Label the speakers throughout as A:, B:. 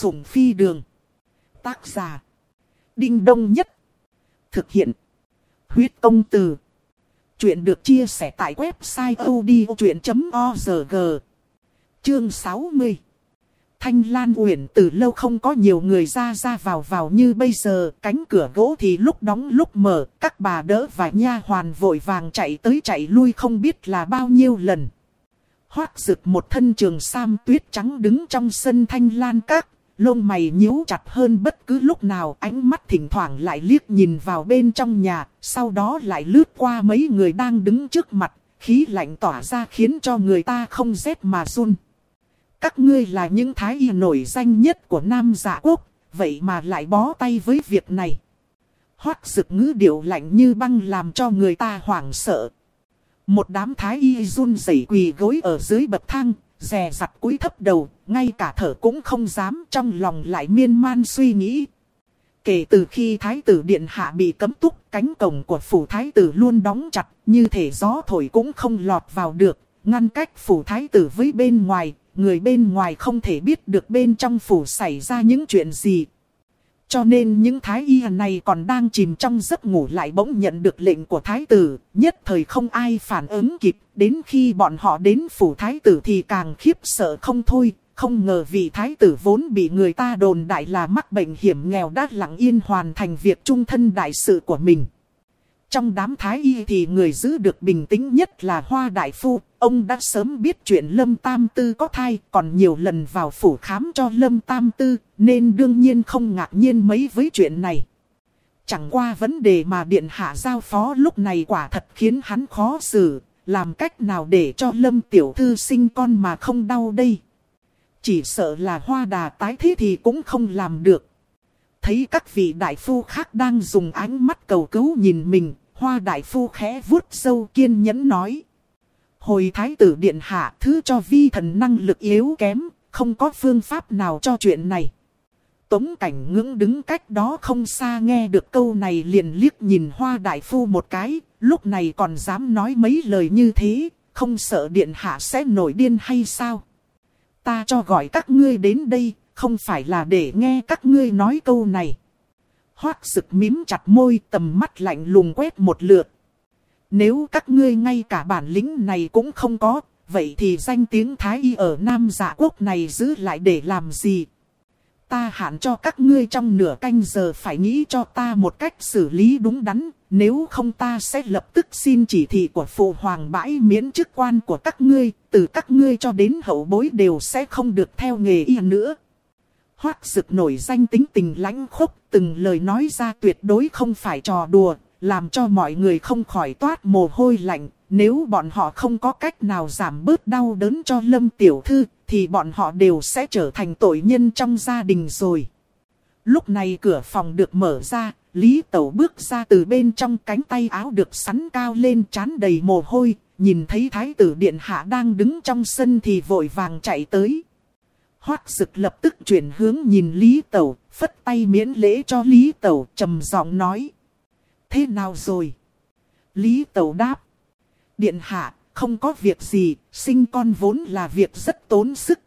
A: sủng phi đường. Tác giả. Đinh Đông Nhất. Thực hiện. Huyết công từ. Chuyện được chia sẻ tại website odchuyện.org. Chương 60. Thanh Lan Uyển từ lâu không có nhiều người ra ra vào vào như bây giờ, cánh cửa gỗ thì lúc đóng lúc mở, các bà đỡ và nha hoàn vội vàng chạy tới chạy lui không biết là bao nhiêu lần. Hoác rực một thân trường sam tuyết trắng đứng trong sân Thanh Lan Các, lông mày nhíu chặt hơn bất cứ lúc nào ánh mắt thỉnh thoảng lại liếc nhìn vào bên trong nhà, sau đó lại lướt qua mấy người đang đứng trước mặt, khí lạnh tỏa ra khiến cho người ta không rét mà run. Các ngươi là những thái y nổi danh nhất của Nam Dạ Quốc, vậy mà lại bó tay với việc này. Hoác sực ngữ điệu lạnh như băng làm cho người ta hoảng sợ. Một đám thái y run rẩy quỳ gối ở dưới bậc thang, rè rặt cúi thấp đầu, ngay cả thở cũng không dám trong lòng lại miên man suy nghĩ. Kể từ khi thái tử điện hạ bị cấm túc, cánh cổng của phủ thái tử luôn đóng chặt, như thể gió thổi cũng không lọt vào được, ngăn cách phủ thái tử với bên ngoài, người bên ngoài không thể biết được bên trong phủ xảy ra những chuyện gì. Cho nên những thái y này còn đang chìm trong giấc ngủ lại bỗng nhận được lệnh của thái tử, nhất thời không ai phản ứng kịp, đến khi bọn họ đến phủ thái tử thì càng khiếp sợ không thôi, không ngờ vị thái tử vốn bị người ta đồn đại là mắc bệnh hiểm nghèo đã lặng yên hoàn thành việc trung thân đại sự của mình. Trong đám thái y thì người giữ được bình tĩnh nhất là Hoa Đại Phu. Ông đã sớm biết chuyện Lâm Tam Tư có thai, còn nhiều lần vào phủ khám cho Lâm Tam Tư, nên đương nhiên không ngạc nhiên mấy với chuyện này. Chẳng qua vấn đề mà Điện Hạ giao phó lúc này quả thật khiến hắn khó xử, làm cách nào để cho Lâm Tiểu Thư sinh con mà không đau đây. Chỉ sợ là hoa đà tái thế thì cũng không làm được. Thấy các vị đại phu khác đang dùng ánh mắt cầu cứu nhìn mình, hoa đại phu khẽ vuốt sâu kiên nhẫn nói. Hồi thái tử điện hạ thứ cho vi thần năng lực yếu kém, không có phương pháp nào cho chuyện này. Tống cảnh ngưỡng đứng cách đó không xa nghe được câu này liền liếc nhìn hoa đại phu một cái, lúc này còn dám nói mấy lời như thế, không sợ điện hạ sẽ nổi điên hay sao? Ta cho gọi các ngươi đến đây, không phải là để nghe các ngươi nói câu này. Hoác sực mím chặt môi tầm mắt lạnh lùng quét một lượt. Nếu các ngươi ngay cả bản lĩnh này cũng không có, vậy thì danh tiếng Thái Y ở Nam giả Quốc này giữ lại để làm gì? Ta hạn cho các ngươi trong nửa canh giờ phải nghĩ cho ta một cách xử lý đúng đắn, nếu không ta sẽ lập tức xin chỉ thị của phụ hoàng bãi miễn chức quan của các ngươi, từ các ngươi cho đến hậu bối đều sẽ không được theo nghề y nữa. Hoác sực nổi danh tính tình lãnh khốc, từng lời nói ra tuyệt đối không phải trò đùa, làm cho mọi người không khỏi toát mồ hôi lạnh. Nếu bọn họ không có cách nào giảm bớt đau đớn cho Lâm Tiểu Thư, thì bọn họ đều sẽ trở thành tội nhân trong gia đình rồi. Lúc này cửa phòng được mở ra, Lý Tẩu bước ra từ bên trong cánh tay áo được sắn cao lên trán đầy mồ hôi, nhìn thấy Thái tử Điện Hạ đang đứng trong sân thì vội vàng chạy tới. Hoác Dực lập tức chuyển hướng nhìn Lý Tẩu, phất tay miễn lễ cho Lý Tẩu, trầm giọng nói. Thế nào rồi? Lý Tẩu đáp. Điện hạ, không có việc gì, sinh con vốn là việc rất tốn sức.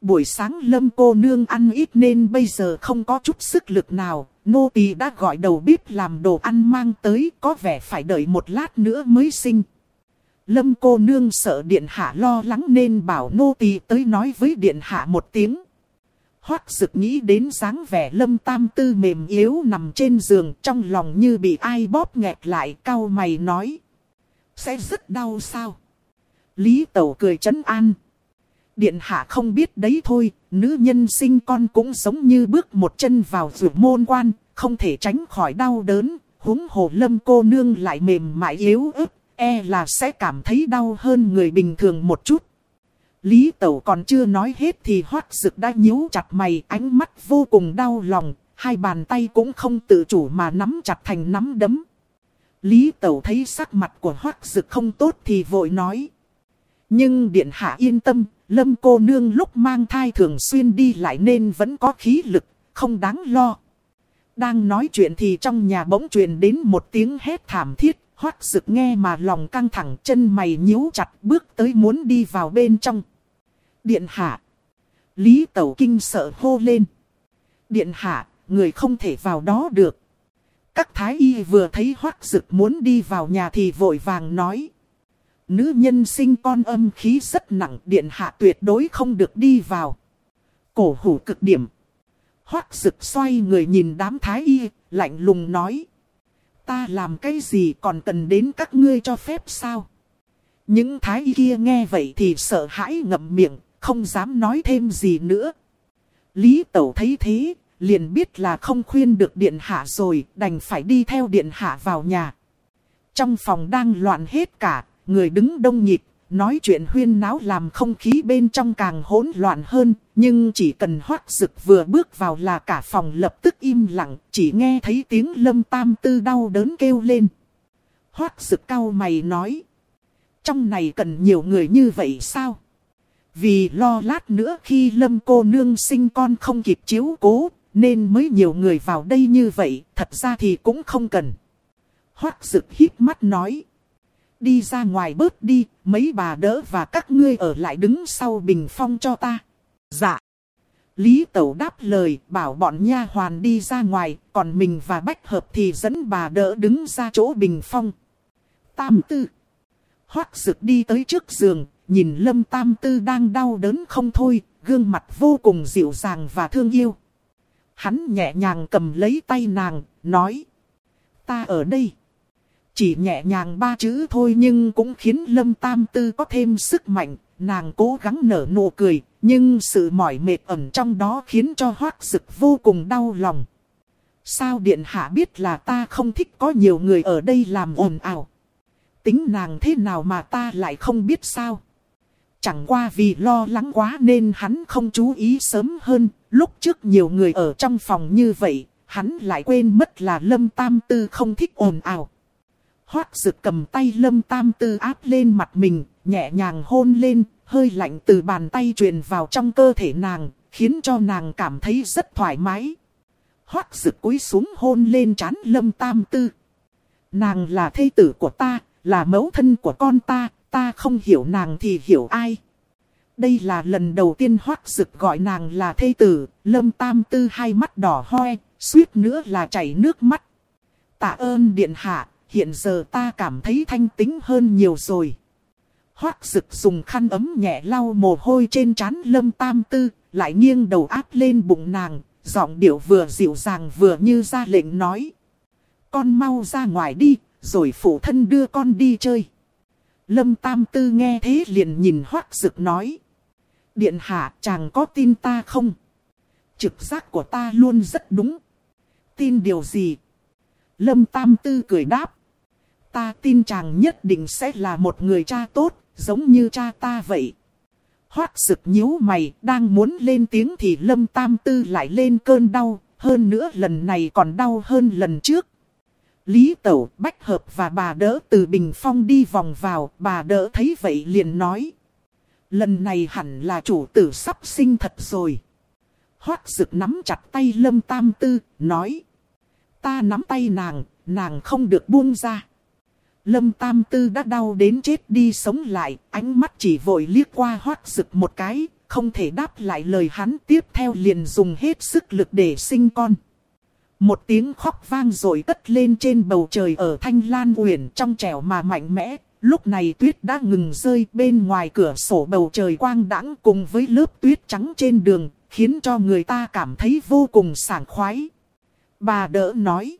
A: Buổi sáng lâm cô nương ăn ít nên bây giờ không có chút sức lực nào, nô tỳ đã gọi đầu bếp làm đồ ăn mang tới, có vẻ phải đợi một lát nữa mới sinh. Lâm cô nương sợ điện hạ lo lắng nên bảo nô tỳ tới nói với điện hạ một tiếng. Hoác dực nghĩ đến dáng vẻ lâm tam tư mềm yếu nằm trên giường trong lòng như bị ai bóp nghẹt lại cau mày nói. Sẽ rất đau sao? Lý tẩu cười chấn an. Điện hạ không biết đấy thôi, nữ nhân sinh con cũng giống như bước một chân vào rượu môn quan, không thể tránh khỏi đau đớn, húng hồ lâm cô nương lại mềm mại yếu ớt, e là sẽ cảm thấy đau hơn người bình thường một chút. Lý Tẩu còn chưa nói hết thì Hoắc Dực đã nhíu chặt mày ánh mắt vô cùng đau lòng, hai bàn tay cũng không tự chủ mà nắm chặt thành nắm đấm. Lý Tẩu thấy sắc mặt của hoác Dực không tốt thì vội nói. Nhưng Điện Hạ yên tâm, Lâm cô nương lúc mang thai thường xuyên đi lại nên vẫn có khí lực, không đáng lo. Đang nói chuyện thì trong nhà bỗng truyền đến một tiếng hét thảm thiết, hoác rực nghe mà lòng căng thẳng chân mày nhíu chặt bước tới muốn đi vào bên trong. Điện hạ. Lý Tẩu Kinh sợ hô lên. Điện hạ, người không thể vào đó được. Các thái y vừa thấy hoác rực muốn đi vào nhà thì vội vàng nói. Nữ nhân sinh con âm khí rất nặng, điện hạ tuyệt đối không được đi vào. Cổ hủ cực điểm. Hoác rực xoay người nhìn đám thái y, lạnh lùng nói. Ta làm cái gì còn cần đến các ngươi cho phép sao? Những thái y kia nghe vậy thì sợ hãi ngậm miệng, không dám nói thêm gì nữa. Lý Tẩu thấy thế, liền biết là không khuyên được điện hạ rồi, đành phải đi theo điện hạ vào nhà. Trong phòng đang loạn hết cả, người đứng đông nhịp, nói chuyện huyên náo làm không khí bên trong càng hỗn loạn hơn, nhưng chỉ cần hoác dực vừa bước vào là cả phòng lập tức im lặng, chỉ nghe thấy tiếng lâm tam tư đau đớn kêu lên. Hoác dực cao mày nói, trong này cần nhiều người như vậy sao? Vì lo lát nữa khi lâm cô nương sinh con không kịp chiếu cố, nên mới nhiều người vào đây như vậy, thật ra thì cũng không cần. Hoác dực hít mắt nói. Đi ra ngoài bớt đi, mấy bà đỡ và các ngươi ở lại đứng sau bình phong cho ta. Dạ. Lý Tẩu đáp lời bảo bọn nha hoàn đi ra ngoài, còn mình và Bách Hợp thì dẫn bà đỡ đứng ra chỗ bình phong. Tam tư. Hoác dực đi tới trước giường, nhìn Lâm Tam tư đang đau đớn không thôi, gương mặt vô cùng dịu dàng và thương yêu. Hắn nhẹ nhàng cầm lấy tay nàng, nói. Ta ở đây. Chỉ nhẹ nhàng ba chữ thôi nhưng cũng khiến Lâm Tam Tư có thêm sức mạnh. Nàng cố gắng nở nụ cười, nhưng sự mỏi mệt ẩn trong đó khiến cho hoác sực vô cùng đau lòng. Sao Điện Hạ biết là ta không thích có nhiều người ở đây làm ồn ào? Tính nàng thế nào mà ta lại không biết sao? Chẳng qua vì lo lắng quá nên hắn không chú ý sớm hơn, lúc trước nhiều người ở trong phòng như vậy, hắn lại quên mất là Lâm Tam Tư không thích ồn ào. Hoác rực cầm tay Lâm Tam Tư áp lên mặt mình, nhẹ nhàng hôn lên, hơi lạnh từ bàn tay truyền vào trong cơ thể nàng, khiến cho nàng cảm thấy rất thoải mái. Hoác rực cúi xuống hôn lên trán Lâm Tam Tư. Nàng là thê tử của ta, là mẫu thân của con ta, ta không hiểu nàng thì hiểu ai. Đây là lần đầu tiên hoác rực gọi nàng là thê tử, lâm tam tư hai mắt đỏ hoe, suýt nữa là chảy nước mắt. Tạ ơn điện hạ, hiện giờ ta cảm thấy thanh tính hơn nhiều rồi. Hoác rực dùng khăn ấm nhẹ lau mồ hôi trên trán lâm tam tư, lại nghiêng đầu áp lên bụng nàng, giọng điệu vừa dịu dàng vừa như ra lệnh nói. Con mau ra ngoài đi, rồi phụ thân đưa con đi chơi. Lâm Tam Tư nghe thế liền nhìn hoác rực nói. Điện hạ chàng có tin ta không? Trực giác của ta luôn rất đúng. Tin điều gì? Lâm Tam Tư cười đáp. Ta tin chàng nhất định sẽ là một người cha tốt, giống như cha ta vậy. Hoác sực nhíu mày, đang muốn lên tiếng thì Lâm Tam Tư lại lên cơn đau, hơn nữa lần này còn đau hơn lần trước. Lý Tẩu, Bách Hợp và bà đỡ từ Bình Phong đi vòng vào, bà đỡ thấy vậy liền nói. Lần này hẳn là chủ tử sắp sinh thật rồi. Hoác sực nắm chặt tay Lâm Tam Tư, nói. Ta nắm tay nàng, nàng không được buông ra. Lâm Tam Tư đã đau đến chết đi sống lại, ánh mắt chỉ vội liếc qua hoác rực một cái, không thể đáp lại lời hắn tiếp theo liền dùng hết sức lực để sinh con. Một tiếng khóc vang rồi cất lên trên bầu trời ở Thanh Lan Uyển trong trẻo mà mạnh mẽ. Lúc này tuyết đã ngừng rơi bên ngoài cửa sổ bầu trời quang đãng cùng với lớp tuyết trắng trên đường, khiến cho người ta cảm thấy vô cùng sảng khoái. Bà đỡ nói.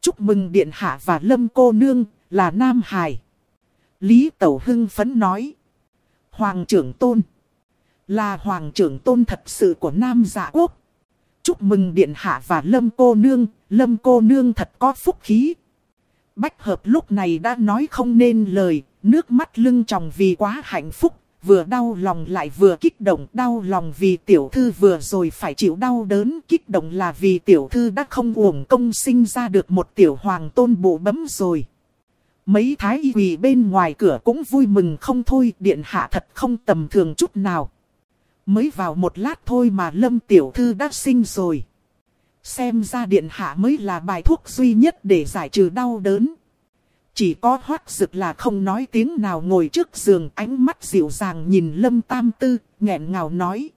A: Chúc mừng Điện Hạ và Lâm Cô Nương, là Nam Hải. Lý Tẩu Hưng phấn nói. Hoàng trưởng tôn. Là Hoàng trưởng tôn thật sự của Nam Dạ Quốc. Chúc mừng Điện Hạ và Lâm Cô Nương, Lâm Cô Nương thật có phúc khí. Bách hợp lúc này đã nói không nên lời, nước mắt lưng tròng vì quá hạnh phúc, vừa đau lòng lại vừa kích động. Đau lòng vì tiểu thư vừa rồi phải chịu đau đớn, kích động là vì tiểu thư đã không uổng công sinh ra được một tiểu hoàng tôn bộ bấm rồi. Mấy thái y quỳ bên ngoài cửa cũng vui mừng không thôi, điện hạ thật không tầm thường chút nào. Mới vào một lát thôi mà Lâm Tiểu Thư đã sinh rồi. Xem ra điện hạ mới là bài thuốc duy nhất để giải trừ đau đớn. Chỉ có hoác rực là không nói tiếng nào ngồi trước giường ánh mắt dịu dàng nhìn Lâm Tam Tư, nghẹn ngào nói.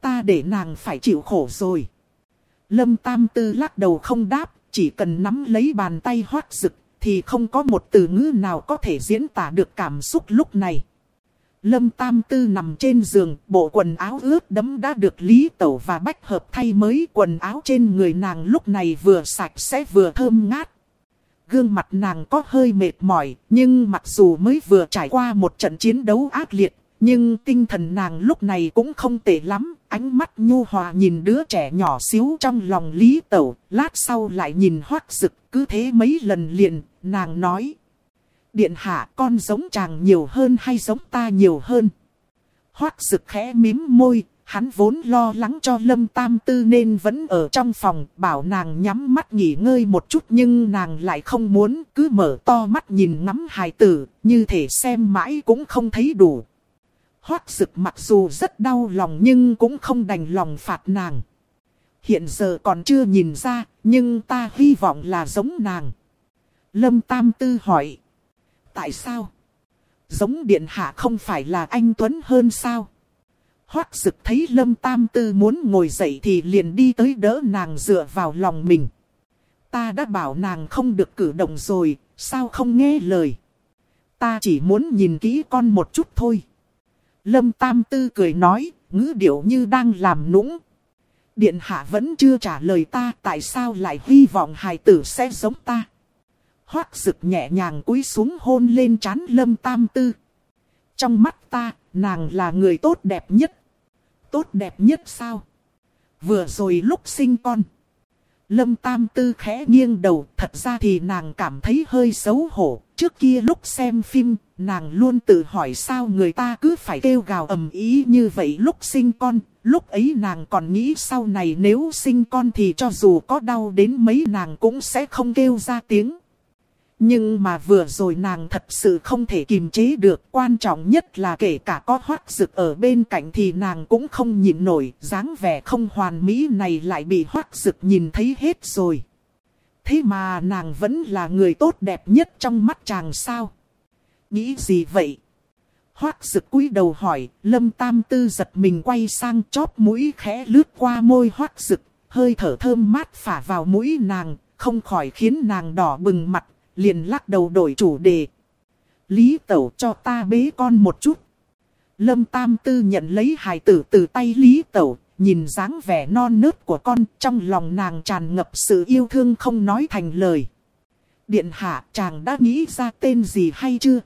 A: Ta để nàng phải chịu khổ rồi. Lâm Tam Tư lắc đầu không đáp, chỉ cần nắm lấy bàn tay hoác rực, thì không có một từ ngữ nào có thể diễn tả được cảm xúc lúc này. Lâm Tam Tư nằm trên giường, bộ quần áo ướt đẫm đã được Lý Tẩu và Bách Hợp thay mới. Quần áo trên người nàng lúc này vừa sạch sẽ vừa thơm ngát. Gương mặt nàng có hơi mệt mỏi, nhưng mặc dù mới vừa trải qua một trận chiến đấu ác liệt, nhưng tinh thần nàng lúc này cũng không tệ lắm. Ánh mắt nhu hòa nhìn đứa trẻ nhỏ xíu trong lòng Lý Tẩu, lát sau lại nhìn hoác rực, cứ thế mấy lần liền, nàng nói. Điện hạ con giống chàng nhiều hơn hay giống ta nhiều hơn? Hoác rực khẽ mím môi, hắn vốn lo lắng cho lâm tam tư nên vẫn ở trong phòng, bảo nàng nhắm mắt nghỉ ngơi một chút nhưng nàng lại không muốn, cứ mở to mắt nhìn ngắm hài tử, như thể xem mãi cũng không thấy đủ. Hoác Sực mặc dù rất đau lòng nhưng cũng không đành lòng phạt nàng. Hiện giờ còn chưa nhìn ra, nhưng ta hy vọng là giống nàng. Lâm Tam Tư hỏi. Tại sao? Giống điện hạ không phải là anh Tuấn hơn sao? Hoác Sực thấy Lâm Tam Tư muốn ngồi dậy thì liền đi tới đỡ nàng dựa vào lòng mình. Ta đã bảo nàng không được cử động rồi, sao không nghe lời? Ta chỉ muốn nhìn kỹ con một chút thôi. Lâm Tam Tư cười nói, ngữ điệu như đang làm nũng. Điện hạ vẫn chưa trả lời ta tại sao lại hy vọng hài tử sẽ giống ta. Hoác rực nhẹ nhàng cúi xuống hôn lên trán lâm tam tư. Trong mắt ta, nàng là người tốt đẹp nhất. Tốt đẹp nhất sao? Vừa rồi lúc sinh con. Lâm Tam Tư khẽ nghiêng đầu, thật ra thì nàng cảm thấy hơi xấu hổ. Trước kia lúc xem phim, nàng luôn tự hỏi sao người ta cứ phải kêu gào ầm ý như vậy lúc sinh con. Lúc ấy nàng còn nghĩ sau này nếu sinh con thì cho dù có đau đến mấy nàng cũng sẽ không kêu ra tiếng. Nhưng mà vừa rồi nàng thật sự không thể kiềm chế được. Quan trọng nhất là kể cả có hoác dực ở bên cạnh thì nàng cũng không nhịn nổi. dáng vẻ không hoàn mỹ này lại bị hoác dực nhìn thấy hết rồi. Thế mà nàng vẫn là người tốt đẹp nhất trong mắt chàng sao? Nghĩ gì vậy? Hoác dực cúi đầu hỏi, lâm tam tư giật mình quay sang chóp mũi khẽ lướt qua môi hoác dực, hơi thở thơm mát phả vào mũi nàng, không khỏi khiến nàng đỏ bừng mặt, liền lắc đầu đổi chủ đề. Lý Tẩu cho ta bế con một chút. Lâm Tam Tư nhận lấy hài tử từ tay Lý Tẩu, nhìn dáng vẻ non nớt của con, trong lòng nàng tràn ngập sự yêu thương không nói thành lời. Điện hạ chàng đã nghĩ ra tên gì hay chưa?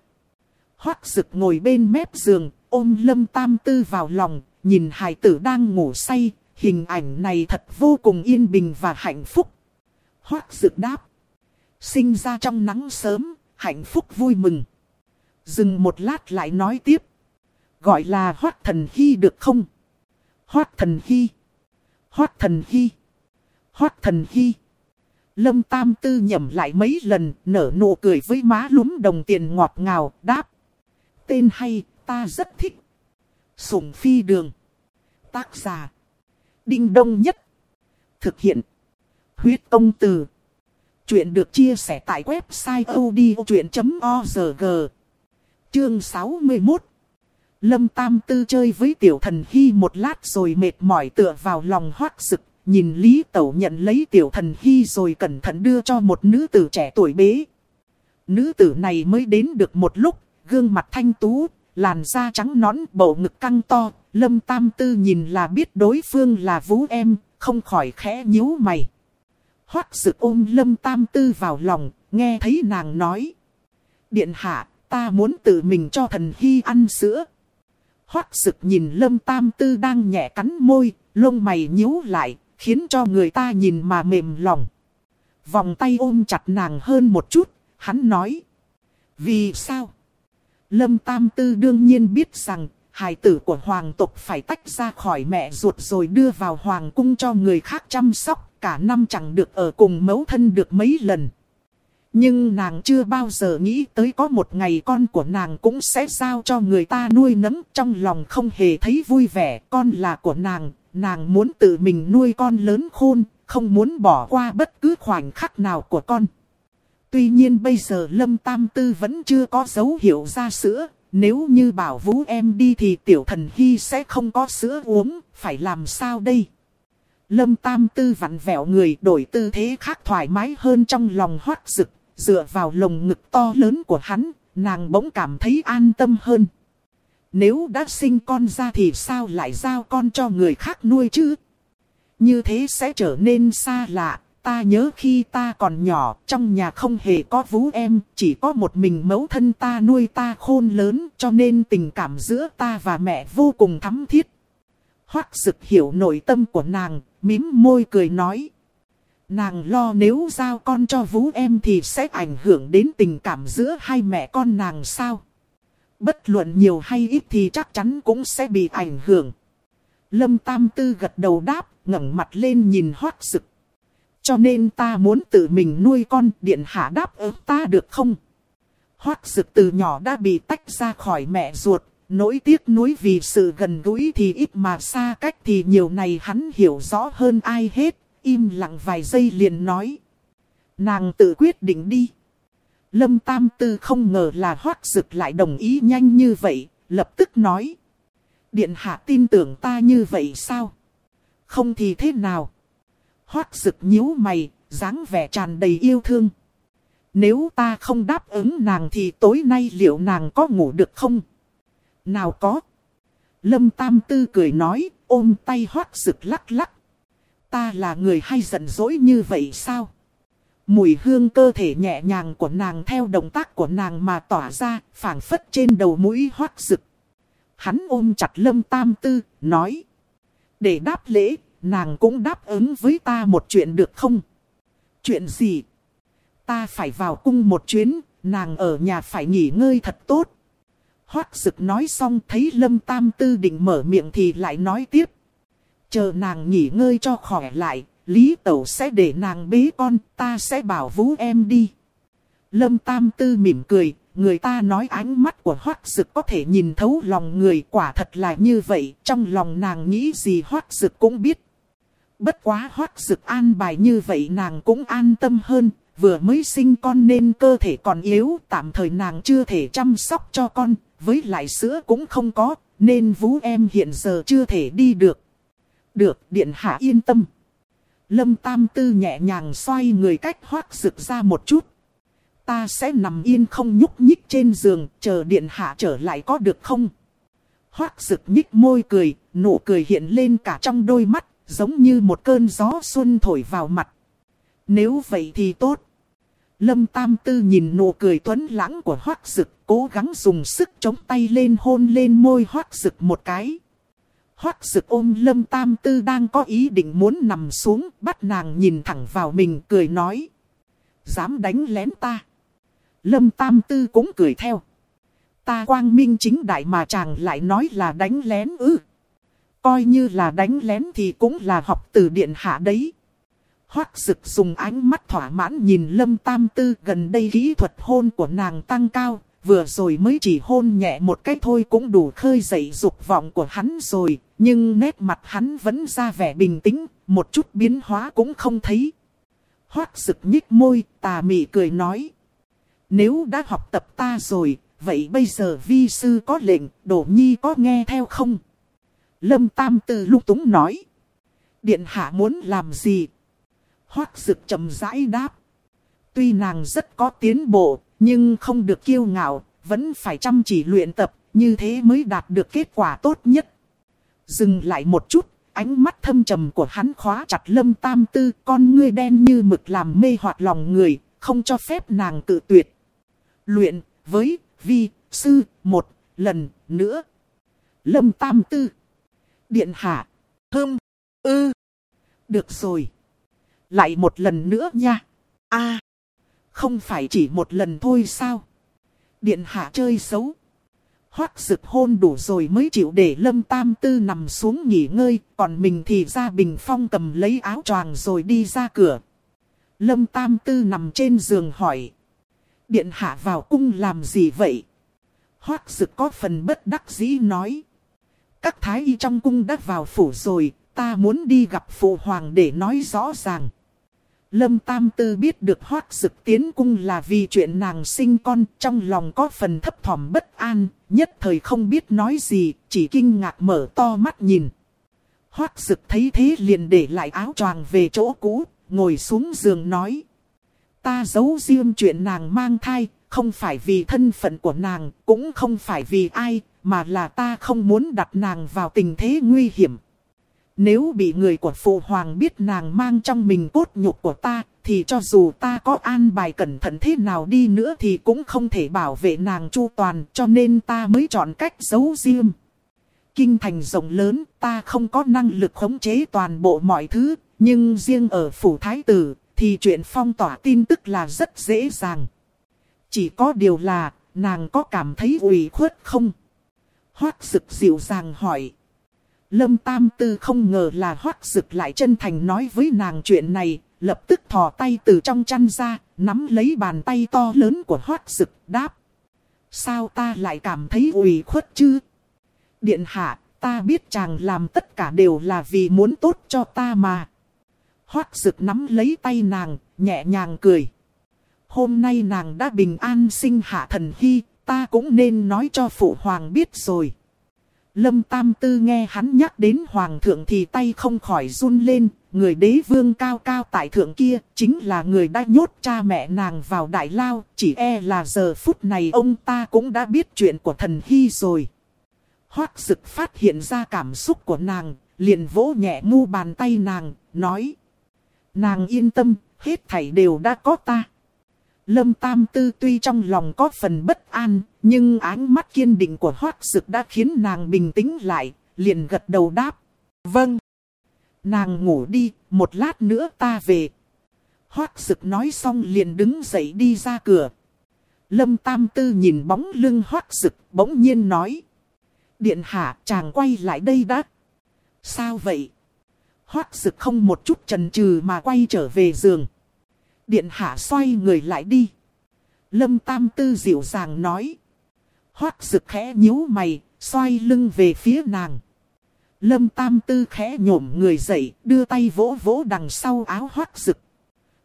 A: Hoác rực ngồi bên mép giường, ôm Lâm Tam Tư vào lòng, nhìn hài tử đang ngủ say, hình ảnh này thật vô cùng yên bình và hạnh phúc. Hoác rực đáp. Sinh ra trong nắng sớm, hạnh phúc vui mừng. Dừng một lát lại nói tiếp. Gọi là hoác thần hy được không? Hoác thần hy. Hoác thần hy. Hoác thần hy. Lâm Tam Tư nhầm lại mấy lần, nở nụ cười với má lúm đồng tiền ngọt ngào, đáp. Tên hay, ta rất thích. Sủng phi đường. Tác giả. Đinh đông nhất. Thực hiện. Huyết công từ. Chuyện được chia sẻ tại website odchuyện.org Chương 61 Lâm Tam Tư chơi với tiểu thần hy một lát rồi mệt mỏi tựa vào lòng hoác sực. Nhìn Lý Tẩu nhận lấy tiểu thần hy rồi cẩn thận đưa cho một nữ tử trẻ tuổi bế. Nữ tử này mới đến được một lúc, gương mặt thanh tú, làn da trắng nõn, bầu ngực căng to. Lâm Tam Tư nhìn là biết đối phương là vũ em, không khỏi khẽ nhíu mày. Hoác Dực ôm lâm tam tư vào lòng, nghe thấy nàng nói. Điện hạ, ta muốn tự mình cho thần hy ăn sữa. Hoác Dực nhìn lâm tam tư đang nhẹ cắn môi, lông mày nhíu lại, khiến cho người ta nhìn mà mềm lòng. Vòng tay ôm chặt nàng hơn một chút, hắn nói. Vì sao? Lâm Tam Tư đương nhiên biết rằng, hài tử của hoàng tộc phải tách ra khỏi mẹ ruột rồi đưa vào hoàng cung cho người khác chăm sóc cả năm chẳng được ở cùng mẫu thân được mấy lần. Nhưng nàng chưa bao giờ nghĩ tới có một ngày con của nàng cũng sẽ giao cho người ta nuôi nấng trong lòng không hề thấy vui vẻ. Con là của nàng, nàng muốn tự mình nuôi con lớn khôn, không muốn bỏ qua bất cứ khoảnh khắc nào của con. Tuy nhiên bây giờ Lâm Tam Tư vẫn chưa có dấu hiệu ra sữa. Nếu như bảo Vũ em đi thì tiểu thần hy sẽ không có sữa uống, phải làm sao đây? Lâm Tam Tư vặn vẹo người đổi tư thế khác thoải mái hơn trong lòng hoát rực, dựa vào lồng ngực to lớn của hắn, nàng bỗng cảm thấy an tâm hơn. Nếu đã sinh con ra thì sao lại giao con cho người khác nuôi chứ? Như thế sẽ trở nên xa lạ. Ta nhớ khi ta còn nhỏ, trong nhà không hề có vú em, chỉ có một mình mẫu thân ta nuôi ta khôn lớn, cho nên tình cảm giữa ta và mẹ vô cùng thắm thiết. Hoác sực hiểu nội tâm của nàng, mím môi cười nói. Nàng lo nếu giao con cho Vũ em thì sẽ ảnh hưởng đến tình cảm giữa hai mẹ con nàng sao? Bất luận nhiều hay ít thì chắc chắn cũng sẽ bị ảnh hưởng. Lâm Tam Tư gật đầu đáp, ngẩng mặt lên nhìn hoác sực. Cho nên ta muốn tự mình nuôi con, điện hạ đáp ứng ta được không? Hoác sực từ nhỏ đã bị tách ra khỏi mẹ ruột, nỗi tiếc nuối vì sự gần gũi thì ít mà xa cách thì nhiều này hắn hiểu rõ hơn ai hết, im lặng vài giây liền nói. Nàng tự quyết định đi. Lâm Tam Tư không ngờ là hoác rực lại đồng ý nhanh như vậy, lập tức nói. Điện hạ tin tưởng ta như vậy sao? Không thì thế nào? Hoác rực nhíu mày, dáng vẻ tràn đầy yêu thương. Nếu ta không đáp ứng nàng thì tối nay liệu nàng có ngủ được không? Nào có. Lâm Tam Tư cười nói, ôm tay hoác rực lắc lắc. Ta là người hay giận dỗi như vậy sao? Mùi hương cơ thể nhẹ nhàng của nàng theo động tác của nàng mà tỏa ra, phảng phất trên đầu mũi hoác rực. Hắn ôm chặt lâm tam tư, nói. Để đáp lễ, nàng cũng đáp ứng với ta một chuyện được không? Chuyện gì? Ta phải vào cung một chuyến, nàng ở nhà phải nghỉ ngơi thật tốt. Hoác sực nói xong thấy lâm tam tư định mở miệng thì lại nói tiếp. Chờ nàng nghỉ ngơi cho khỏe lại, Lý Tẩu sẽ để nàng bế con, ta sẽ bảo vũ em đi. Lâm Tam Tư mỉm cười, người ta nói ánh mắt của Hoác Dực có thể nhìn thấu lòng người quả thật là như vậy, trong lòng nàng nghĩ gì Hoác Dực cũng biết. Bất quá Hoác Dực an bài như vậy nàng cũng an tâm hơn, vừa mới sinh con nên cơ thể còn yếu, tạm thời nàng chưa thể chăm sóc cho con, với lại sữa cũng không có, nên vũ em hiện giờ chưa thể đi được. Được, điện hạ yên tâm. Lâm Tam Tư nhẹ nhàng xoay người cách hoác rực ra một chút. Ta sẽ nằm yên không nhúc nhích trên giường, chờ điện hạ trở lại có được không? Hoác rực nhích môi cười, nụ cười hiện lên cả trong đôi mắt, giống như một cơn gió xuân thổi vào mặt. Nếu vậy thì tốt. Lâm Tam Tư nhìn nụ cười tuấn lãng của Hoác Dực, cố gắng dùng sức chống tay lên hôn lên môi Hoác Dực một cái. Hoác Dực ôm Lâm Tam Tư đang có ý định muốn nằm xuống, bắt nàng nhìn thẳng vào mình cười nói. Dám đánh lén ta. Lâm Tam Tư cũng cười theo. Ta quang minh chính đại mà chàng lại nói là đánh lén ư. Coi như là đánh lén thì cũng là học từ điện hạ đấy. Hoác Sực dùng ánh mắt thỏa mãn nhìn Lâm Tam Tư gần đây kỹ thuật hôn của nàng tăng cao, vừa rồi mới chỉ hôn nhẹ một cái thôi cũng đủ khơi dậy dục vọng của hắn rồi, nhưng nét mặt hắn vẫn ra vẻ bình tĩnh, một chút biến hóa cũng không thấy. Hoác sực nhích môi, tà mị cười nói. Nếu đã học tập ta rồi, vậy bây giờ vi sư có lệnh, đổ nhi có nghe theo không? Lâm Tam Tư lúc túng nói. Điện hạ muốn làm gì? Hoác sực chậm rãi đáp. Tuy nàng rất có tiến bộ, nhưng không được kiêu ngạo, vẫn phải chăm chỉ luyện tập, như thế mới đạt được kết quả tốt nhất. Dừng lại một chút, ánh mắt thâm trầm của hắn khóa chặt lâm tam tư, con ngươi đen như mực làm mê hoặc lòng người, không cho phép nàng tự tuyệt. Luyện, với, vi, sư, một, lần, nữa. Lâm tam tư. Điện hạ. Hơm. Ư. Được rồi. Lại một lần nữa nha. a không phải chỉ một lần thôi sao? Điện hạ chơi xấu. Hoác rực hôn đủ rồi mới chịu để Lâm Tam Tư nằm xuống nghỉ ngơi, còn mình thì ra bình phong cầm lấy áo choàng rồi đi ra cửa. Lâm Tam Tư nằm trên giường hỏi. Điện hạ vào cung làm gì vậy? Hoác rực có phần bất đắc dĩ nói. Các thái y trong cung đã vào phủ rồi, ta muốn đi gặp phụ hoàng để nói rõ ràng. Lâm Tam Tư biết được hoác Sực tiến cung là vì chuyện nàng sinh con trong lòng có phần thấp thỏm bất an, nhất thời không biết nói gì, chỉ kinh ngạc mở to mắt nhìn. Hoác Sực thấy thế liền để lại áo choàng về chỗ cũ, ngồi xuống giường nói. Ta giấu riêng chuyện nàng mang thai, không phải vì thân phận của nàng, cũng không phải vì ai, mà là ta không muốn đặt nàng vào tình thế nguy hiểm. Nếu bị người của phụ hoàng biết nàng mang trong mình cốt nhục của ta, thì cho dù ta có an bài cẩn thận thế nào đi nữa thì cũng không thể bảo vệ nàng chu toàn, cho nên ta mới chọn cách giấu riêng. Kinh thành rộng lớn, ta không có năng lực khống chế toàn bộ mọi thứ, nhưng riêng ở phủ thái tử, thì chuyện phong tỏa tin tức là rất dễ dàng. Chỉ có điều là, nàng có cảm thấy ủy khuất không? Hoác Sực dịu dàng hỏi. Lâm Tam Tư không ngờ là Hoác rực lại chân thành nói với nàng chuyện này, lập tức thò tay từ trong chăn ra, nắm lấy bàn tay to lớn của Hoác rực đáp. Sao ta lại cảm thấy ủy khuất chứ? Điện hạ, ta biết chàng làm tất cả đều là vì muốn tốt cho ta mà. Hoác rực nắm lấy tay nàng, nhẹ nhàng cười. Hôm nay nàng đã bình an sinh hạ thần hy, ta cũng nên nói cho phụ hoàng biết rồi. Lâm Tam Tư nghe hắn nhắc đến hoàng thượng thì tay không khỏi run lên, người đế vương cao cao tại thượng kia chính là người đã nhốt cha mẹ nàng vào đại lao, chỉ e là giờ phút này ông ta cũng đã biết chuyện của thần hy rồi. Hoác dực phát hiện ra cảm xúc của nàng, liền vỗ nhẹ mu bàn tay nàng, nói. Nàng yên tâm, hết thảy đều đã có ta. Lâm Tam Tư tuy trong lòng có phần bất an, nhưng ánh mắt kiên định của Hoác Dực đã khiến nàng bình tĩnh lại, liền gật đầu đáp. Vâng. Nàng ngủ đi, một lát nữa ta về. Hoác Dực nói xong liền đứng dậy đi ra cửa. Lâm Tam Tư nhìn bóng lưng Hoác Dực bỗng nhiên nói. Điện hạ chàng quay lại đây đã. Sao vậy? Hoác Dực không một chút chần chừ mà quay trở về giường. Điện hạ xoay người lại đi. Lâm Tam Tư dịu dàng nói. Hoác rực khẽ nhíu mày, xoay lưng về phía nàng. Lâm Tam Tư khẽ nhổm người dậy, đưa tay vỗ vỗ đằng sau áo hoác rực.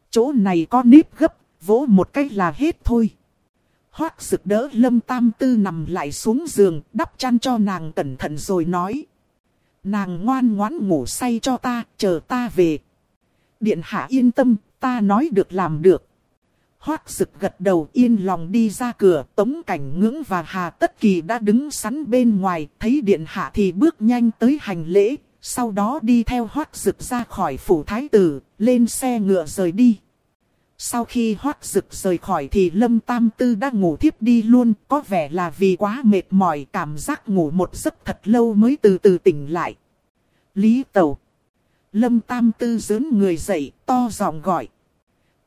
A: Chỗ này có nếp gấp, vỗ một cách là hết thôi. Hoác rực đỡ Lâm Tam Tư nằm lại xuống giường, đắp chăn cho nàng cẩn thận rồi nói. Nàng ngoan ngoãn ngủ say cho ta, chờ ta về. Điện hạ yên tâm, ta nói được làm được. Hoác Sực gật đầu yên lòng đi ra cửa, tống cảnh ngưỡng và hà tất kỳ đã đứng sẵn bên ngoài, thấy điện hạ thì bước nhanh tới hành lễ, sau đó đi theo hoác Sực ra khỏi phủ thái tử, lên xe ngựa rời đi. Sau khi hoác rực rời khỏi thì Lâm Tam Tư đã ngủ thiếp đi luôn, có vẻ là vì quá mệt mỏi cảm giác ngủ một giấc thật lâu mới từ từ tỉnh lại. Lý Tẩu Lâm Tam Tư dướn người dậy, to giọng gọi.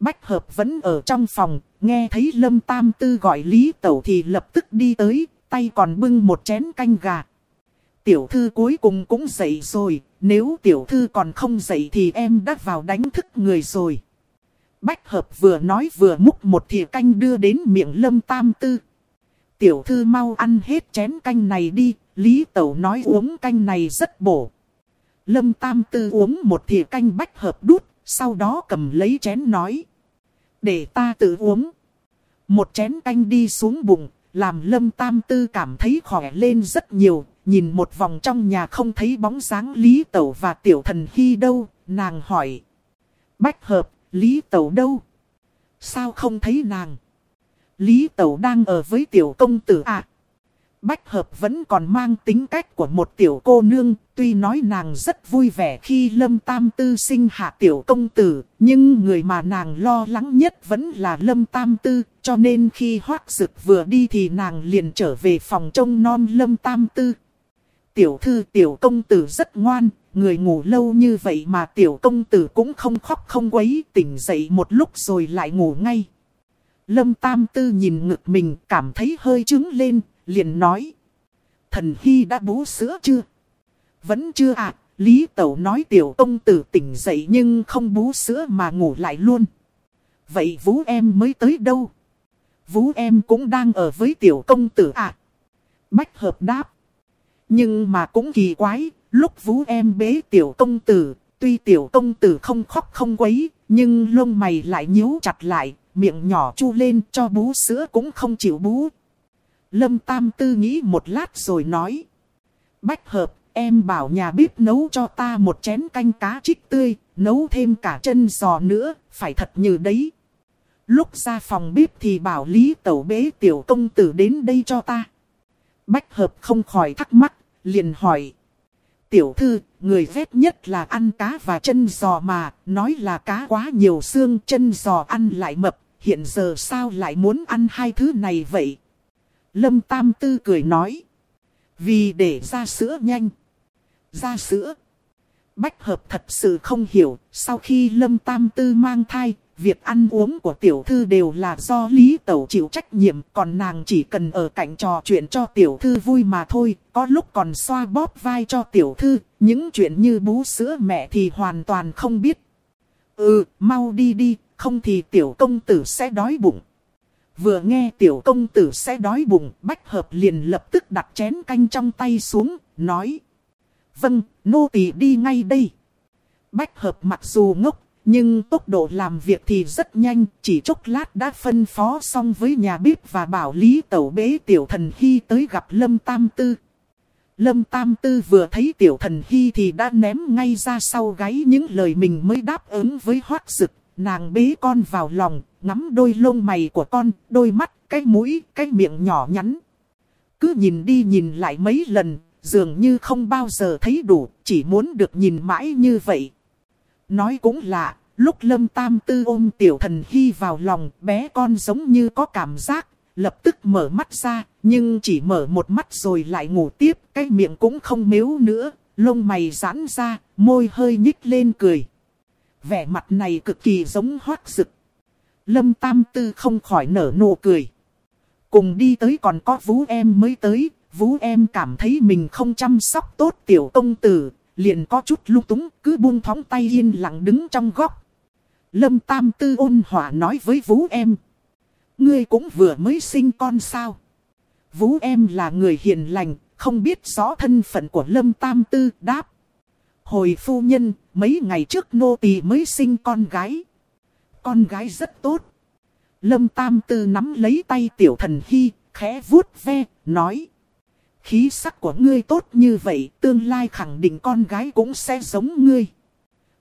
A: Bách hợp vẫn ở trong phòng, nghe thấy Lâm Tam Tư gọi Lý Tẩu thì lập tức đi tới, tay còn bưng một chén canh gà. Tiểu thư cuối cùng cũng dậy rồi, nếu tiểu thư còn không dậy thì em đã vào đánh thức người rồi. Bách hợp vừa nói vừa múc một thìa canh đưa đến miệng Lâm Tam Tư. Tiểu thư mau ăn hết chén canh này đi, Lý Tẩu nói uống canh này rất bổ. Lâm Tam Tư uống một thìa canh bách hợp đút, sau đó cầm lấy chén nói. Để ta tự uống. Một chén canh đi xuống bụng, làm Lâm Tam Tư cảm thấy khỏe lên rất nhiều. Nhìn một vòng trong nhà không thấy bóng dáng Lý Tẩu và Tiểu Thần Hy đâu, nàng hỏi. Bách hợp, Lý Tẩu đâu? Sao không thấy nàng? Lý Tẩu đang ở với Tiểu Công Tử à? Bách Hợp vẫn còn mang tính cách của một tiểu cô nương, tuy nói nàng rất vui vẻ khi Lâm Tam Tư sinh hạ tiểu công tử, nhưng người mà nàng lo lắng nhất vẫn là Lâm Tam Tư, cho nên khi hoác dực vừa đi thì nàng liền trở về phòng trông non Lâm Tam Tư. Tiểu thư tiểu công tử rất ngoan, người ngủ lâu như vậy mà tiểu công tử cũng không khóc không quấy, tỉnh dậy một lúc rồi lại ngủ ngay. Lâm Tam Tư nhìn ngực mình cảm thấy hơi trứng lên, liền nói. Thần Hy đã bú sữa chưa? Vẫn chưa ạ, à, Lý Tẩu nói tiểu công tử tỉnh dậy nhưng không bú sữa mà ngủ lại luôn. Vậy vũ em mới tới đâu? vũ em cũng đang ở với tiểu công tử ạ. À? Bách hợp đáp. Nhưng mà cũng kỳ quái, lúc vũ em bế tiểu công tử, tuy tiểu công tử không khóc không quấy, nhưng lông mày lại nhíu chặt lại, miệng nhỏ chu lên cho bú sữa cũng không chịu bú. Lâm Tam Tư nghĩ một lát rồi nói. Bách hợp, em bảo nhà bếp nấu cho ta một chén canh cá trích tươi, nấu thêm cả chân giò nữa, phải thật như đấy. Lúc ra phòng bếp thì bảo Lý Tẩu bế tiểu công tử đến đây cho ta. Bách hợp không khỏi thắc mắc, liền hỏi. Tiểu thư, người ghét nhất là ăn cá và chân giò mà, nói là cá quá nhiều xương chân giò ăn lại mập, hiện giờ sao lại muốn ăn hai thứ này vậy? Lâm Tam Tư cười nói. Vì để ra sữa nhanh. Ra sữa. Bách hợp thật sự không hiểu, sau khi Lâm Tam Tư mang thai, việc ăn uống của tiểu thư đều là do Lý Tẩu chịu trách nhiệm, còn nàng chỉ cần ở cạnh trò chuyện cho tiểu thư vui mà thôi, có lúc còn xoa bóp vai cho tiểu thư, những chuyện như bú sữa mẹ thì hoàn toàn không biết. Ừ, mau đi đi, không thì tiểu công tử sẽ đói bụng. Vừa nghe tiểu công tử sẽ đói bụng, bách hợp liền lập tức đặt chén canh trong tay xuống, nói. Vâng, nô tỳ đi ngay đây. Bách hợp mặc dù ngốc, nhưng tốc độ làm việc thì rất nhanh, chỉ chốc lát đã phân phó xong với nhà bếp và bảo Lý Tẩu bế tiểu thần hy tới gặp Lâm Tam Tư. Lâm Tam Tư vừa thấy tiểu thần hy thì đã ném ngay ra sau gáy những lời mình mới đáp ứng với hoác dực. Nàng bế con vào lòng, ngắm đôi lông mày của con, đôi mắt, cái mũi, cái miệng nhỏ nhắn. Cứ nhìn đi nhìn lại mấy lần, dường như không bao giờ thấy đủ, chỉ muốn được nhìn mãi như vậy. Nói cũng lạ, lúc Lâm Tam Tư ôm tiểu thần hy vào lòng, bé con giống như có cảm giác, lập tức mở mắt ra, nhưng chỉ mở một mắt rồi lại ngủ tiếp, cái miệng cũng không mếu nữa, lông mày giãn ra, môi hơi nhích lên cười. Vẻ mặt này cực kỳ giống hoác rực. Lâm Tam Tư không khỏi nở nụ cười. Cùng đi tới còn có vú em mới tới, vú em cảm thấy mình không chăm sóc tốt tiểu công tử, liền có chút lung túng, cứ buông thóng tay yên lặng đứng trong góc. Lâm Tam Tư ôn hòa nói với vú em. Ngươi cũng vừa mới sinh con sao? Vú em là người hiền lành, không biết rõ thân phận của Lâm Tam Tư đáp. Hồi phu nhân, mấy ngày trước nô tỳ mới sinh con gái. Con gái rất tốt. Lâm Tam Tư nắm lấy tay tiểu thần hy, khẽ vuốt ve, nói. Khí sắc của ngươi tốt như vậy, tương lai khẳng định con gái cũng sẽ giống ngươi.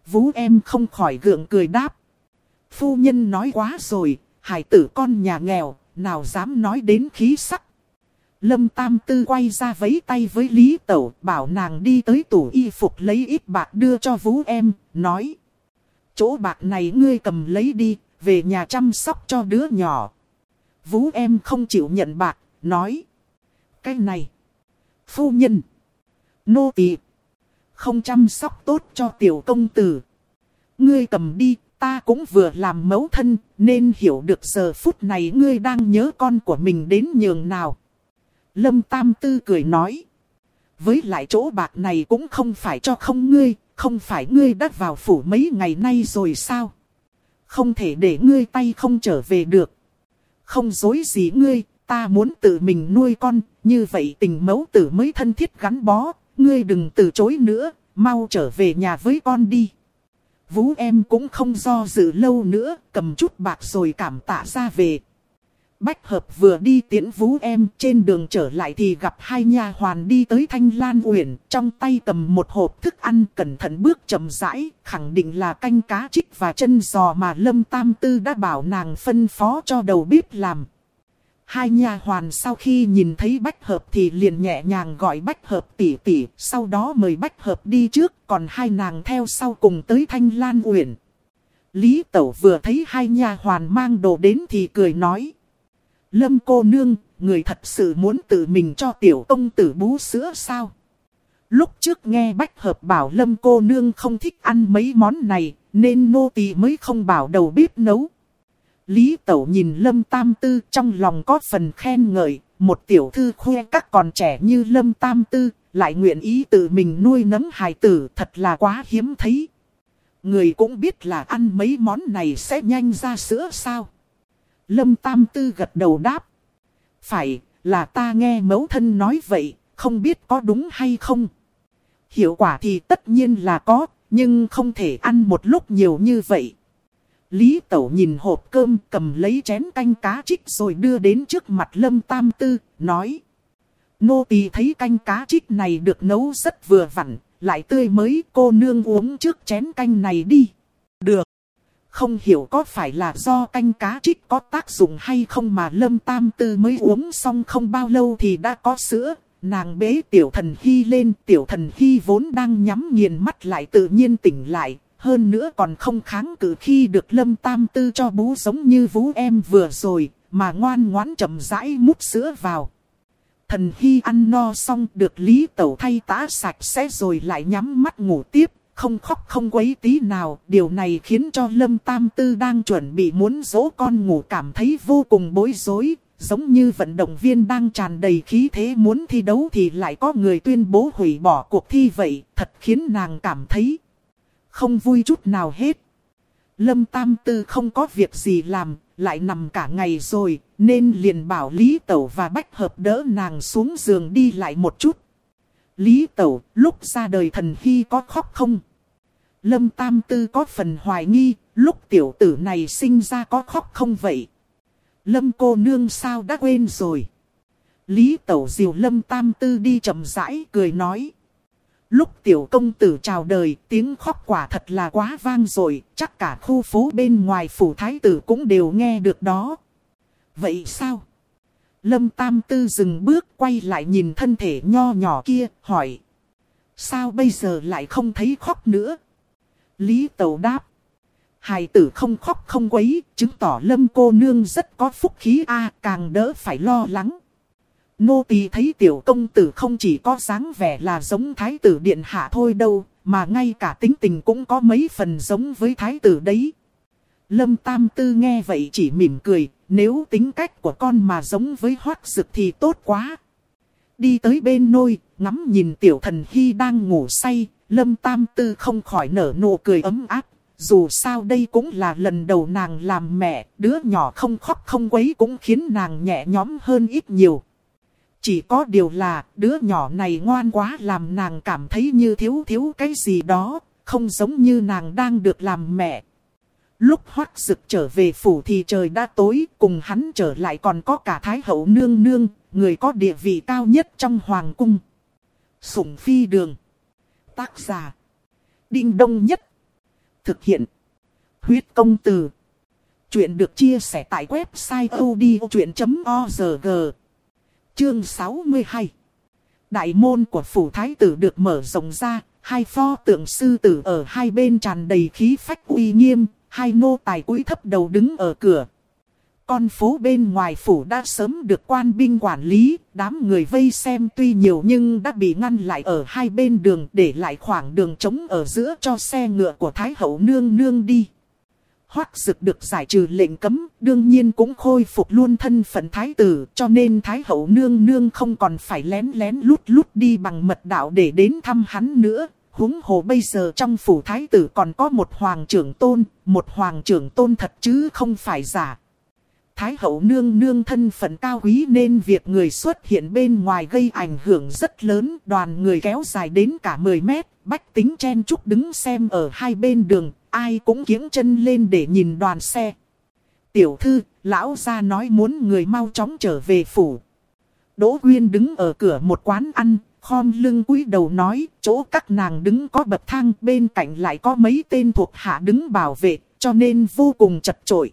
A: Vú em không khỏi gượng cười đáp. Phu nhân nói quá rồi, hải tử con nhà nghèo, nào dám nói đến khí sắc. Lâm Tam Tư quay ra vấy tay với Lý Tẩu, bảo nàng đi tới tủ y phục lấy ít bạc đưa cho vũ em, nói. Chỗ bạc này ngươi cầm lấy đi, về nhà chăm sóc cho đứa nhỏ. vũ em không chịu nhận bạc, nói. Cái này, phu nhân, nô tỳ không chăm sóc tốt cho tiểu công tử. Ngươi cầm đi, ta cũng vừa làm mẫu thân, nên hiểu được giờ phút này ngươi đang nhớ con của mình đến nhường nào. Lâm Tam Tư cười nói. Với lại chỗ bạc này cũng không phải cho không ngươi, không phải ngươi đã vào phủ mấy ngày nay rồi sao? Không thể để ngươi tay không trở về được. Không dối gì ngươi, ta muốn tự mình nuôi con, như vậy tình mẫu tử mới thân thiết gắn bó, ngươi đừng từ chối nữa, mau trở về nhà với con đi. Vũ em cũng không do dự lâu nữa, cầm chút bạc rồi cảm tạ ra về. Bách hợp vừa đi tiễn Vũ em trên đường trở lại thì gặp hai nha hoàn đi tới Thanh Lan Uyển, trong tay cầm một hộp thức ăn cẩn thận bước chậm rãi, khẳng định là canh cá trích và chân giò mà Lâm Tam Tư đã bảo nàng phân phó cho đầu bếp làm. Hai nha hoàn sau khi nhìn thấy bách hợp thì liền nhẹ nhàng gọi bách hợp tỉ tỉ, sau đó mời bách hợp đi trước, còn hai nàng theo sau cùng tới Thanh Lan Uyển. Lý Tẩu vừa thấy hai nha hoàn mang đồ đến thì cười nói. Lâm cô nương, người thật sự muốn tự mình cho tiểu công tử bú sữa sao? Lúc trước nghe bách hợp bảo lâm cô nương không thích ăn mấy món này, nên nô tỳ mới không bảo đầu bếp nấu. Lý Tẩu nhìn Lâm Tam Tư trong lòng có phần khen ngợi, một tiểu thư khoe các còn trẻ như Lâm Tam Tư, lại nguyện ý tự mình nuôi nấng hài tử thật là quá hiếm thấy. Người cũng biết là ăn mấy món này sẽ nhanh ra sữa sao. Lâm Tam Tư gật đầu đáp. Phải, là ta nghe mẫu thân nói vậy, không biết có đúng hay không. Hiệu quả thì tất nhiên là có, nhưng không thể ăn một lúc nhiều như vậy. Lý Tẩu nhìn hộp cơm cầm lấy chén canh cá trích rồi đưa đến trước mặt Lâm Tam Tư, nói. Nô tỳ thấy canh cá trích này được nấu rất vừa vặn, lại tươi mới cô nương uống trước chén canh này đi. Được. Không hiểu có phải là do canh cá trích có tác dụng hay không mà Lâm Tam Tư mới uống xong không bao lâu thì đã có sữa. Nàng bế tiểu thần hy lên, tiểu thần hy vốn đang nhắm nghiền mắt lại tự nhiên tỉnh lại. Hơn nữa còn không kháng cự khi được Lâm Tam Tư cho bú giống như vú em vừa rồi, mà ngoan ngoãn chậm rãi mút sữa vào. Thần Hy ăn no xong được Lý Tẩu thay tã sạch sẽ rồi lại nhắm mắt ngủ tiếp, không khóc không quấy tí nào. Điều này khiến cho Lâm Tam Tư đang chuẩn bị muốn dỗ con ngủ cảm thấy vô cùng bối rối. Giống như vận động viên đang tràn đầy khí thế muốn thi đấu thì lại có người tuyên bố hủy bỏ cuộc thi vậy, thật khiến nàng cảm thấy không vui chút nào hết. Lâm Tam Tư không có việc gì làm, lại nằm cả ngày rồi, nên liền bảo Lý Tẩu và Bách Hợp đỡ nàng xuống giường đi lại một chút. Lý Tẩu, lúc ra đời thần Hy có khóc không? Lâm Tam Tư có phần hoài nghi, lúc tiểu tử này sinh ra có khóc không vậy? Lâm cô nương sao đã quên rồi? Lý Tẩu diều Lâm Tam Tư đi chậm rãi cười nói. Lúc tiểu công tử chào đời, tiếng khóc quả thật là quá vang rồi, chắc cả khu phố bên ngoài phủ thái tử cũng đều nghe được đó. Vậy sao? Lâm Tam Tư dừng bước quay lại nhìn thân thể nho nhỏ kia, hỏi. Sao bây giờ lại không thấy khóc nữa? Lý Tẩu đáp. Hài tử không khóc không quấy, chứng tỏ Lâm cô nương rất có phúc khí a càng đỡ phải lo lắng. Nô tỳ thấy tiểu công tử không chỉ có dáng vẻ là giống thái tử điện hạ thôi đâu, mà ngay cả tính tình cũng có mấy phần giống với thái tử đấy. Lâm Tam Tư nghe vậy chỉ mỉm cười, nếu tính cách của con mà giống với hoác dực thì tốt quá. Đi tới bên nôi, ngắm nhìn tiểu thần khi đang ngủ say, Lâm Tam Tư không khỏi nở nụ cười ấm áp. Dù sao đây cũng là lần đầu nàng làm mẹ, đứa nhỏ không khóc không quấy cũng khiến nàng nhẹ nhõm hơn ít nhiều. Chỉ có điều là đứa nhỏ này ngoan quá làm nàng cảm thấy như thiếu thiếu cái gì đó, không giống như nàng đang được làm mẹ. Lúc hoác rực trở về phủ thì trời đã tối, cùng hắn trở lại còn có cả Thái hậu nương nương, người có địa vị cao nhất trong hoàng cung. Sủng phi đường. Tác giả. Đinh đông nhất. Thực hiện. Huyết công từ. Chuyện được chia sẻ tại website odchuyện.org. Chương 62 Đại môn của phủ thái tử được mở rộng ra, hai pho tượng sư tử ở hai bên tràn đầy khí phách uy nghiêm, hai nô tài cúi thấp đầu đứng ở cửa. Con phố bên ngoài phủ đã sớm được quan binh quản lý, đám người vây xem tuy nhiều nhưng đã bị ngăn lại ở hai bên đường để lại khoảng đường trống ở giữa cho xe ngựa của Thái hậu nương nương đi. Hoác dực được giải trừ lệnh cấm, đương nhiên cũng khôi phục luôn thân phận thái tử, cho nên thái hậu nương nương không còn phải lén lén lút lút đi bằng mật đạo để đến thăm hắn nữa. Húng hồ bây giờ trong phủ thái tử còn có một hoàng trưởng tôn, một hoàng trưởng tôn thật chứ không phải giả. Thái hậu nương nương thân phận cao quý nên việc người xuất hiện bên ngoài gây ảnh hưởng rất lớn. Đoàn người kéo dài đến cả 10 mét, bách tính chen chúc đứng xem ở hai bên đường, ai cũng kiếng chân lên để nhìn đoàn xe. Tiểu thư, lão gia nói muốn người mau chóng trở về phủ. Đỗ Quyên đứng ở cửa một quán ăn, khom lưng cúi đầu nói, chỗ các nàng đứng có bậc thang, bên cạnh lại có mấy tên thuộc hạ đứng bảo vệ, cho nên vô cùng chật chội.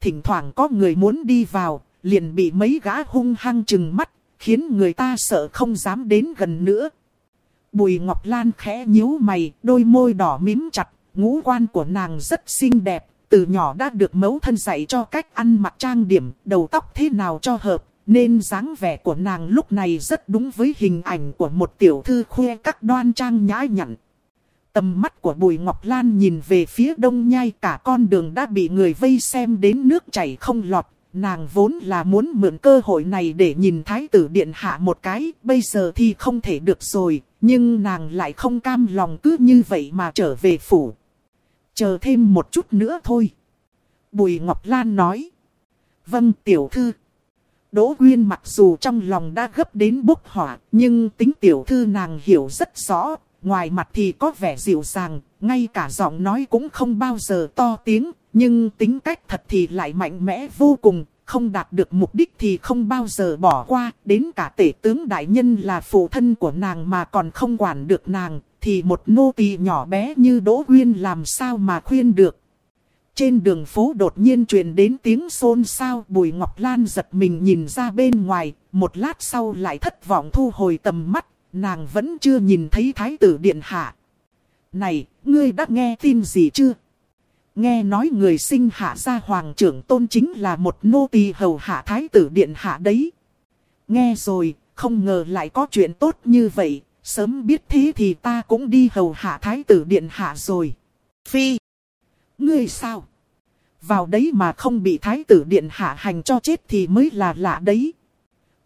A: Thỉnh thoảng có người muốn đi vào, liền bị mấy gã hung hăng chừng mắt, khiến người ta sợ không dám đến gần nữa. Bùi Ngọc Lan khẽ nhíu mày, đôi môi đỏ mím chặt, ngũ quan của nàng rất xinh đẹp, từ nhỏ đã được mẫu thân dạy cho cách ăn mặc trang điểm, đầu tóc thế nào cho hợp, nên dáng vẻ của nàng lúc này rất đúng với hình ảnh của một tiểu thư khuê các đoan trang nhã nhặn. Tầm mắt của Bùi Ngọc Lan nhìn về phía đông nhai cả con đường đã bị người vây xem đến nước chảy không lọt. Nàng vốn là muốn mượn cơ hội này để nhìn Thái tử Điện Hạ một cái, bây giờ thì không thể được rồi, nhưng nàng lại không cam lòng cứ như vậy mà trở về phủ. Chờ thêm một chút nữa thôi. Bùi Ngọc Lan nói. Vâng tiểu thư. Đỗ Quyên mặc dù trong lòng đã gấp đến bốc hỏa, nhưng tính tiểu thư nàng hiểu rất rõ, ngoài mặt thì có vẻ dịu dàng, ngay cả giọng nói cũng không bao giờ to tiếng, nhưng tính cách thật thì lại mạnh mẽ vô cùng, không đạt được mục đích thì không bao giờ bỏ qua, đến cả tể tướng đại nhân là phụ thân của nàng mà còn không quản được nàng, thì một nô tỳ nhỏ bé như Đỗ Quyên làm sao mà khuyên được. Trên đường phố đột nhiên truyền đến tiếng xôn xao, Bùi Ngọc Lan giật mình nhìn ra bên ngoài, một lát sau lại thất vọng thu hồi tầm mắt, nàng vẫn chưa nhìn thấy thái tử điện hạ. Này, ngươi đã nghe tin gì chưa? Nghe nói người sinh hạ ra hoàng trưởng tôn chính là một nô tỳ hầu hạ thái tử điện hạ đấy. Nghe rồi, không ngờ lại có chuyện tốt như vậy, sớm biết thế thì ta cũng đi hầu hạ thái tử điện hạ rồi. Phi, ngươi sao? Vào đấy mà không bị thái tử điện hạ hành cho chết thì mới là lạ đấy.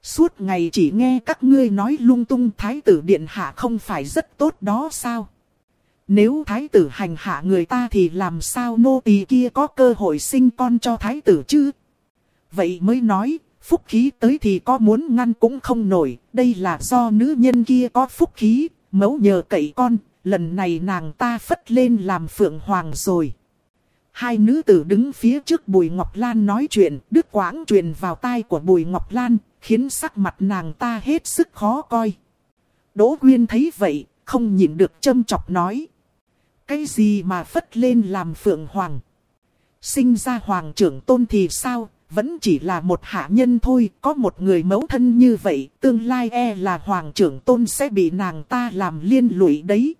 A: Suốt ngày chỉ nghe các ngươi nói lung tung thái tử điện hạ không phải rất tốt đó sao? Nếu thái tử hành hạ người ta thì làm sao nô tỳ kia có cơ hội sinh con cho thái tử chứ? Vậy mới nói, phúc khí tới thì có muốn ngăn cũng không nổi, đây là do nữ nhân kia có phúc khí, mẫu nhờ cậy con, lần này nàng ta phất lên làm phượng hoàng rồi. Hai nữ tử đứng phía trước Bùi Ngọc Lan nói chuyện, đứt quãng truyền vào tai của Bùi Ngọc Lan, khiến sắc mặt nàng ta hết sức khó coi. Đỗ Quyên thấy vậy, không nhịn được châm chọc nói. Cái gì mà phất lên làm phượng hoàng? Sinh ra hoàng trưởng tôn thì sao? Vẫn chỉ là một hạ nhân thôi, có một người mẫu thân như vậy, tương lai e là hoàng trưởng tôn sẽ bị nàng ta làm liên lụy đấy.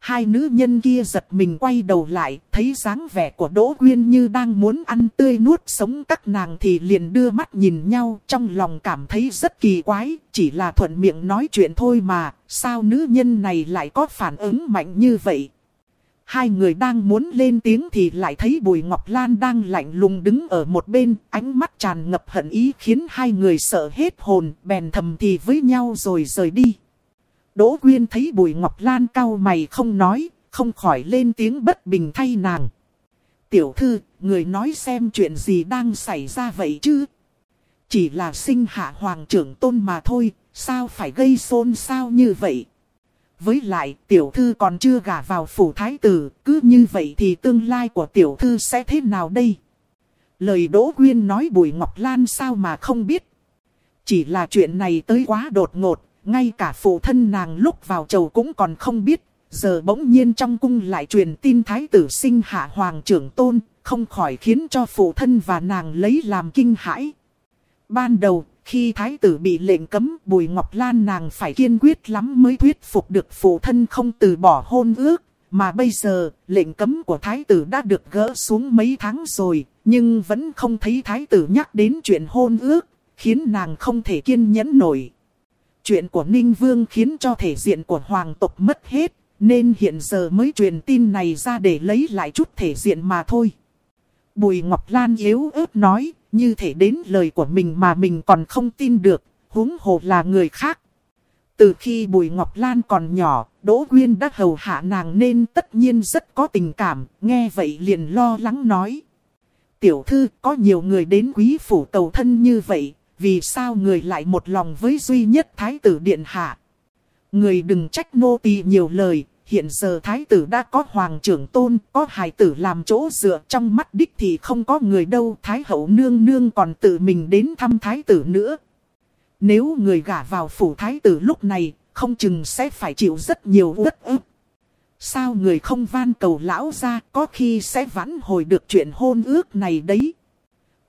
A: Hai nữ nhân kia giật mình quay đầu lại, thấy dáng vẻ của Đỗ Quyên như đang muốn ăn tươi nuốt sống các nàng thì liền đưa mắt nhìn nhau, trong lòng cảm thấy rất kỳ quái, chỉ là thuận miệng nói chuyện thôi mà, sao nữ nhân này lại có phản ứng mạnh như vậy. Hai người đang muốn lên tiếng thì lại thấy Bùi Ngọc Lan đang lạnh lùng đứng ở một bên, ánh mắt tràn ngập hận ý khiến hai người sợ hết hồn, bèn thầm thì với nhau rồi rời đi. Đỗ Quyên thấy Bùi Ngọc Lan cau mày không nói, không khỏi lên tiếng bất bình thay nàng. Tiểu thư, người nói xem chuyện gì đang xảy ra vậy chứ? Chỉ là sinh hạ hoàng trưởng tôn mà thôi, sao phải gây xôn xao như vậy? Với lại, tiểu thư còn chưa gả vào phủ thái tử, cứ như vậy thì tương lai của tiểu thư sẽ thế nào đây? Lời Đỗ Quyên nói Bùi Ngọc Lan sao mà không biết. Chỉ là chuyện này tới quá đột ngột, ngay cả phụ thân nàng lúc vào chầu cũng còn không biết. Giờ bỗng nhiên trong cung lại truyền tin thái tử sinh hạ hoàng trưởng tôn, không khỏi khiến cho phụ thân và nàng lấy làm kinh hãi. Ban đầu, khi thái tử bị lệnh cấm, Bùi Ngọc Lan nàng phải kiên quyết lắm mới thuyết phục được phụ thân không từ bỏ hôn ước. Mà bây giờ, lệnh cấm của thái tử đã được gỡ xuống mấy tháng rồi, nhưng vẫn không thấy thái tử nhắc đến chuyện hôn ước, khiến nàng không thể kiên nhẫn nổi. Chuyện của Ninh Vương khiến cho thể diện của hoàng tộc mất hết, nên hiện giờ mới truyền tin này ra để lấy lại chút thể diện mà thôi. Bùi Ngọc Lan yếu ớt nói, như thể đến lời của mình mà mình còn không tin được, huống hồ là người khác. Từ khi Bùi Ngọc Lan còn nhỏ, Đỗ Quyên đã hầu hạ nàng nên tất nhiên rất có tình cảm, nghe vậy liền lo lắng nói. Tiểu thư, có nhiều người đến quý phủ cầu thân như vậy, vì sao người lại một lòng với duy nhất Thái tử Điện Hạ? Người đừng trách nô tỳ nhiều lời, hiện giờ Thái tử đã có hoàng trưởng tôn, có hài tử làm chỗ dựa trong mắt đích thì không có người đâu. Thái hậu nương nương còn tự mình đến thăm Thái tử nữa. Nếu người gả vào phủ Thái tử lúc này, không chừng sẽ phải chịu rất nhiều uất ức. Sao người không van cầu lão ra có khi sẽ vãn hồi được chuyện hôn ước này đấy.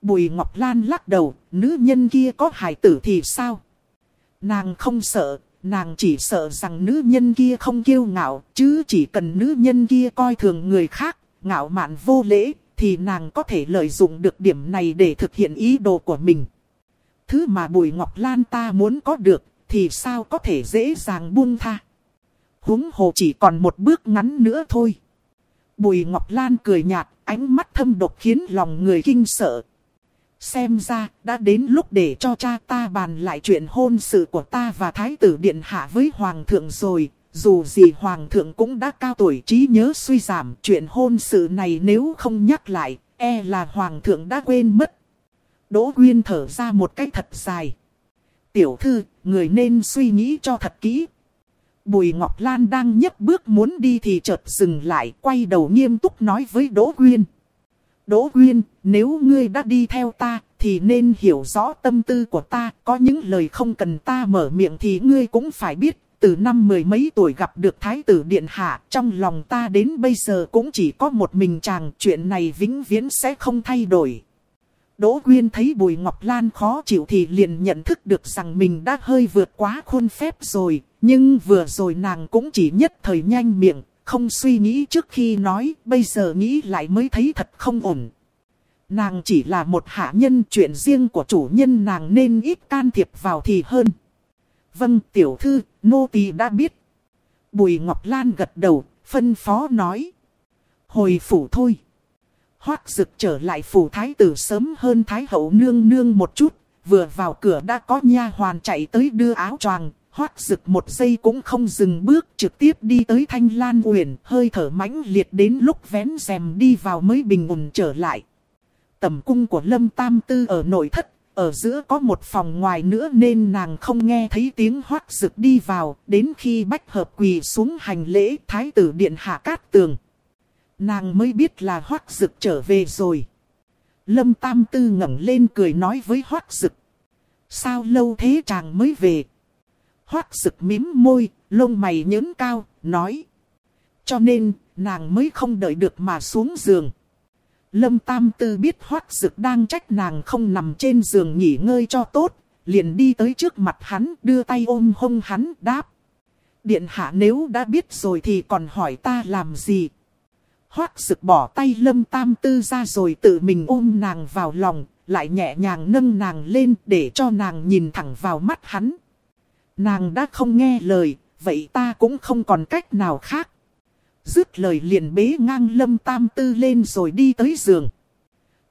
A: Bùi Ngọc Lan lắc đầu, nữ nhân kia có hài tử thì sao? Nàng không sợ, nàng chỉ sợ rằng nữ nhân kia không kiêu ngạo, chứ chỉ cần nữ nhân kia coi thường người khác, ngạo mạn vô lễ, thì nàng có thể lợi dụng được điểm này để thực hiện ý đồ của mình. Thứ mà Bùi Ngọc Lan ta muốn có được, thì sao có thể dễ dàng buông tha? Húng hồ chỉ còn một bước ngắn nữa thôi. Bùi Ngọc Lan cười nhạt, ánh mắt thâm độc khiến lòng người kinh sợ. Xem ra, đã đến lúc để cho cha ta bàn lại chuyện hôn sự của ta và Thái tử Điện Hạ với Hoàng thượng rồi. Dù gì Hoàng thượng cũng đã cao tuổi trí nhớ suy giảm chuyện hôn sự này nếu không nhắc lại, e là Hoàng thượng đã quên mất. Đỗ Quyên thở ra một cách thật dài. Tiểu thư, người nên suy nghĩ cho thật kỹ. Bùi Ngọc Lan đang nhấc bước muốn đi thì chợt dừng lại, quay đầu nghiêm túc nói với Đỗ Quyên. Đỗ Quyên, nếu ngươi đã đi theo ta, thì nên hiểu rõ tâm tư của ta. Có những lời không cần ta mở miệng thì ngươi cũng phải biết. Từ năm mười mấy tuổi gặp được Thái tử Điện Hạ, trong lòng ta đến bây giờ cũng chỉ có một mình chàng. Chuyện này vĩnh viễn sẽ không thay đổi. Đỗ Quyên thấy Bùi Ngọc Lan khó chịu thì liền nhận thức được rằng mình đã hơi vượt quá khuôn phép rồi. Nhưng vừa rồi nàng cũng chỉ nhất thời nhanh miệng, không suy nghĩ trước khi nói, bây giờ nghĩ lại mới thấy thật không ổn. Nàng chỉ là một hạ nhân chuyện riêng của chủ nhân nàng nên ít can thiệp vào thì hơn. Vâng tiểu thư, nô tỳ đã biết. Bùi Ngọc Lan gật đầu, phân phó nói. Hồi phủ thôi. Hoác dực trở lại phủ thái tử sớm hơn thái hậu nương nương một chút. Vừa vào cửa đã có nha hoàn chạy tới đưa áo choàng. Hoác dực một giây cũng không dừng bước, trực tiếp đi tới thanh lan uyển. Hơi thở mãnh liệt đến lúc vén rèm đi vào mới bình ổn trở lại. Tầm cung của Lâm Tam Tư ở nội thất. Ở giữa có một phòng ngoài nữa nên nàng không nghe thấy tiếng hoác dực đi vào. Đến khi bách hợp quỳ xuống hành lễ, thái tử điện hạ cát tường. Nàng mới biết là hoác dực trở về rồi. Lâm Tam Tư ngẩng lên cười nói với hoác dực. Sao lâu thế chàng mới về? Hoác sực mím môi, lông mày nhớn cao, nói. Cho nên, nàng mới không đợi được mà xuống giường. Lâm Tam Tư biết hoác Sực đang trách nàng không nằm trên giường nghỉ ngơi cho tốt. Liền đi tới trước mặt hắn, đưa tay ôm hông hắn, đáp. Điện hạ nếu đã biết rồi thì còn hỏi ta làm gì? Hoác sực bỏ tay lâm tam tư ra rồi tự mình ôm nàng vào lòng, lại nhẹ nhàng nâng nàng lên để cho nàng nhìn thẳng vào mắt hắn. Nàng đã không nghe lời, vậy ta cũng không còn cách nào khác. Dứt lời liền bế ngang lâm tam tư lên rồi đi tới giường.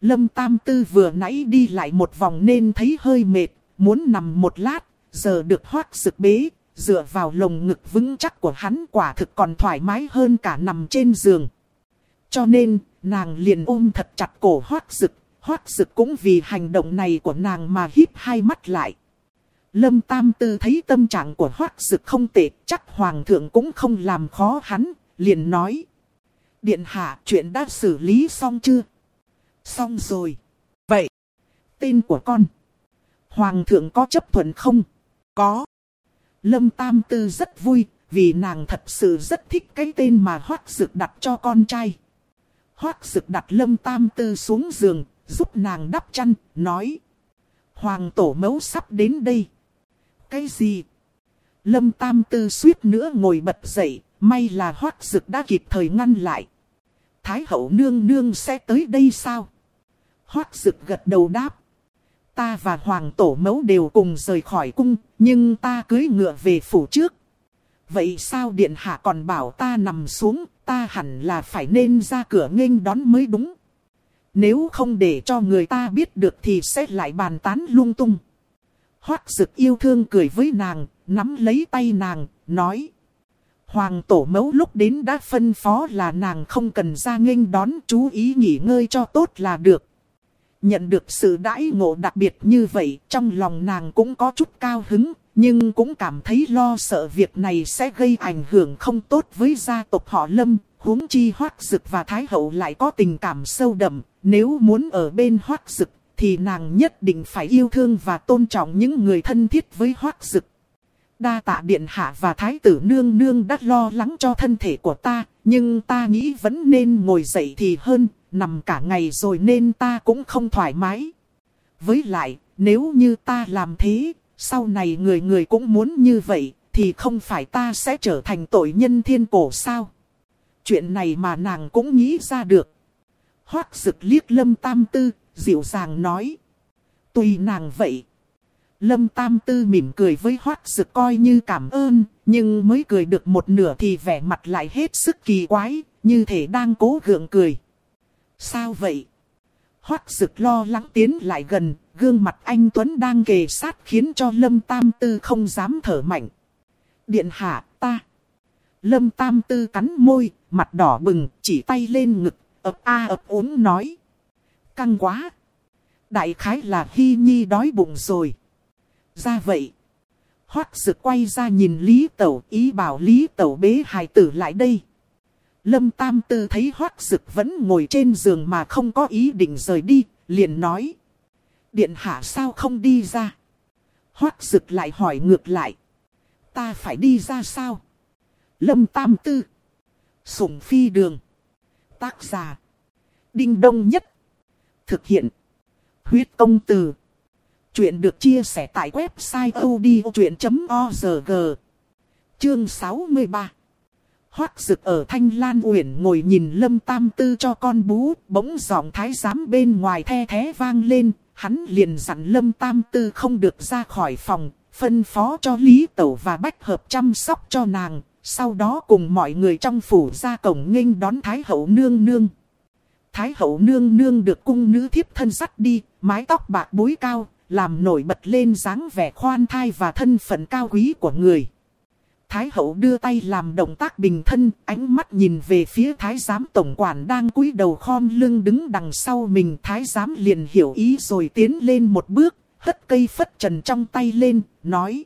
A: Lâm tam tư vừa nãy đi lại một vòng nên thấy hơi mệt, muốn nằm một lát, giờ được hoác sực bế, dựa vào lồng ngực vững chắc của hắn quả thực còn thoải mái hơn cả nằm trên giường. Cho nên, nàng liền ôm thật chặt cổ hoác sực hoác sực cũng vì hành động này của nàng mà híp hai mắt lại. Lâm Tam Tư thấy tâm trạng của hoác dực không tệ, chắc hoàng thượng cũng không làm khó hắn, liền nói. Điện hạ chuyện đã xử lý xong chưa? Xong rồi. Vậy, tên của con. Hoàng thượng có chấp thuận không? Có. Lâm Tam Tư rất vui, vì nàng thật sự rất thích cái tên mà hoác dực đặt cho con trai. Hoác sực đặt lâm tam tư xuống giường, giúp nàng đắp chăn, nói. Hoàng tổ mẫu sắp đến đây. Cái gì? Lâm tam tư suýt nữa ngồi bật dậy, may là hoác sực đã kịp thời ngăn lại. Thái hậu nương nương sẽ tới đây sao? Hoác sực gật đầu đáp. Ta và hoàng tổ mẫu đều cùng rời khỏi cung, nhưng ta cưới ngựa về phủ trước. Vậy sao điện hạ còn bảo ta nằm xuống, ta hẳn là phải nên ra cửa nghênh đón mới đúng. Nếu không để cho người ta biết được thì sẽ lại bàn tán lung tung. Hoác dực yêu thương cười với nàng, nắm lấy tay nàng, nói. Hoàng tổ mẫu lúc đến đã phân phó là nàng không cần ra nghênh đón chú ý nghỉ ngơi cho tốt là được. Nhận được sự đãi ngộ đặc biệt như vậy, trong lòng nàng cũng có chút cao hứng, nhưng cũng cảm thấy lo sợ việc này sẽ gây ảnh hưởng không tốt với gia tộc họ Lâm, huống chi Hoác Dực và Thái Hậu lại có tình cảm sâu đậm, nếu muốn ở bên Hoác Dực thì nàng nhất định phải yêu thương và tôn trọng những người thân thiết với Hoác Dực. Đa tạ Điện Hạ và Thái tử Nương Nương đã lo lắng cho thân thể của ta, nhưng ta nghĩ vẫn nên ngồi dậy thì hơn, nằm cả ngày rồi nên ta cũng không thoải mái. Với lại, nếu như ta làm thế, sau này người người cũng muốn như vậy, thì không phải ta sẽ trở thành tội nhân thiên cổ sao? Chuyện này mà nàng cũng nghĩ ra được. Hoác rực liếc lâm tam tư, dịu dàng nói. Tùy nàng vậy. Lâm tam tư mỉm cười với hoác sực coi như cảm ơn, nhưng mới cười được một nửa thì vẻ mặt lại hết sức kỳ quái, như thể đang cố gượng cười. Sao vậy? Hoác sực lo lắng tiến lại gần, gương mặt anh Tuấn đang kề sát khiến cho Lâm Tam Tư không dám thở mạnh. Điện hạ, ta. Lâm Tam Tư cắn môi, mặt đỏ bừng, chỉ tay lên ngực, ập a ập ốm nói. Căng quá. Đại khái là Hy Nhi đói bụng rồi. Ra vậy. Hoác rực quay ra nhìn Lý Tẩu, ý bảo Lý Tẩu bế hài tử lại đây. Lâm Tam Tư thấy Hoác sực vẫn ngồi trên giường mà không có ý định rời đi, liền nói. Điện hạ sao không đi ra? Hoác rực lại hỏi ngược lại. Ta phải đi ra sao? Lâm Tam Tư. Sủng Phi Đường. Tác giả. Đinh Đông Nhất. Thực hiện. Huyết công từ. Chuyện được chia sẻ tại website odchuyện.org. Chương 63. Hoác rực ở Thanh Lan Uyển ngồi nhìn Lâm Tam Tư cho con bú, bỗng giọng thái giám bên ngoài the thế vang lên, hắn liền dặn Lâm Tam Tư không được ra khỏi phòng, phân phó cho Lý Tẩu và Bách Hợp chăm sóc cho nàng, sau đó cùng mọi người trong phủ ra cổng nghênh đón Thái Hậu Nương Nương. Thái Hậu Nương Nương được cung nữ thiếp thân dắt đi, mái tóc bạc búi cao, làm nổi bật lên dáng vẻ khoan thai và thân phận cao quý của người. Thái hậu đưa tay làm động tác bình thân, ánh mắt nhìn về phía thái giám tổng quản đang cúi đầu khom lưng đứng đằng sau mình. Thái giám liền hiểu ý rồi tiến lên một bước, hất cây phất trần trong tay lên, nói.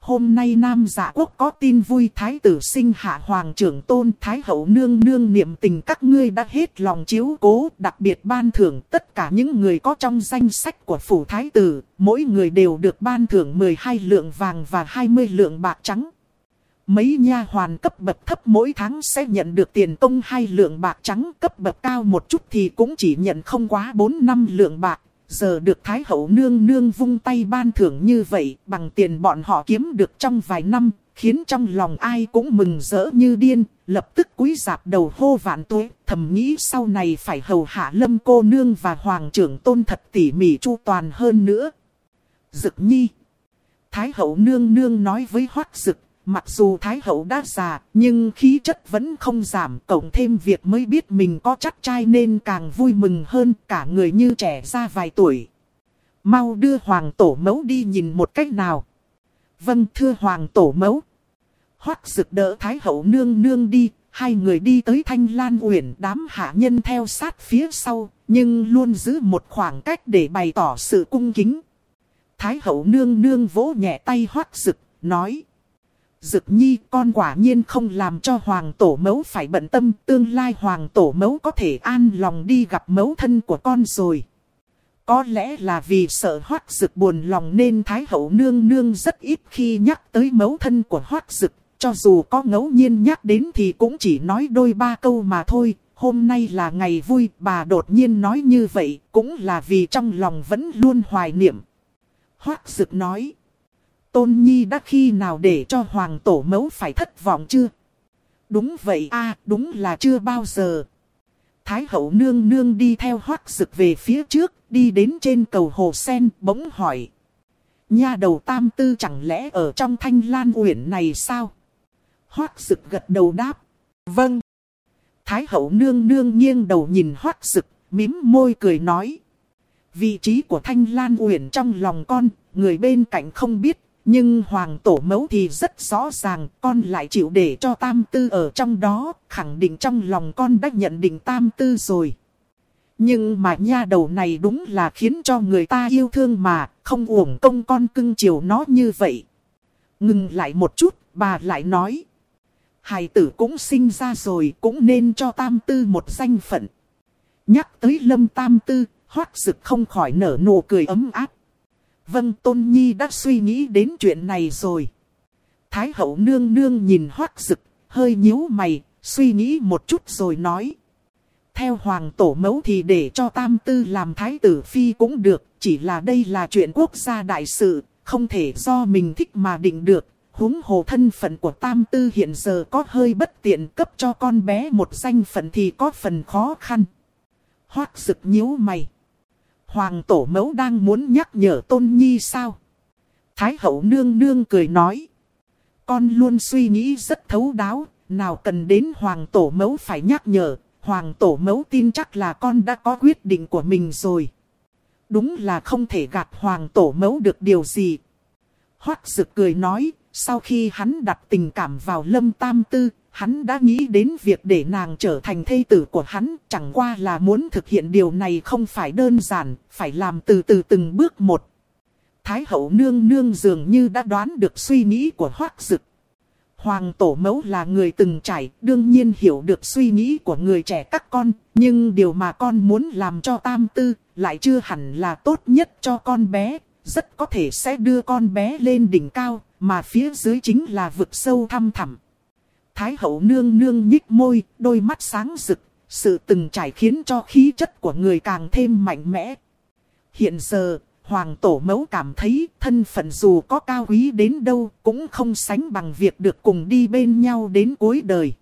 A: Hôm nay Nam giả quốc có tin vui Thái tử sinh hạ Hoàng trưởng tôn Thái hậu nương nương niệm tình các ngươi đã hết lòng chiếu cố đặc biệt ban thưởng tất cả những người có trong danh sách của phủ Thái tử, mỗi người đều được ban thưởng 12 lượng vàng và 20 lượng bạc trắng. Mấy nha hoàn cấp bậc thấp mỗi tháng sẽ nhận được tiền công hai lượng bạc trắng cấp bậc cao một chút thì cũng chỉ nhận không quá 4 năm lượng bạc. Giờ được Thái hậu nương nương vung tay ban thưởng như vậy bằng tiền bọn họ kiếm được trong vài năm, khiến trong lòng ai cũng mừng rỡ như điên, lập tức cúi dạp đầu hô vạn tuế, thầm nghĩ sau này phải hầu hạ lâm cô nương và hoàng trưởng tôn thật tỉ mỉ chu toàn hơn nữa. Dực nhi Thái hậu nương nương nói với hoác dực, Mặc dù Thái Hậu đã già, nhưng khí chất vẫn không giảm. Cộng thêm việc mới biết mình có chắc trai nên càng vui mừng hơn cả người như trẻ ra vài tuổi. Mau đưa Hoàng Tổ Mẫu đi nhìn một cách nào. Vâng thưa Hoàng Tổ Mẫu. Hoác rực đỡ Thái Hậu nương nương đi. Hai người đi tới Thanh Lan Uyển đám hạ nhân theo sát phía sau. Nhưng luôn giữ một khoảng cách để bày tỏ sự cung kính. Thái Hậu nương nương vỗ nhẹ tay hoác rực, nói. Dực nhi con quả nhiên không làm cho hoàng tổ mẫu phải bận tâm. Tương lai hoàng tổ mẫu có thể an lòng đi gặp mẫu thân của con rồi. Có lẽ là vì sợ hoác dực buồn lòng nên Thái hậu nương nương rất ít khi nhắc tới mẫu thân của hoác dực. Cho dù có ngẫu nhiên nhắc đến thì cũng chỉ nói đôi ba câu mà thôi. Hôm nay là ngày vui, bà đột nhiên nói như vậy, cũng là vì trong lòng vẫn luôn hoài niệm. Hoác dực nói. Tôn Nhi đã khi nào để cho Hoàng Tổ mẫu phải thất vọng chưa? Đúng vậy a đúng là chưa bao giờ. Thái hậu nương nương đi theo hoác rực về phía trước, đi đến trên cầu hồ sen, bỗng hỏi. Nha đầu tam tư chẳng lẽ ở trong thanh lan uyển này sao? Hoác rực gật đầu đáp. Vâng. Thái hậu nương nương nghiêng đầu nhìn hoác rực, mím môi cười nói. Vị trí của thanh lan uyển trong lòng con, người bên cạnh không biết, nhưng hoàng tổ mẫu thì rất rõ ràng, con lại chịu để cho tam tư ở trong đó, khẳng định trong lòng con đã nhận định tam tư rồi. Nhưng mà nha đầu này đúng là khiến cho người ta yêu thương mà, không uổng công con cưng chiều nó như vậy. Ngừng lại một chút, bà lại nói. Hài tử cũng sinh ra rồi, cũng nên cho tam tư một danh phận. Nhắc tới lâm tam tư, hoác sực không khỏi nở nụ cười ấm áp. Vâng Tôn Nhi đã suy nghĩ đến chuyện này rồi. Thái hậu nương nương nhìn hoác rực, hơi nhíu mày, suy nghĩ một chút rồi nói. Theo hoàng tổ mẫu thì để cho tam tư làm thái tử phi cũng được, chỉ là đây là chuyện quốc gia đại sự, không thể do mình thích mà định được. húng hồ thân phận của tam tư hiện giờ có hơi bất tiện cấp cho con bé một danh phận thì có phần khó khăn. Hoác rực nhíu mày. Hoàng tổ mẫu đang muốn nhắc nhở tôn nhi sao? Thái hậu nương nương cười nói. Con luôn suy nghĩ rất thấu đáo, nào cần đến hoàng tổ mẫu phải nhắc nhở. Hoàng tổ mẫu tin chắc là con đã có quyết định của mình rồi. Đúng là không thể gạt hoàng tổ mẫu được điều gì. Hoác dực cười nói, sau khi hắn đặt tình cảm vào lâm tam tư, Hắn đã nghĩ đến việc để nàng trở thành thê tử của hắn, chẳng qua là muốn thực hiện điều này không phải đơn giản, phải làm từ từ từng bước một. Thái hậu nương nương dường như đã đoán được suy nghĩ của Hoác Dực. Hoàng tổ mẫu là người từng trải, đương nhiên hiểu được suy nghĩ của người trẻ các con, nhưng điều mà con muốn làm cho tam tư, lại chưa hẳn là tốt nhất cho con bé, rất có thể sẽ đưa con bé lên đỉnh cao, mà phía dưới chính là vực sâu thăm thẳm. Thái hậu nương nương nhích môi, đôi mắt sáng rực, sự từng trải khiến cho khí chất của người càng thêm mạnh mẽ. Hiện giờ, Hoàng Tổ Mẫu cảm thấy thân phận dù có cao quý đến đâu cũng không sánh bằng việc được cùng đi bên nhau đến cuối đời.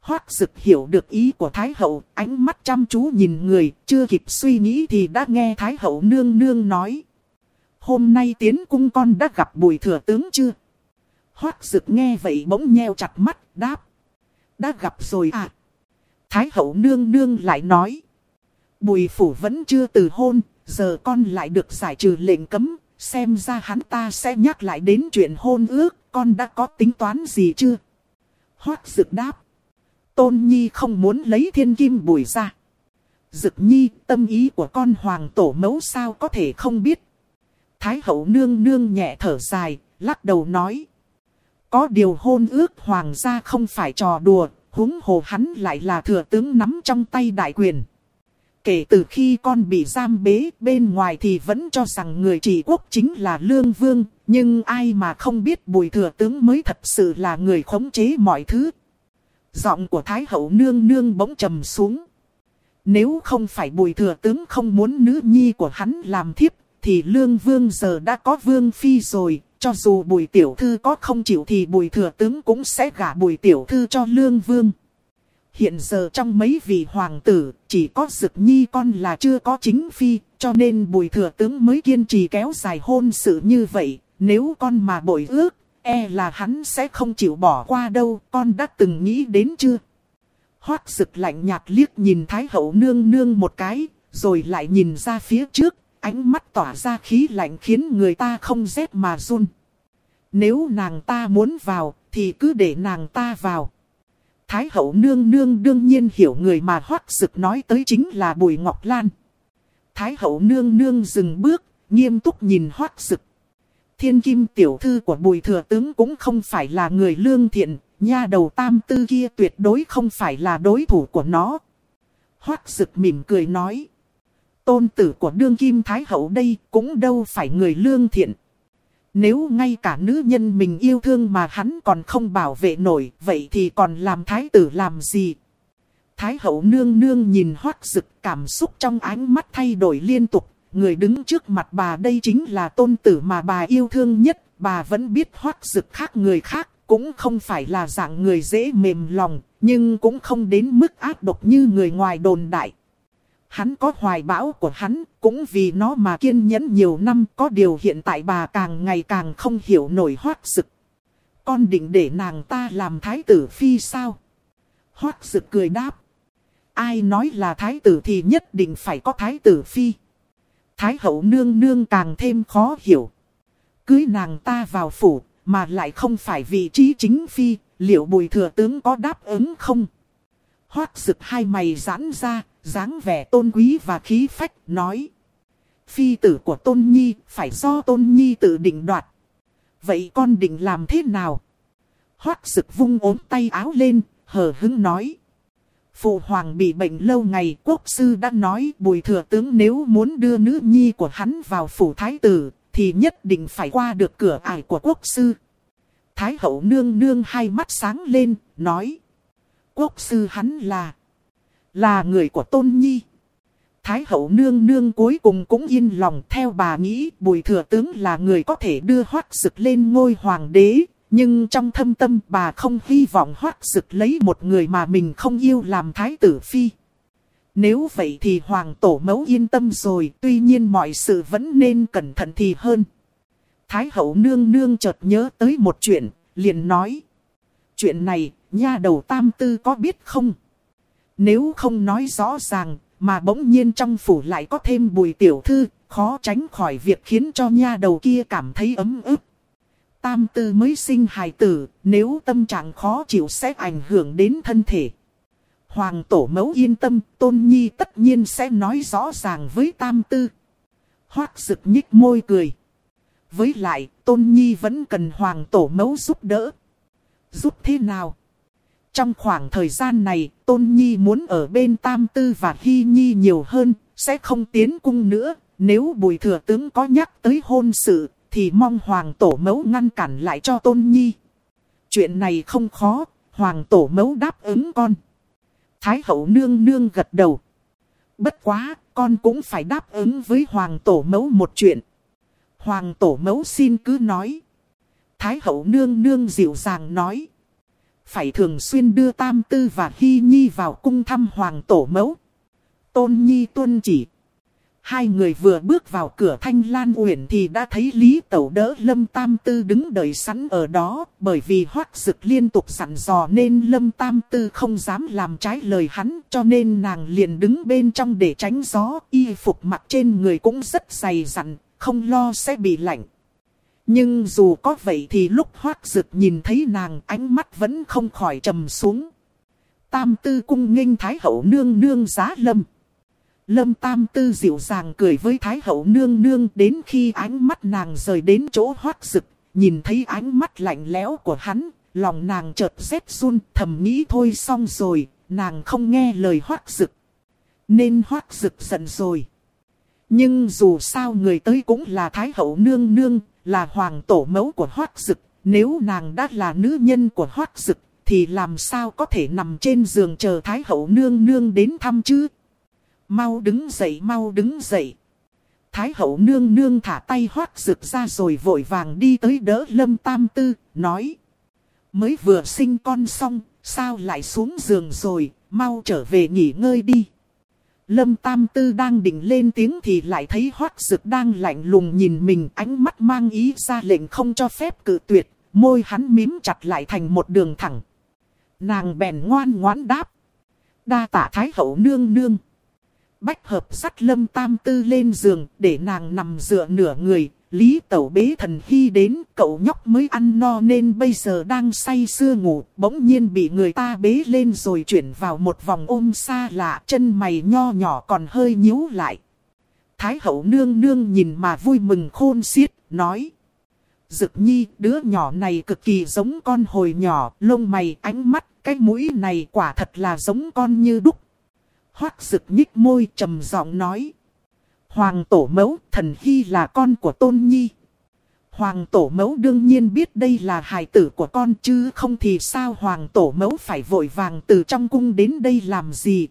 A: Hoác dực hiểu được ý của Thái Hậu, ánh mắt chăm chú nhìn người, chưa kịp suy nghĩ thì đã nghe Thái Hậu nương nương nói. Hôm nay tiến cung con đã gặp bùi thừa tướng chưa? Hoác dực nghe vậy bỗng nheo chặt mắt, đáp. Đã gặp rồi à? Thái Hậu nương nương lại nói. Bùi phủ vẫn chưa từ hôn, giờ con lại được giải trừ lệnh cấm, xem ra hắn ta sẽ nhắc lại đến chuyện hôn ước, con đã có tính toán gì chưa? Hoác dực đáp. Tôn Nhi không muốn lấy thiên kim bùi ra. Dực Nhi, tâm ý của con hoàng tổ mẫu sao có thể không biết. Thái hậu nương nương nhẹ thở dài, lắc đầu nói. Có điều hôn ước hoàng gia không phải trò đùa, húng hồ hắn lại là thừa tướng nắm trong tay đại quyền. Kể từ khi con bị giam bế bên ngoài thì vẫn cho rằng người trị quốc chính là Lương Vương, nhưng ai mà không biết bùi thừa tướng mới thật sự là người khống chế mọi thứ. Giọng của Thái hậu nương nương bỗng trầm xuống. Nếu không phải bùi thừa tướng không muốn nữ nhi của hắn làm thiếp, thì Lương Vương giờ đã có Vương Phi rồi. Cho dù bùi tiểu thư có không chịu thì bùi thừa tướng cũng sẽ gả bùi tiểu thư cho Lương Vương. Hiện giờ trong mấy vị hoàng tử, chỉ có Dực Nhi con là chưa có chính phi, cho nên bùi thừa tướng mới kiên trì kéo dài hôn sự như vậy. Nếu con mà bội ước, e là hắn sẽ không chịu bỏ qua đâu, con đã từng nghĩ đến chưa? Hoác Dực lạnh nhạt liếc nhìn Thái hậu nương nương một cái, rồi lại nhìn ra phía trước, ánh mắt tỏa ra khí lạnh khiến người ta không rét mà run. Nếu nàng ta muốn vào, thì cứ để nàng ta vào. Thái hậu nương nương đương nhiên hiểu người mà hoác sực nói tới chính là Bùi Ngọc Lan. Thái hậu nương nương dừng bước, nghiêm túc nhìn hoác sực. Thiên kim tiểu thư của bùi thừa tướng cũng không phải là người lương thiện, nha đầu tam tư kia tuyệt đối không phải là đối thủ của nó. Hoác sực mỉm cười nói. Tôn tử của đương kim thái hậu đây cũng đâu phải người lương thiện. Nếu ngay cả nữ nhân mình yêu thương mà hắn còn không bảo vệ nổi, vậy thì còn làm thái tử làm gì? Thái hậu nương nương nhìn hoác rực cảm xúc trong ánh mắt thay đổi liên tục. Người đứng trước mặt bà đây chính là tôn tử mà bà yêu thương nhất. Bà vẫn biết hoác rực khác người khác, cũng không phải là dạng người dễ mềm lòng, nhưng cũng không đến mức ác độc như người ngoài đồn đại. Hắn có hoài bão của hắn, cũng vì nó mà kiên nhẫn nhiều năm, có điều hiện tại bà càng ngày càng không hiểu nổi hoác sực. Con định để nàng ta làm thái tử phi sao? Hoác sực cười đáp. Ai nói là thái tử thì nhất định phải có thái tử phi. Thái hậu nương nương càng thêm khó hiểu. Cưới nàng ta vào phủ, mà lại không phải vị trí chính phi, liệu bùi thừa tướng có đáp ứng không? Hoác sực hai mày giãn ra, dáng vẻ tôn quý và khí phách, nói. Phi tử của Tôn Nhi phải do Tôn Nhi tự định đoạt. Vậy con định làm thế nào? Hoác sực vung ốm tay áo lên, hờ hứng nói. Phụ hoàng bị bệnh lâu ngày, quốc sư đã nói bùi thừa tướng nếu muốn đưa nữ nhi của hắn vào phủ thái tử, thì nhất định phải qua được cửa ải của quốc sư. Thái hậu nương nương hai mắt sáng lên, nói. Quốc sư hắn là là người của Tôn Nhi. Thái hậu nương nương cuối cùng cũng yên lòng theo bà nghĩ bùi thừa tướng là người có thể đưa hoác sực lên ngôi hoàng đế. Nhưng trong thâm tâm bà không hy vọng hoác sực lấy một người mà mình không yêu làm thái tử phi. Nếu vậy thì hoàng tổ mẫu yên tâm rồi, tuy nhiên mọi sự vẫn nên cẩn thận thì hơn. Thái hậu nương nương chợt nhớ tới một chuyện, liền nói. Chuyện này, nha đầu tam tư có biết không? Nếu không nói rõ ràng, mà bỗng nhiên trong phủ lại có thêm bùi tiểu thư, khó tránh khỏi việc khiến cho nha đầu kia cảm thấy ấm ức. Tam tư mới sinh hài tử, nếu tâm trạng khó chịu sẽ ảnh hưởng đến thân thể. Hoàng tổ mẫu yên tâm, tôn nhi tất nhiên sẽ nói rõ ràng với tam tư. Hoác sực nhích môi cười. Với lại, tôn nhi vẫn cần hoàng tổ mẫu giúp đỡ. giúp thế nào? Trong khoảng thời gian này, Tôn Nhi muốn ở bên Tam Tư và Hy Nhi nhiều hơn, sẽ không tiến cung nữa. Nếu bùi thừa tướng có nhắc tới hôn sự, thì mong Hoàng Tổ Mẫu ngăn cản lại cho Tôn Nhi. Chuyện này không khó, Hoàng Tổ Mẫu đáp ứng con. Thái hậu nương nương gật đầu. Bất quá, con cũng phải đáp ứng với Hoàng Tổ Mẫu một chuyện. Hoàng Tổ Mẫu xin cứ nói. Thái hậu nương nương dịu dàng nói. Phải thường xuyên đưa Tam Tư và Hy Nhi vào cung thăm Hoàng Tổ Mẫu. Tôn Nhi tuân chỉ. Hai người vừa bước vào cửa thanh lan uyển thì đã thấy Lý Tẩu đỡ Lâm Tam Tư đứng đợi sẵn ở đó. Bởi vì hoác dực liên tục sẵn dò nên Lâm Tam Tư không dám làm trái lời hắn. Cho nên nàng liền đứng bên trong để tránh gió. Y phục mặc trên người cũng rất dày dặn, không lo sẽ bị lạnh. Nhưng dù có vậy thì lúc hoác rực nhìn thấy nàng ánh mắt vẫn không khỏi trầm xuống. Tam Tư cung nghênh Thái Hậu nương nương giá Lâm. Lâm Tam Tư dịu dàng cười với Thái Hậu nương nương đến khi ánh mắt nàng rời đến chỗ hoác rực, nhìn thấy ánh mắt lạnh lẽo của hắn, lòng nàng chợt rét run thầm nghĩ thôi xong rồi, nàng không nghe lời hoác rực. Nên hoác rực giận rồi. Nhưng dù sao người tới cũng là Thái Hậu nương nương, là hoàng tổ mẫu của hoác dực, nếu nàng đã là nữ nhân của hoác dực, thì làm sao có thể nằm trên giường chờ Thái Hậu nương nương đến thăm chứ? Mau đứng dậy, mau đứng dậy. Thái hậu nương nương thả tay hoác rực ra rồi vội vàng đi tới đỡ lâm tam tư, nói. Mới vừa sinh con xong, sao lại xuống giường rồi, mau trở về nghỉ ngơi đi. Lâm Tam Tư đang định lên tiếng thì lại thấy hoác Dực đang lạnh lùng nhìn mình ánh mắt mang ý ra lệnh không cho phép cự tuyệt, môi hắn mím chặt lại thành một đường thẳng. Nàng bèn ngoan ngoãn đáp. Đa tả Thái Hậu nương nương. Bách hợp sắt lâm tam tư lên giường để nàng nằm dựa nửa người. Lý tẩu bế thần khi đến cậu nhóc mới ăn no nên bây giờ đang say sưa ngủ. Bỗng nhiên bị người ta bế lên rồi chuyển vào một vòng ôm xa lạ chân mày nho nhỏ còn hơi nhíu lại. Thái hậu nương nương nhìn mà vui mừng khôn xiết, nói. Dực nhi, đứa nhỏ này cực kỳ giống con hồi nhỏ, lông mày, ánh mắt, cái mũi này quả thật là giống con như đúc. Hoác dực nhích môi trầm giọng nói. Hoàng tổ mẫu thần hy là con của tôn nhi. Hoàng tổ mẫu đương nhiên biết đây là hài tử của con chứ không thì sao hoàng tổ mẫu phải vội vàng từ trong cung đến đây làm gì.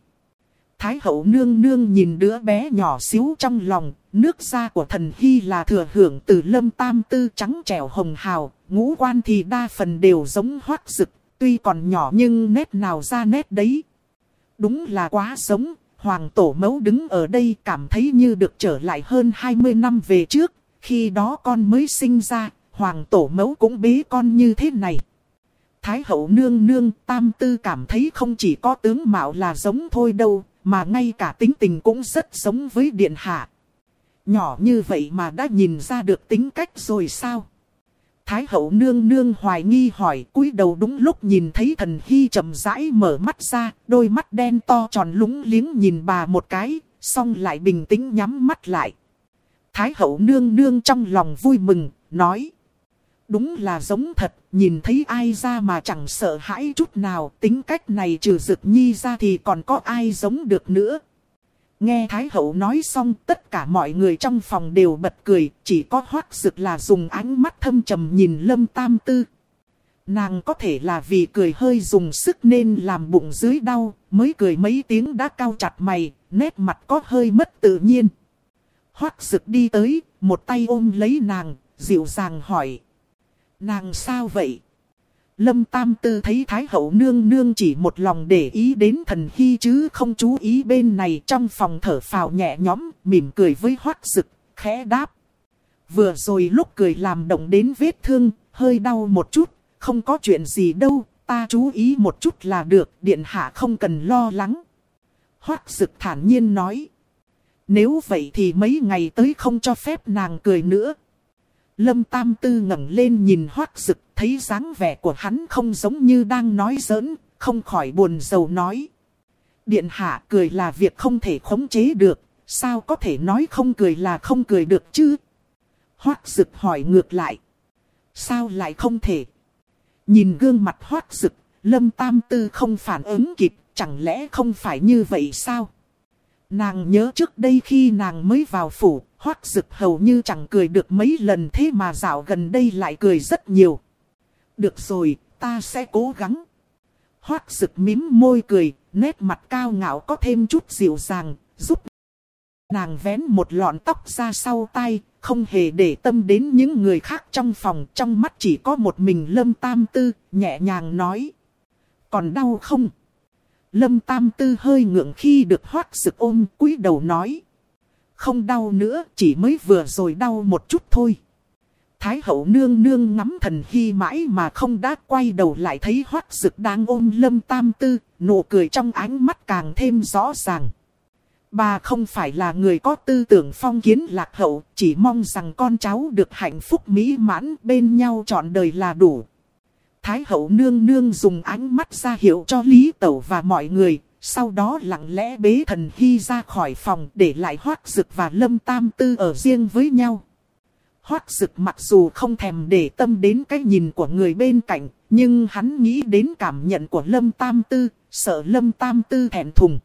A: Thái hậu nương nương nhìn đứa bé nhỏ xíu trong lòng, nước da của thần hy là thừa hưởng từ lâm tam tư trắng trẻo hồng hào, ngũ quan thì đa phần đều giống hoác rực, tuy còn nhỏ nhưng nét nào ra nét đấy. Đúng là quá sống, Hoàng Tổ Mẫu đứng ở đây cảm thấy như được trở lại hơn 20 năm về trước. Khi đó con mới sinh ra, Hoàng Tổ Mẫu cũng bế con như thế này. Thái hậu nương nương tam tư cảm thấy không chỉ có tướng mạo là giống thôi đâu, mà ngay cả tính tình cũng rất giống với điện hạ. Nhỏ như vậy mà đã nhìn ra được tính cách rồi sao? Thái hậu nương nương hoài nghi hỏi cúi đầu đúng lúc nhìn thấy thần hy chậm rãi mở mắt ra, đôi mắt đen to tròn lúng liếng nhìn bà một cái, xong lại bình tĩnh nhắm mắt lại. Thái hậu nương nương trong lòng vui mừng, nói. Đúng là giống thật, nhìn thấy ai ra mà chẳng sợ hãi chút nào, tính cách này trừ dực nhi ra thì còn có ai giống được nữa. Nghe Thái Hậu nói xong tất cả mọi người trong phòng đều bật cười, chỉ có hoác sực là dùng ánh mắt thâm trầm nhìn Lâm Tam Tư. Nàng có thể là vì cười hơi dùng sức nên làm bụng dưới đau, mới cười mấy tiếng đã cao chặt mày, nét mặt có hơi mất tự nhiên. Hoác sực đi tới, một tay ôm lấy nàng, dịu dàng hỏi. Nàng sao vậy? Lâm Tam Tư thấy Thái Hậu nương nương chỉ một lòng để ý đến thần hy chứ không chú ý bên này trong phòng thở phào nhẹ nhõm, mỉm cười với hoác rực, khẽ đáp. Vừa rồi lúc cười làm động đến vết thương, hơi đau một chút, không có chuyện gì đâu, ta chú ý một chút là được, điện hạ không cần lo lắng. Hoác rực thản nhiên nói. Nếu vậy thì mấy ngày tới không cho phép nàng cười nữa, Lâm Tam Tư ngẩng lên nhìn hoác rực, thấy dáng vẻ của hắn không giống như đang nói giỡn, không khỏi buồn rầu nói. Điện hạ cười là việc không thể khống chế được, sao có thể nói không cười là không cười được chứ? Hoác rực hỏi ngược lại. Sao lại không thể? Nhìn gương mặt hoác rực, Lâm Tam Tư không phản ứng kịp, chẳng lẽ không phải như vậy sao? Nàng nhớ trước đây khi nàng mới vào phủ, hoát dực hầu như chẳng cười được mấy lần thế mà dạo gần đây lại cười rất nhiều. Được rồi, ta sẽ cố gắng. Hoát dực mím môi cười, nét mặt cao ngạo có thêm chút dịu dàng, giúp nàng vén một lọn tóc ra sau tay, không hề để tâm đến những người khác trong phòng, trong mắt chỉ có một mình Lâm Tam Tư, nhẹ nhàng nói. Còn đau không? Lâm Tam Tư hơi ngượng khi được hoát sực ôm, cúi đầu nói. Không đau nữa, chỉ mới vừa rồi đau một chút thôi. Thái hậu nương nương ngắm thần hy mãi mà không đã quay đầu lại thấy hoắc sực đang ôm Lâm Tam Tư, nụ cười trong ánh mắt càng thêm rõ ràng. Bà không phải là người có tư tưởng phong kiến lạc hậu, chỉ mong rằng con cháu được hạnh phúc mỹ mãn bên nhau trọn đời là đủ. Thái hậu nương nương dùng ánh mắt ra hiệu cho Lý Tẩu và mọi người, sau đó lặng lẽ bế thần hy ra khỏi phòng để lại hoác dực và lâm tam tư ở riêng với nhau. Hoác dực mặc dù không thèm để tâm đến cái nhìn của người bên cạnh, nhưng hắn nghĩ đến cảm nhận của lâm tam tư, sợ lâm tam tư thẹn thùng.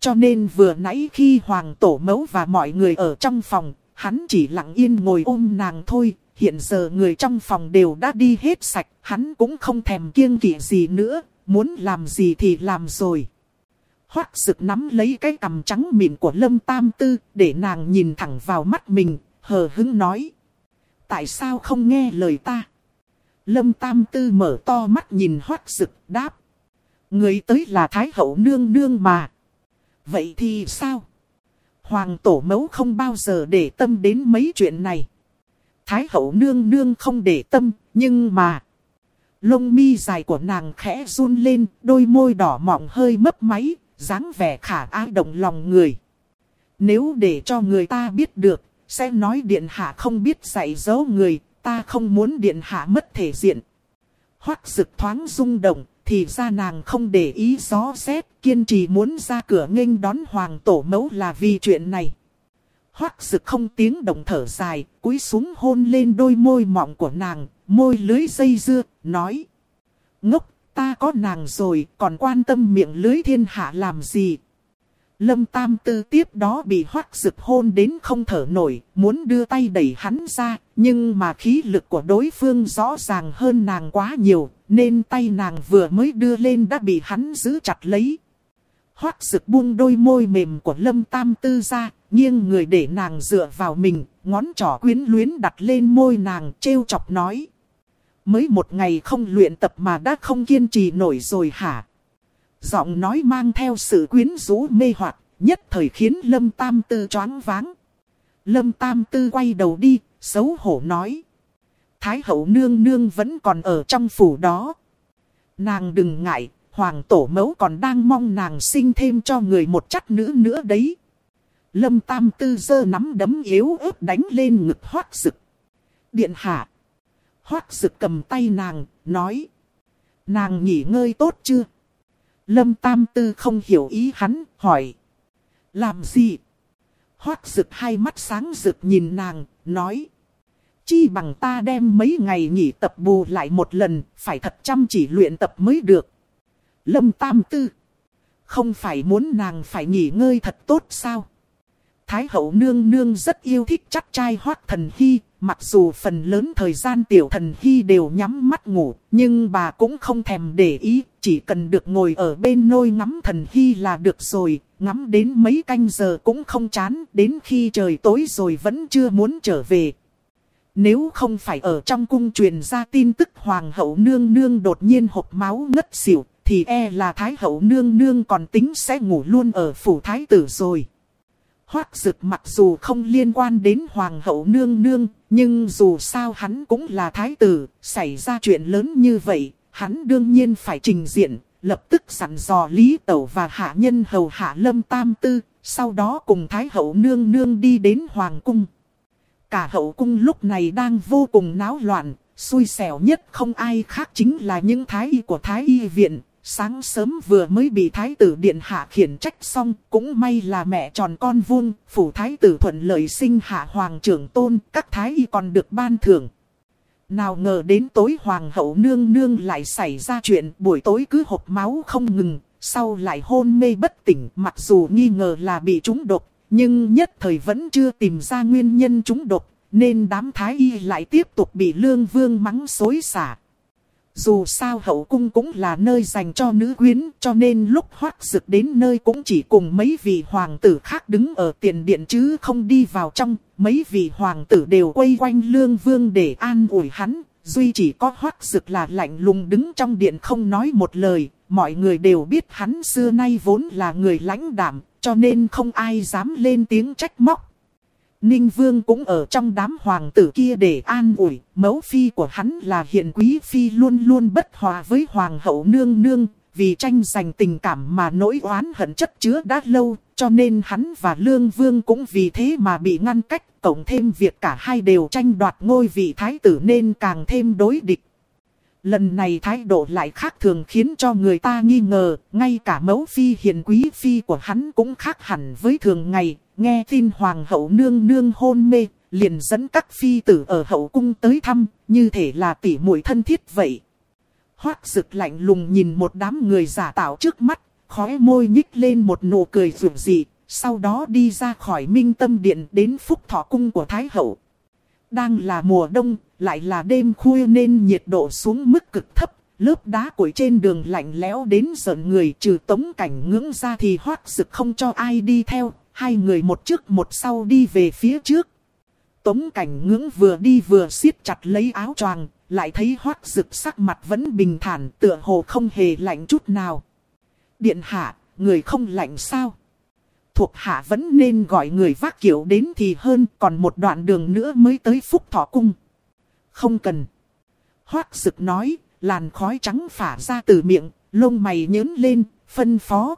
A: Cho nên vừa nãy khi hoàng tổ mẫu và mọi người ở trong phòng, hắn chỉ lặng yên ngồi ôm nàng thôi. Hiện giờ người trong phòng đều đã đi hết sạch, hắn cũng không thèm kiêng kỵ gì nữa, muốn làm gì thì làm rồi. Hoác sực nắm lấy cái cằm trắng mịn của Lâm Tam Tư để nàng nhìn thẳng vào mắt mình, hờ hứng nói. Tại sao không nghe lời ta? Lâm Tam Tư mở to mắt nhìn hoác sực đáp. Người tới là Thái Hậu Nương Nương mà. Vậy thì sao? Hoàng tổ mẫu không bao giờ để tâm đến mấy chuyện này. Thái hậu nương nương không để tâm, nhưng mà... Lông mi dài của nàng khẽ run lên, đôi môi đỏ mọng hơi mấp máy, dáng vẻ khả ái động lòng người. Nếu để cho người ta biết được, sẽ nói điện hạ không biết dạy dỗ người, ta không muốn điện hạ mất thể diện. Hoắc sực thoáng rung động, thì ra nàng không để ý gió rét, kiên trì muốn ra cửa nghênh đón hoàng tổ mẫu là vì chuyện này. hoắc sực không tiếng động thở dài, cúi xuống hôn lên đôi môi mọng của nàng, môi lưới dây dưa, nói. Ngốc, ta có nàng rồi, còn quan tâm miệng lưới thiên hạ làm gì? Lâm Tam Tư tiếp đó bị hoắc rực hôn đến không thở nổi, muốn đưa tay đẩy hắn ra, nhưng mà khí lực của đối phương rõ ràng hơn nàng quá nhiều, nên tay nàng vừa mới đưa lên đã bị hắn giữ chặt lấy. hoắc rực buông đôi môi mềm của Lâm Tam Tư ra, nghiêng người để nàng dựa vào mình, ngón trỏ quyến luyến đặt lên môi nàng trêu chọc nói. Mới một ngày không luyện tập mà đã không kiên trì nổi rồi hả? Giọng nói mang theo sự quyến rũ mê hoặc, nhất thời khiến Lâm Tam Tư choáng váng. Lâm Tam Tư quay đầu đi, xấu hổ nói. Thái hậu nương nương vẫn còn ở trong phủ đó. Nàng đừng ngại, hoàng tổ mẫu còn đang mong nàng sinh thêm cho người một chắc nữ nữa đấy. Lâm Tam Tư giơ nắm đấm yếu ớt đánh lên ngực hoác sực. Điện hạ. Hoác sực cầm tay nàng, nói. Nàng nghỉ ngơi tốt chưa? Lâm Tam Tư không hiểu ý hắn, hỏi. Làm gì? Hoác sực hai mắt sáng rực nhìn nàng, nói. Chi bằng ta đem mấy ngày nghỉ tập bù lại một lần, phải thật chăm chỉ luyện tập mới được. Lâm Tam Tư. Không phải muốn nàng phải nghỉ ngơi thật tốt sao? Thái hậu nương nương rất yêu thích chắc trai hoác thần hy, mặc dù phần lớn thời gian tiểu thần hy đều nhắm mắt ngủ, nhưng bà cũng không thèm để ý, chỉ cần được ngồi ở bên nôi ngắm thần hy là được rồi, ngắm đến mấy canh giờ cũng không chán, đến khi trời tối rồi vẫn chưa muốn trở về. Nếu không phải ở trong cung truyền ra tin tức hoàng hậu nương nương đột nhiên hộp máu ngất xỉu, thì e là thái hậu nương nương còn tính sẽ ngủ luôn ở phủ thái tử rồi. Hoác dực mặc dù không liên quan đến hoàng hậu nương nương, nhưng dù sao hắn cũng là thái tử, xảy ra chuyện lớn như vậy, hắn đương nhiên phải trình diện, lập tức sẵn dò Lý Tẩu và hạ nhân hầu hạ lâm tam tư, sau đó cùng thái hậu nương nương đi đến hoàng cung. Cả hậu cung lúc này đang vô cùng náo loạn, xui xẻo nhất không ai khác chính là những thái y của thái y viện, Sáng sớm vừa mới bị thái tử điện hạ khiển trách xong, cũng may là mẹ tròn con vuông, phủ thái tử thuận lợi sinh hạ hoàng trưởng tôn, các thái y còn được ban thưởng. Nào ngờ đến tối hoàng hậu nương nương lại xảy ra chuyện buổi tối cứ hộp máu không ngừng, sau lại hôn mê bất tỉnh mặc dù nghi ngờ là bị trúng độc, nhưng nhất thời vẫn chưa tìm ra nguyên nhân trúng độc, nên đám thái y lại tiếp tục bị lương vương mắng xối xả. Dù sao hậu cung cũng là nơi dành cho nữ quyến, cho nên lúc hoác dực đến nơi cũng chỉ cùng mấy vị hoàng tử khác đứng ở tiền điện chứ không đi vào trong. Mấy vị hoàng tử đều quay quanh lương vương để an ủi hắn. Duy chỉ có hoác dực là lạnh lùng đứng trong điện không nói một lời. Mọi người đều biết hắn xưa nay vốn là người lãnh đảm cho nên không ai dám lên tiếng trách móc. Ninh Vương cũng ở trong đám hoàng tử kia để an ủi, mẫu phi của hắn là hiện quý phi luôn luôn bất hòa với hoàng hậu nương nương, vì tranh giành tình cảm mà nỗi oán hận chất chứa đã lâu, cho nên hắn và Lương Vương cũng vì thế mà bị ngăn cách, cộng thêm việc cả hai đều tranh đoạt ngôi vị thái tử nên càng thêm đối địch. Lần này thái độ lại khác thường khiến cho người ta nghi ngờ, ngay cả mẫu phi hiền quý phi của hắn cũng khác hẳn với thường ngày, nghe tin hoàng hậu nương nương hôn mê, liền dẫn các phi tử ở hậu cung tới thăm, như thể là tỉ muội thân thiết vậy. Hoác rực lạnh lùng nhìn một đám người giả tạo trước mắt, khóe môi nhích lên một nụ cười rượu dị, sau đó đi ra khỏi minh tâm điện đến phúc thọ cung của Thái hậu. Đang là mùa đông, lại là đêm khuya nên nhiệt độ xuống mức cực thấp, lớp đá củi trên đường lạnh lẽo đến giận người trừ tống cảnh ngưỡng ra thì hoác rực không cho ai đi theo, hai người một trước một sau đi về phía trước. Tống cảnh ngưỡng vừa đi vừa siết chặt lấy áo choàng, lại thấy hoác rực sắc mặt vẫn bình thản tựa hồ không hề lạnh chút nào. Điện hạ, người không lạnh sao? Thuộc hạ vẫn nên gọi người vác kiểu đến thì hơn còn một đoạn đường nữa mới tới phúc thọ cung. Không cần. Hoác rực nói, làn khói trắng phả ra từ miệng, lông mày nhớn lên, phân phó.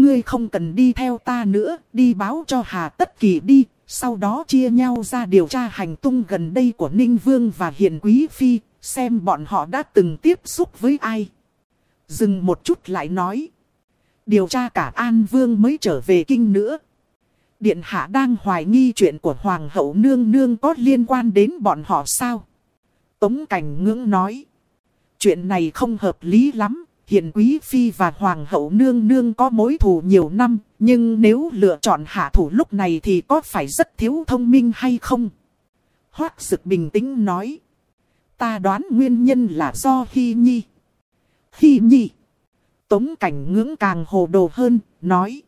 A: Ngươi không cần đi theo ta nữa, đi báo cho Hà Tất Kỳ đi, sau đó chia nhau ra điều tra hành tung gần đây của Ninh Vương và Hiền Quý Phi, xem bọn họ đã từng tiếp xúc với ai. Dừng một chút lại nói. Điều tra cả An Vương mới trở về kinh nữa. Điện Hạ đang hoài nghi chuyện của Hoàng hậu Nương Nương có liên quan đến bọn họ sao? Tống Cảnh Ngưỡng nói. Chuyện này không hợp lý lắm, Hiện quý phi và hoàng hậu nương nương có mối thù nhiều năm, nhưng nếu lựa chọn hạ thủ lúc này thì có phải rất thiếu thông minh hay không? Hoác sực bình tĩnh nói. Ta đoán nguyên nhân là do Hy Nhi. Hy Nhi. Tống cảnh ngưỡng càng hồ đồ hơn, nói.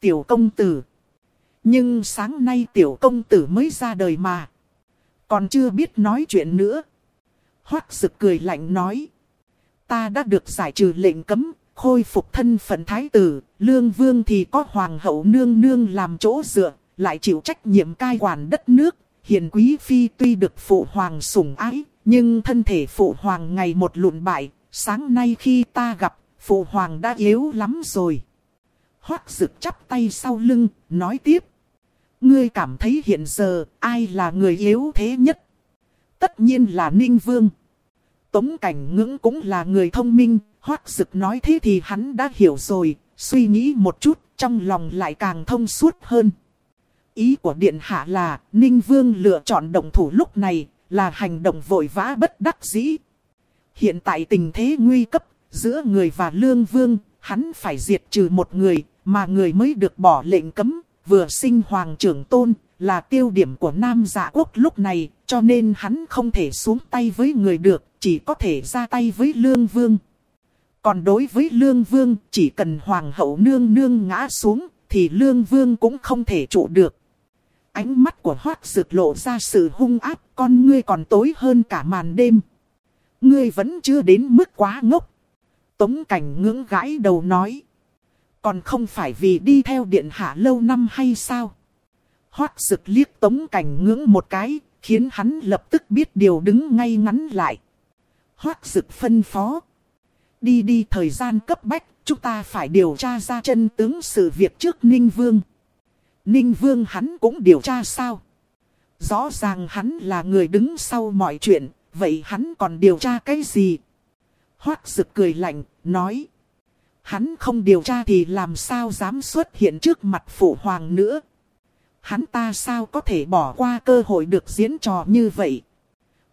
A: Tiểu công tử. Nhưng sáng nay tiểu công tử mới ra đời mà. Còn chưa biết nói chuyện nữa. Hoác sực cười lạnh nói ta đã được giải trừ lệnh cấm, khôi phục thân phận thái tử, lương vương thì có hoàng hậu nương nương làm chỗ dựa, lại chịu trách nhiệm cai quản đất nước. Hiền quý phi tuy được phụ hoàng sủng ái, nhưng thân thể phụ hoàng ngày một lụn bại, sáng nay khi ta gặp, phụ hoàng đã yếu lắm rồi. Hoác rực chắp tay sau lưng, nói tiếp. Ngươi cảm thấy hiện giờ, ai là người yếu thế nhất? Tất nhiên là Ninh Vương. Tống cảnh ngưỡng cũng là người thông minh, hoác dực nói thế thì hắn đã hiểu rồi, suy nghĩ một chút, trong lòng lại càng thông suốt hơn. Ý của Điện Hạ là, Ninh Vương lựa chọn động thủ lúc này, là hành động vội vã bất đắc dĩ. Hiện tại tình thế nguy cấp, giữa người và Lương Vương, hắn phải diệt trừ một người, mà người mới được bỏ lệnh cấm, vừa sinh hoàng trưởng tôn, là tiêu điểm của Nam Dạ Quốc lúc này, cho nên hắn không thể xuống tay với người được, chỉ có thể ra tay với Lương Vương. Còn đối với Lương Vương, chỉ cần Hoàng hậu nương nương ngã xuống, thì Lương Vương cũng không thể trụ được. Ánh mắt của Hoác rực lộ ra sự hung áp, con ngươi còn tối hơn cả màn đêm. Ngươi vẫn chưa đến mức quá ngốc. Tống cảnh ngưỡng gãi đầu nói. Còn không phải vì đi theo điện hạ lâu năm hay sao? Hoác rực liếc tống cảnh ngưỡng một cái, khiến hắn lập tức biết điều đứng ngay ngắn lại. Hoác rực phân phó. Đi đi thời gian cấp bách, chúng ta phải điều tra ra chân tướng sự việc trước Ninh Vương. Ninh Vương hắn cũng điều tra sao? Rõ ràng hắn là người đứng sau mọi chuyện, vậy hắn còn điều tra cái gì? Hoác rực cười lạnh, nói. Hắn không điều tra thì làm sao dám xuất hiện trước mặt phụ hoàng nữa. Hắn ta sao có thể bỏ qua cơ hội được diễn trò như vậy.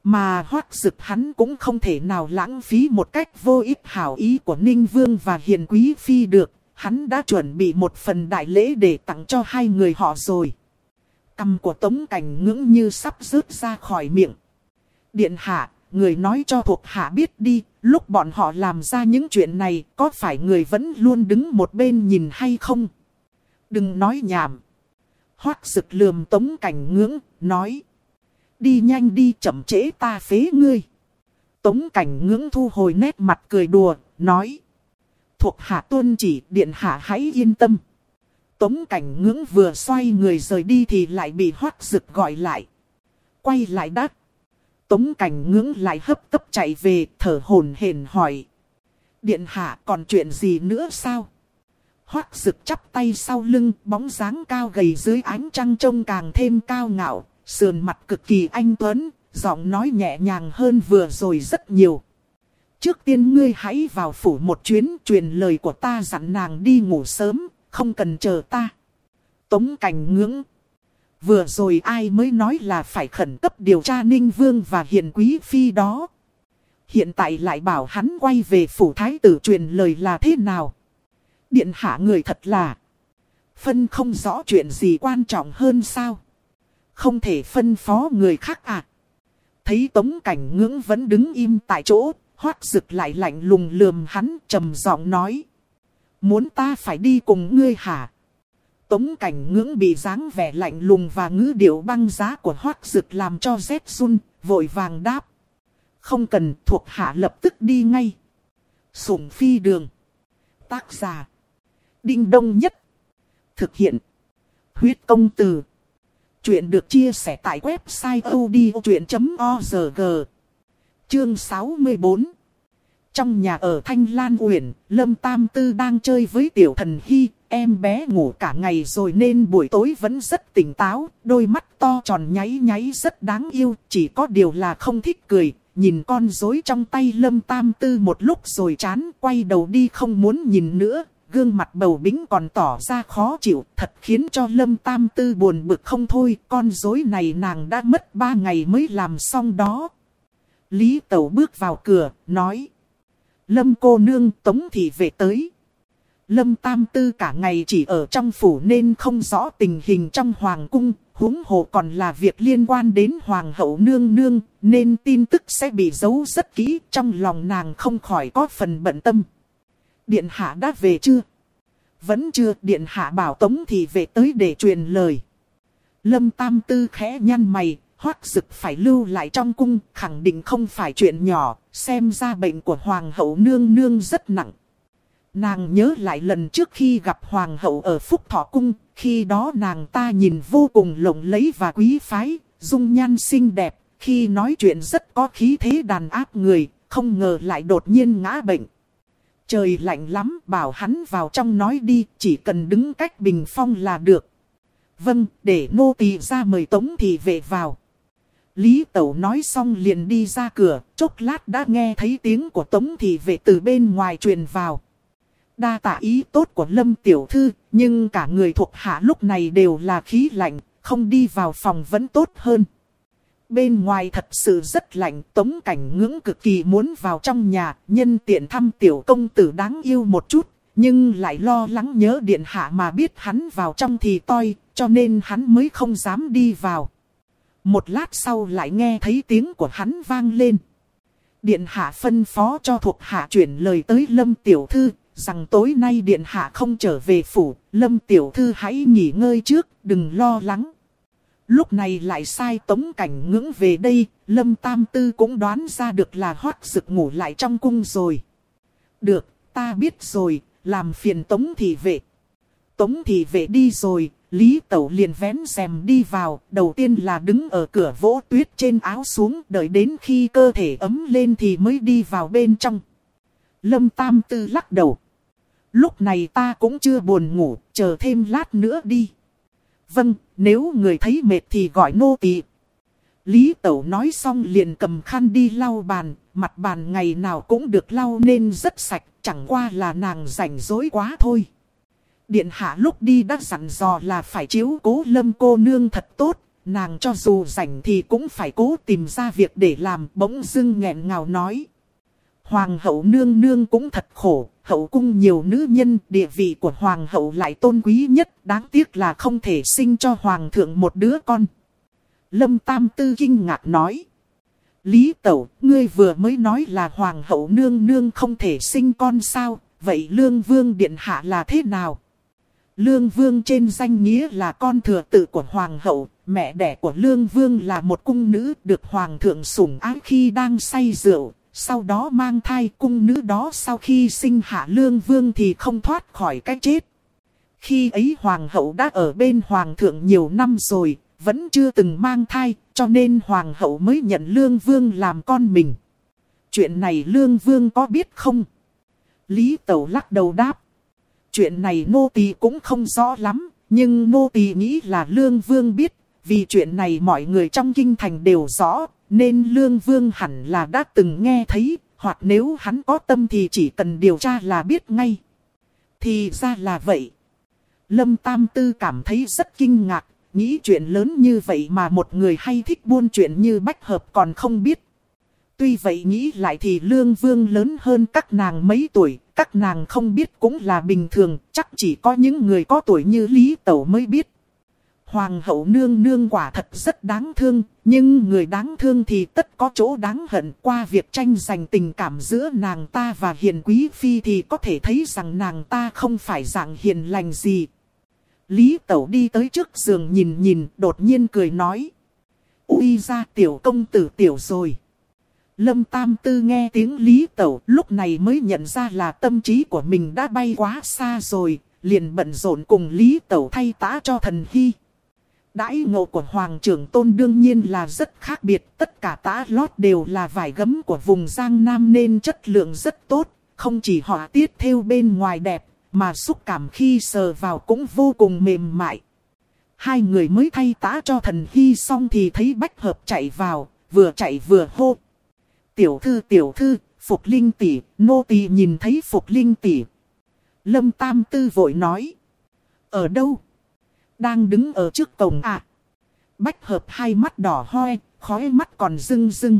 A: Mà hoác dực hắn cũng không thể nào lãng phí một cách vô ích hảo ý của Ninh Vương và Hiền Quý Phi được. Hắn đã chuẩn bị một phần đại lễ để tặng cho hai người họ rồi. Cầm của Tống Cảnh ngưỡng như sắp rớt ra khỏi miệng. Điện hạ, người nói cho thuộc hạ biết đi, lúc bọn họ làm ra những chuyện này, có phải người vẫn luôn đứng một bên nhìn hay không? Đừng nói nhảm. Hoác sực lườm Tống Cảnh ngưỡng, nói. Đi nhanh đi chậm trễ ta phế ngươi. Tống Cảnh ngưỡng thu hồi nét mặt cười đùa, nói. Thuộc hạ tuân chỉ, điện hạ hãy yên tâm. Tống cảnh ngưỡng vừa xoay người rời đi thì lại bị hoác rực gọi lại. Quay lại đắt. Tống cảnh ngưỡng lại hấp tấp chạy về thở hồn hển hỏi. Điện hạ còn chuyện gì nữa sao? Hoác rực chắp tay sau lưng bóng dáng cao gầy dưới ánh trăng trông càng thêm cao ngạo. Sườn mặt cực kỳ anh tuấn, giọng nói nhẹ nhàng hơn vừa rồi rất nhiều. Trước tiên ngươi hãy vào phủ một chuyến truyền lời của ta dặn nàng đi ngủ sớm, không cần chờ ta. Tống cảnh ngưỡng. Vừa rồi ai mới nói là phải khẩn cấp điều tra Ninh Vương và Hiền Quý Phi đó. Hiện tại lại bảo hắn quay về phủ thái tử truyền lời là thế nào. Điện hạ người thật là. Phân không rõ chuyện gì quan trọng hơn sao. Không thể phân phó người khác à. Thấy tống cảnh ngưỡng vẫn đứng im tại chỗ. Hoác rực lại lạnh lùng lườm hắn trầm giọng nói. Muốn ta phải đi cùng ngươi hả? Tống cảnh ngưỡng bị dáng vẻ lạnh lùng và ngữ điệu băng giá của hoác rực làm cho rét run, vội vàng đáp. Không cần thuộc hạ lập tức đi ngay. Sủng phi đường. Tác giả. Đinh đông nhất. Thực hiện. Huyết công từ. Chuyện được chia sẻ tại website odchuyện.org. Chương 64 trong nhà ở Thanh Lan Uyển, Lâm Tam Tư đang chơi với tiểu thần Hy, em bé ngủ cả ngày rồi nên buổi tối vẫn rất tỉnh táo, đôi mắt to tròn nháy nháy rất đáng yêu, chỉ có điều là không thích cười, nhìn con rối trong tay Lâm Tam Tư một lúc rồi chán, quay đầu đi không muốn nhìn nữa, gương mặt bầu bính còn tỏ ra khó chịu, thật khiến cho Lâm Tam Tư buồn bực không thôi, con rối này nàng đã mất ba ngày mới làm xong đó. Lý Tẩu bước vào cửa, nói. Lâm cô nương tống thị về tới. Lâm Tam Tư cả ngày chỉ ở trong phủ nên không rõ tình hình trong hoàng cung, huống hồ còn là việc liên quan đến hoàng hậu nương nương, nên tin tức sẽ bị giấu rất kỹ, trong lòng nàng không khỏi có phần bận tâm. Điện hạ đã về chưa? Vẫn chưa, điện hạ bảo tống thì về tới để truyền lời. Lâm Tam Tư khẽ nhăn mày, hoác dực phải lưu lại trong cung, khẳng định không phải chuyện nhỏ, xem ra bệnh của Hoàng hậu nương nương rất nặng. Nàng nhớ lại lần trước khi gặp Hoàng hậu ở Phúc Thọ Cung, khi đó nàng ta nhìn vô cùng lộng lẫy và quý phái, dung nhan xinh đẹp, khi nói chuyện rất có khí thế đàn áp người, không ngờ lại đột nhiên ngã bệnh. Trời lạnh lắm, bảo hắn vào trong nói đi, chỉ cần đứng cách bình phong là được. Vâng, để nô tỳ ra mời tống thì về vào. Lý Tẩu nói xong liền đi ra cửa, chốc lát đã nghe thấy tiếng của Tống Thị Vệ từ bên ngoài truyền vào. Đa tạ ý tốt của Lâm Tiểu Thư, nhưng cả người thuộc hạ lúc này đều là khí lạnh, không đi vào phòng vẫn tốt hơn. Bên ngoài thật sự rất lạnh, Tống Cảnh ngưỡng cực kỳ muốn vào trong nhà, nhân tiện thăm Tiểu Công Tử đáng yêu một chút, nhưng lại lo lắng nhớ điện hạ mà biết hắn vào trong thì toi, cho nên hắn mới không dám đi vào. Một lát sau lại nghe thấy tiếng của hắn vang lên. Điện hạ phân phó cho thuộc hạ chuyển lời tới Lâm Tiểu Thư, rằng tối nay Điện hạ không trở về phủ, Lâm Tiểu Thư hãy nghỉ ngơi trước, đừng lo lắng. Lúc này lại sai tống cảnh ngưỡng về đây, Lâm Tam Tư cũng đoán ra được là hoát rực ngủ lại trong cung rồi. Được, ta biết rồi, làm phiền tống thị vệ. Tống thị vệ đi rồi, Lý Tẩu liền vén rèm đi vào, đầu tiên là đứng ở cửa vỗ tuyết trên áo xuống, đợi đến khi cơ thể ấm lên thì mới đi vào bên trong. Lâm Tam Tư lắc đầu. Lúc này ta cũng chưa buồn ngủ, chờ thêm lát nữa đi. Vâng, nếu người thấy mệt thì gọi nô tỳ. Lý Tẩu nói xong liền cầm khăn đi lau bàn, mặt bàn ngày nào cũng được lau nên rất sạch, chẳng qua là nàng rảnh rỗi quá thôi. Điện hạ lúc đi đã dặn dò là phải chiếu cố lâm cô nương thật tốt, nàng cho dù rảnh thì cũng phải cố tìm ra việc để làm bỗng dưng nghẹn ngào nói. Hoàng hậu nương nương cũng thật khổ, hậu cung nhiều nữ nhân, địa vị của hoàng hậu lại tôn quý nhất, đáng tiếc là không thể sinh cho hoàng thượng một đứa con. Lâm Tam Tư kinh ngạc nói. Lý Tẩu, ngươi vừa mới nói là hoàng hậu nương nương không thể sinh con sao, vậy lương vương điện hạ là thế nào? Lương vương trên danh nghĩa là con thừa tự của hoàng hậu, mẹ đẻ của lương vương là một cung nữ được hoàng thượng sủng ái khi đang say rượu, sau đó mang thai cung nữ đó sau khi sinh hạ lương vương thì không thoát khỏi cái chết. Khi ấy hoàng hậu đã ở bên hoàng thượng nhiều năm rồi, vẫn chưa từng mang thai, cho nên hoàng hậu mới nhận lương vương làm con mình. Chuyện này lương vương có biết không? Lý Tẩu lắc đầu đáp. Chuyện này nô tỳ cũng không rõ lắm, nhưng nô tỳ nghĩ là lương vương biết, vì chuyện này mọi người trong kinh thành đều rõ, nên lương vương hẳn là đã từng nghe thấy, hoặc nếu hắn có tâm thì chỉ cần điều tra là biết ngay. Thì ra là vậy. Lâm Tam Tư cảm thấy rất kinh ngạc, nghĩ chuyện lớn như vậy mà một người hay thích buôn chuyện như Bách Hợp còn không biết. Tuy vậy nghĩ lại thì Lương Vương lớn hơn các nàng mấy tuổi, các nàng không biết cũng là bình thường, chắc chỉ có những người có tuổi như Lý Tẩu mới biết. Hoàng hậu nương nương quả thật rất đáng thương, nhưng người đáng thương thì tất có chỗ đáng hận qua việc tranh giành tình cảm giữa nàng ta và hiền quý phi thì có thể thấy rằng nàng ta không phải dạng hiền lành gì. Lý Tẩu đi tới trước giường nhìn nhìn, đột nhiên cười nói. Ui ra tiểu công tử tiểu rồi. Lâm Tam Tư nghe tiếng Lý Tẩu lúc này mới nhận ra là tâm trí của mình đã bay quá xa rồi, liền bận rộn cùng Lý Tẩu thay tã cho thần hy. Đãi ngộ của Hoàng trưởng Tôn đương nhiên là rất khác biệt, tất cả tã lót đều là vải gấm của vùng Giang Nam nên chất lượng rất tốt, không chỉ họa tiết theo bên ngoài đẹp, mà xúc cảm khi sờ vào cũng vô cùng mềm mại. Hai người mới thay tã cho thần hy xong thì thấy bách hợp chạy vào, vừa chạy vừa hô. Tiểu thư tiểu thư, Phục Linh tỷ, nô tỳ nhìn thấy Phục Linh tỷ. Lâm Tam Tư vội nói. Ở đâu? Đang đứng ở trước cổng à? Bách hợp hai mắt đỏ hoe, khói mắt còn rưng rưng.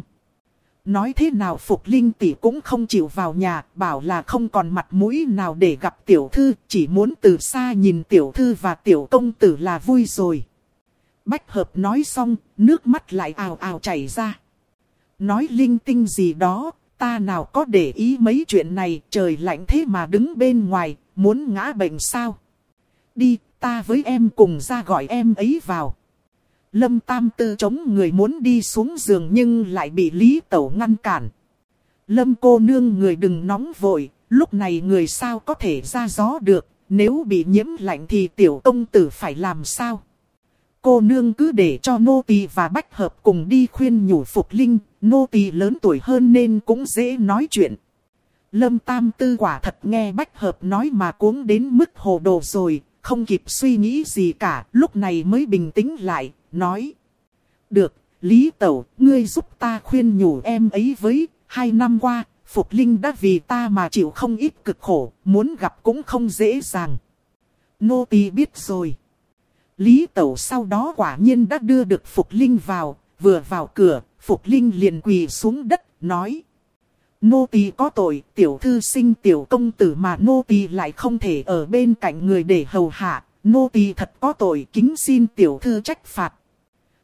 A: Nói thế nào Phục Linh tỷ cũng không chịu vào nhà, bảo là không còn mặt mũi nào để gặp tiểu thư, chỉ muốn từ xa nhìn tiểu thư và tiểu công tử là vui rồi. Bách hợp nói xong, nước mắt lại ào ào chảy ra. Nói linh tinh gì đó, ta nào có để ý mấy chuyện này, trời lạnh thế mà đứng bên ngoài, muốn ngã bệnh sao? Đi, ta với em cùng ra gọi em ấy vào. Lâm Tam Tư chống người muốn đi xuống giường nhưng lại bị Lý Tẩu ngăn cản. Lâm cô nương người đừng nóng vội, lúc này người sao có thể ra gió được, nếu bị nhiễm lạnh thì tiểu công tử phải làm sao? Cô nương cứ để cho nô tỳ và bách hợp cùng đi khuyên nhủ Phục Linh, nô tỳ lớn tuổi hơn nên cũng dễ nói chuyện. Lâm Tam Tư quả thật nghe bách hợp nói mà cuống đến mức hồ đồ rồi, không kịp suy nghĩ gì cả, lúc này mới bình tĩnh lại, nói. Được, Lý Tẩu, ngươi giúp ta khuyên nhủ em ấy với, hai năm qua, Phục Linh đã vì ta mà chịu không ít cực khổ, muốn gặp cũng không dễ dàng. Nô tỳ biết rồi. Lý Tẩu sau đó quả nhiên đã đưa được Phục Linh vào, vừa vào cửa, Phục Linh liền quỳ xuống đất, nói. Nô tỳ có tội, tiểu thư sinh tiểu công tử mà nô tỳ lại không thể ở bên cạnh người để hầu hạ, nô tỳ thật có tội, kính xin tiểu thư trách phạt.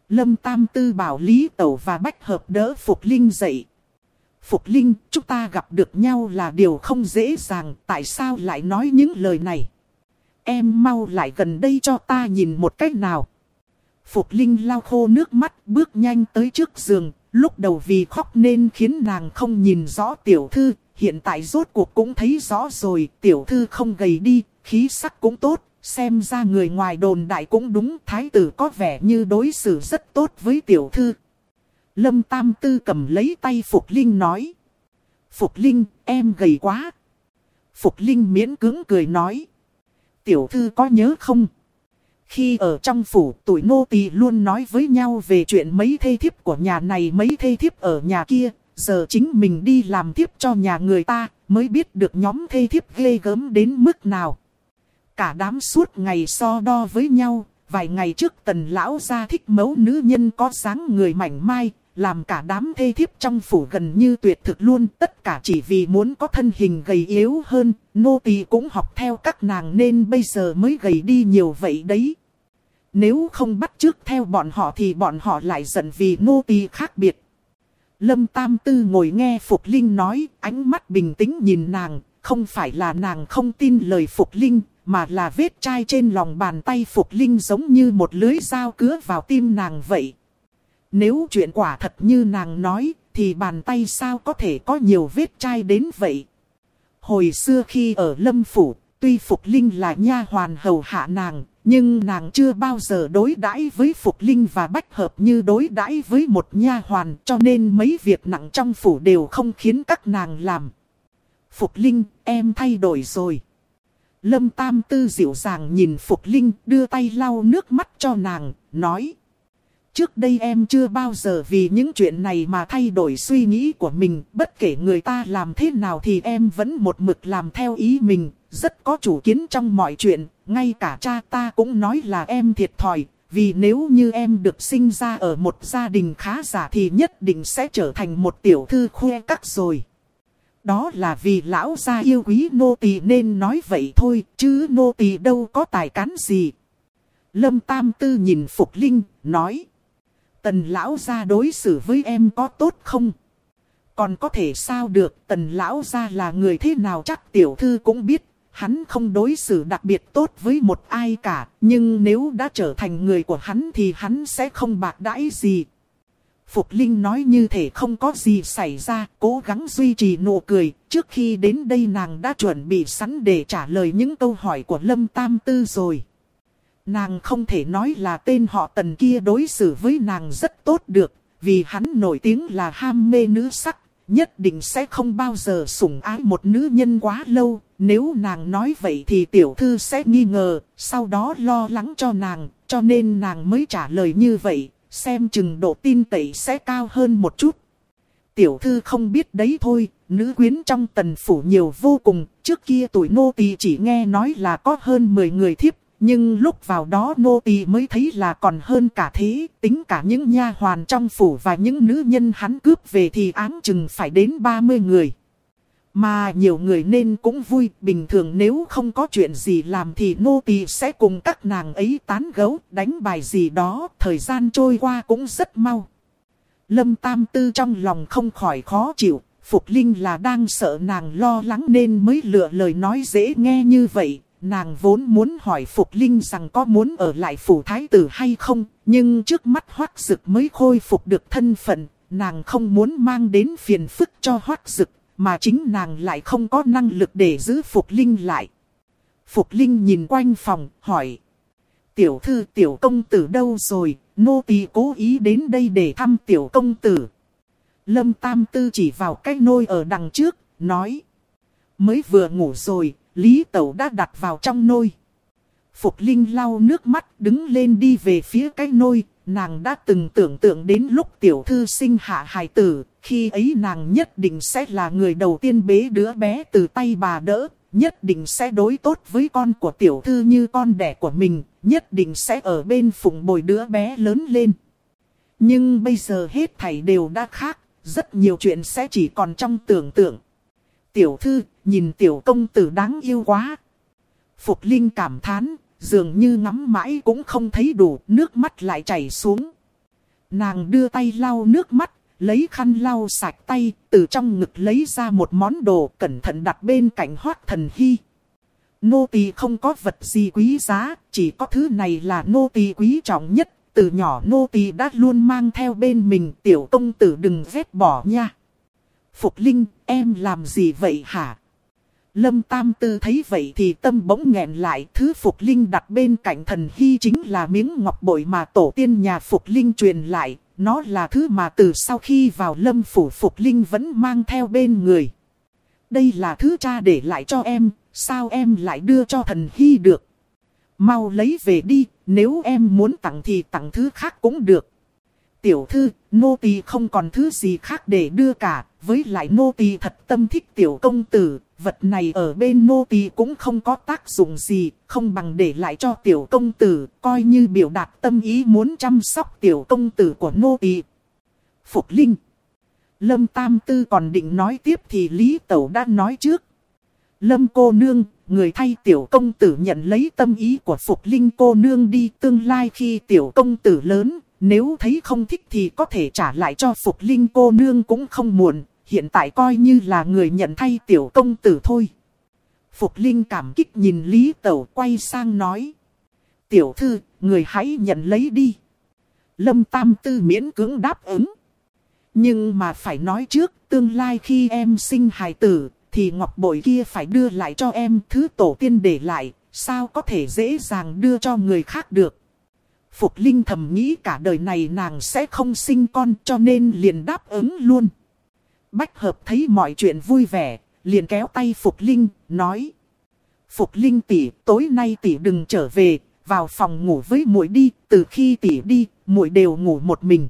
A: Lâm Tam Tư bảo Lý Tẩu và Bách Hợp đỡ Phục Linh dậy. Phục Linh, chúng ta gặp được nhau là điều không dễ dàng, tại sao lại nói những lời này? Em mau lại gần đây cho ta nhìn một cách nào. Phục Linh lau khô nước mắt bước nhanh tới trước giường, lúc đầu vì khóc nên khiến nàng không nhìn rõ tiểu thư, hiện tại rốt cuộc cũng thấy rõ rồi, tiểu thư không gầy đi, khí sắc cũng tốt, xem ra người ngoài đồn đại cũng đúng, thái tử có vẻ như đối xử rất tốt với tiểu thư. Lâm Tam Tư cầm lấy tay Phục Linh nói. Phục Linh, em gầy quá. Phục Linh miễn cứng cười nói. Tiểu thư có nhớ không? Khi ở trong phủ, tuổi nô tỳ luôn nói với nhau về chuyện mấy thê thiếp của nhà này mấy thê thiếp ở nhà kia. Giờ chính mình đi làm thiếp cho nhà người ta, mới biết được nhóm thê thiếp ghê gớm đến mức nào. Cả đám suốt ngày so đo với nhau, Vài ngày trước tần lão gia thích mẫu nữ nhân có dáng người mảnh mai, làm cả đám thê thiếp trong phủ gần như tuyệt thực luôn. Tất cả chỉ vì muốn có thân hình gầy yếu hơn, nô tỳ cũng học theo các nàng nên bây giờ mới gầy đi nhiều vậy đấy. Nếu không bắt trước theo bọn họ thì bọn họ lại giận vì nô tỳ khác biệt. Lâm Tam Tư ngồi nghe Phục Linh nói, ánh mắt bình tĩnh nhìn nàng, không phải là nàng không tin lời Phục Linh, mà là vết chai trên lòng bàn tay Phục Linh giống như một lưới dao cứa vào tim nàng vậy. Nếu chuyện quả thật như nàng nói, thì bàn tay sao có thể có nhiều vết chai đến vậy? Hồi xưa khi ở Lâm Phủ, tuy Phục Linh là nha hoàn hầu hạ nàng, nhưng nàng chưa bao giờ đối đãi với Phục Linh và Bách Hợp như đối đãi với một nha hoàn, cho nên mấy việc nặng trong phủ đều không khiến các nàng làm. Phục Linh, em thay đổi rồi. Lâm Tam Tư dịu dàng nhìn Phục Linh đưa tay lau nước mắt cho nàng, nói. Trước đây em chưa bao giờ vì những chuyện này mà thay đổi suy nghĩ của mình. Bất kể người ta làm thế nào thì em vẫn một mực làm theo ý mình. Rất có chủ kiến trong mọi chuyện. Ngay cả cha ta cũng nói là em thiệt thòi. Vì nếu như em được sinh ra ở một gia đình khá giả thì nhất định sẽ trở thành một tiểu thư khoe các rồi. Đó là vì lão gia yêu quý nô tỳ nên nói vậy thôi, chứ nô tỳ đâu có tài cán gì. Lâm Tam Tư nhìn Phục Linh, nói. Tần lão gia đối xử với em có tốt không? Còn có thể sao được, tần lão gia là người thế nào chắc tiểu thư cũng biết. Hắn không đối xử đặc biệt tốt với một ai cả, nhưng nếu đã trở thành người của hắn thì hắn sẽ không bạc đãi gì. Phục Linh nói như thể không có gì xảy ra, cố gắng duy trì nụ cười. Trước khi đến đây nàng đã chuẩn bị sẵn để trả lời những câu hỏi của Lâm Tam Tư rồi. Nàng không thể nói là tên họ tần kia đối xử với nàng rất tốt được, vì hắn nổi tiếng là ham mê nữ sắc, nhất định sẽ không bao giờ sủng ái một nữ nhân quá lâu. Nếu nàng nói vậy thì tiểu thư sẽ nghi ngờ, sau đó lo lắng cho nàng, cho nên nàng mới trả lời như vậy, xem chừng độ tin tẩy sẽ cao hơn một chút. Tiểu thư không biết đấy thôi, nữ quyến trong tần phủ nhiều vô cùng, trước kia tuổi nô tỳ chỉ nghe nói là có hơn 10 người thiếp, nhưng lúc vào đó nô tỳ mới thấy là còn hơn cả thế, tính cả những nha hoàn trong phủ và những nữ nhân hắn cướp về thì áng chừng phải đến 30 người. Mà nhiều người nên cũng vui, bình thường nếu không có chuyện gì làm thì nô tỳ sẽ cùng các nàng ấy tán gấu, đánh bài gì đó, thời gian trôi qua cũng rất mau. Lâm Tam Tư trong lòng không khỏi khó chịu, Phục Linh là đang sợ nàng lo lắng nên mới lựa lời nói dễ nghe như vậy. Nàng vốn muốn hỏi Phục Linh rằng có muốn ở lại phủ thái tử hay không, nhưng trước mắt hoắc dực mới khôi phục được thân phận, nàng không muốn mang đến phiền phức cho hoắc dực, mà chính nàng lại không có năng lực để giữ Phục Linh lại. Phục Linh nhìn quanh phòng, hỏi. Tiểu thư tiểu công tử đâu rồi, nô tỳ cố ý đến đây để thăm tiểu công tử. Lâm Tam Tư chỉ vào cái nôi ở đằng trước, nói. Mới vừa ngủ rồi, Lý Tẩu đã đặt vào trong nôi. Phục Linh lau nước mắt đứng lên đi về phía cái nôi, nàng đã từng tưởng tượng đến lúc tiểu thư sinh hạ hài tử, khi ấy nàng nhất định sẽ là người đầu tiên bế đứa bé từ tay bà đỡ, nhất định sẽ đối tốt với con của tiểu thư như con đẻ của mình, nhất định sẽ ở bên phụng bồi đứa bé lớn lên. Nhưng bây giờ hết thảy đều đã khác, rất nhiều chuyện sẽ chỉ còn trong tưởng tượng. Tiểu thư, nhìn tiểu công tử đáng yêu quá. Phục Linh cảm thán, dường như ngắm mãi cũng không thấy đủ, nước mắt lại chảy xuống. Nàng đưa tay lau nước mắt, lấy khăn lau sạch tay, từ trong ngực lấy ra một món đồ cẩn thận đặt bên cạnh hoác thần hy. Nô tỳ không có vật gì quý giá, chỉ có thứ này là nô tỳ quý trọng nhất. Từ nhỏ nô tỳ đã luôn mang theo bên mình tiểu công tử đừng vết bỏ nha. Phục Linh, em làm gì vậy hả? Lâm Tam Tư thấy vậy thì tâm bỗng nghẹn lại. Thứ Phục Linh đặt bên cạnh thần hy chính là miếng ngọc bội mà tổ tiên nhà Phục Linh truyền lại. Nó là thứ mà từ sau khi vào lâm phủ Phục Linh vẫn mang theo bên người. Đây là thứ cha để lại cho em, sao em lại đưa cho thần hy được? Mau lấy về đi, nếu em muốn tặng thì tặng thứ khác cũng được. Tiểu thư, nô tỳ không còn thứ gì khác để đưa cả, với lại nô tỳ thật tâm thích tiểu công tử, vật này ở bên nô tỳ cũng không có tác dụng gì, không bằng để lại cho tiểu công tử, coi như biểu đạt tâm ý muốn chăm sóc tiểu công tử của nô tỳ. Phục Linh Lâm Tam Tư còn định nói tiếp thì Lý Tẩu đã nói trước. Lâm cô nương, người thay tiểu công tử nhận lấy tâm ý của Phục Linh cô nương đi tương lai khi tiểu công tử lớn, nếu thấy không thích thì có thể trả lại cho Phục Linh cô nương cũng không muộn, hiện tại coi như là người nhận thay tiểu công tử thôi. Phục Linh cảm kích nhìn Lý Tẩu quay sang nói. Tiểu thư, người hãy nhận lấy đi. Lâm Tam Tư miễn cưỡng đáp ứng. Nhưng mà phải nói trước, tương lai khi em sinh hài tử, thì ngọc bội kia phải đưa lại cho em thứ tổ tiên để lại, sao có thể dễ dàng đưa cho người khác được. Phục Linh thầm nghĩ cả đời này nàng sẽ không sinh con cho nên liền đáp ứng luôn. Bách hợp thấy mọi chuyện vui vẻ, liền kéo tay Phục Linh, nói. Phục Linh tỷ, tối nay tỷ đừng trở về, vào phòng ngủ với muội đi, từ khi tỷ đi, muội đều ngủ một mình.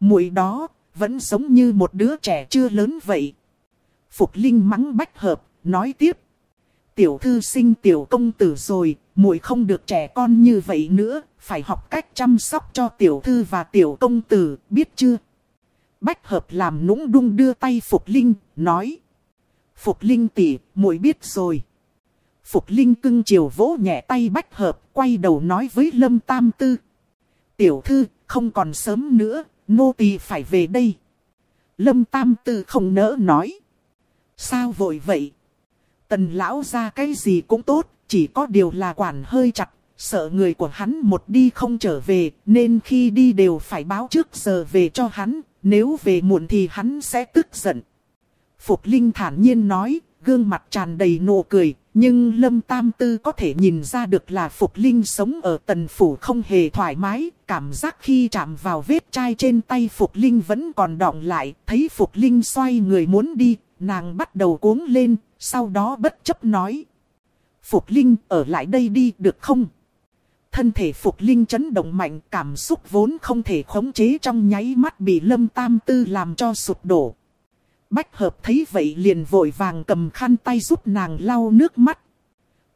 A: Muội đó, vẫn giống như một đứa trẻ chưa lớn vậy. Phục Linh mắng Bách Hợp, nói tiếp. Tiểu thư sinh tiểu công tử rồi, muội không được trẻ con như vậy nữa, phải học cách chăm sóc cho tiểu thư và tiểu công tử, biết chưa? Bách hợp làm nũng đung đưa tay Phục Linh, nói. Phục Linh tỷ, muội biết rồi. Phục Linh cưng chiều vỗ nhẹ tay bách hợp, quay đầu nói với Lâm Tam Tư. Tiểu thư, không còn sớm nữa, nô tỳ phải về đây. Lâm Tam Tư không nỡ nói. Sao vội vậy? Tần lão ra cái gì cũng tốt, chỉ có điều là quản hơi chặt, sợ người của hắn một đi không trở về, nên khi đi đều phải báo trước giờ về cho hắn, nếu về muộn thì hắn sẽ tức giận. Phục Linh thản nhiên nói, gương mặt tràn đầy nụ cười, nhưng Lâm Tam Tư có thể nhìn ra được là Phục Linh sống ở tần phủ không hề thoải mái, cảm giác khi chạm vào vết chai trên tay Phục Linh vẫn còn đọng lại, thấy Phục Linh xoay người muốn đi, nàng bắt đầu cuống lên, sau đó bất chấp nói. Phục Linh ở lại đây đi được không? Thân thể Phục Linh chấn động mạnh cảm xúc vốn không thể khống chế trong nháy mắt bị Lâm Tam Tư làm cho sụp đổ. Bách hợp thấy vậy liền vội vàng cầm khăn tay giúp nàng lau nước mắt.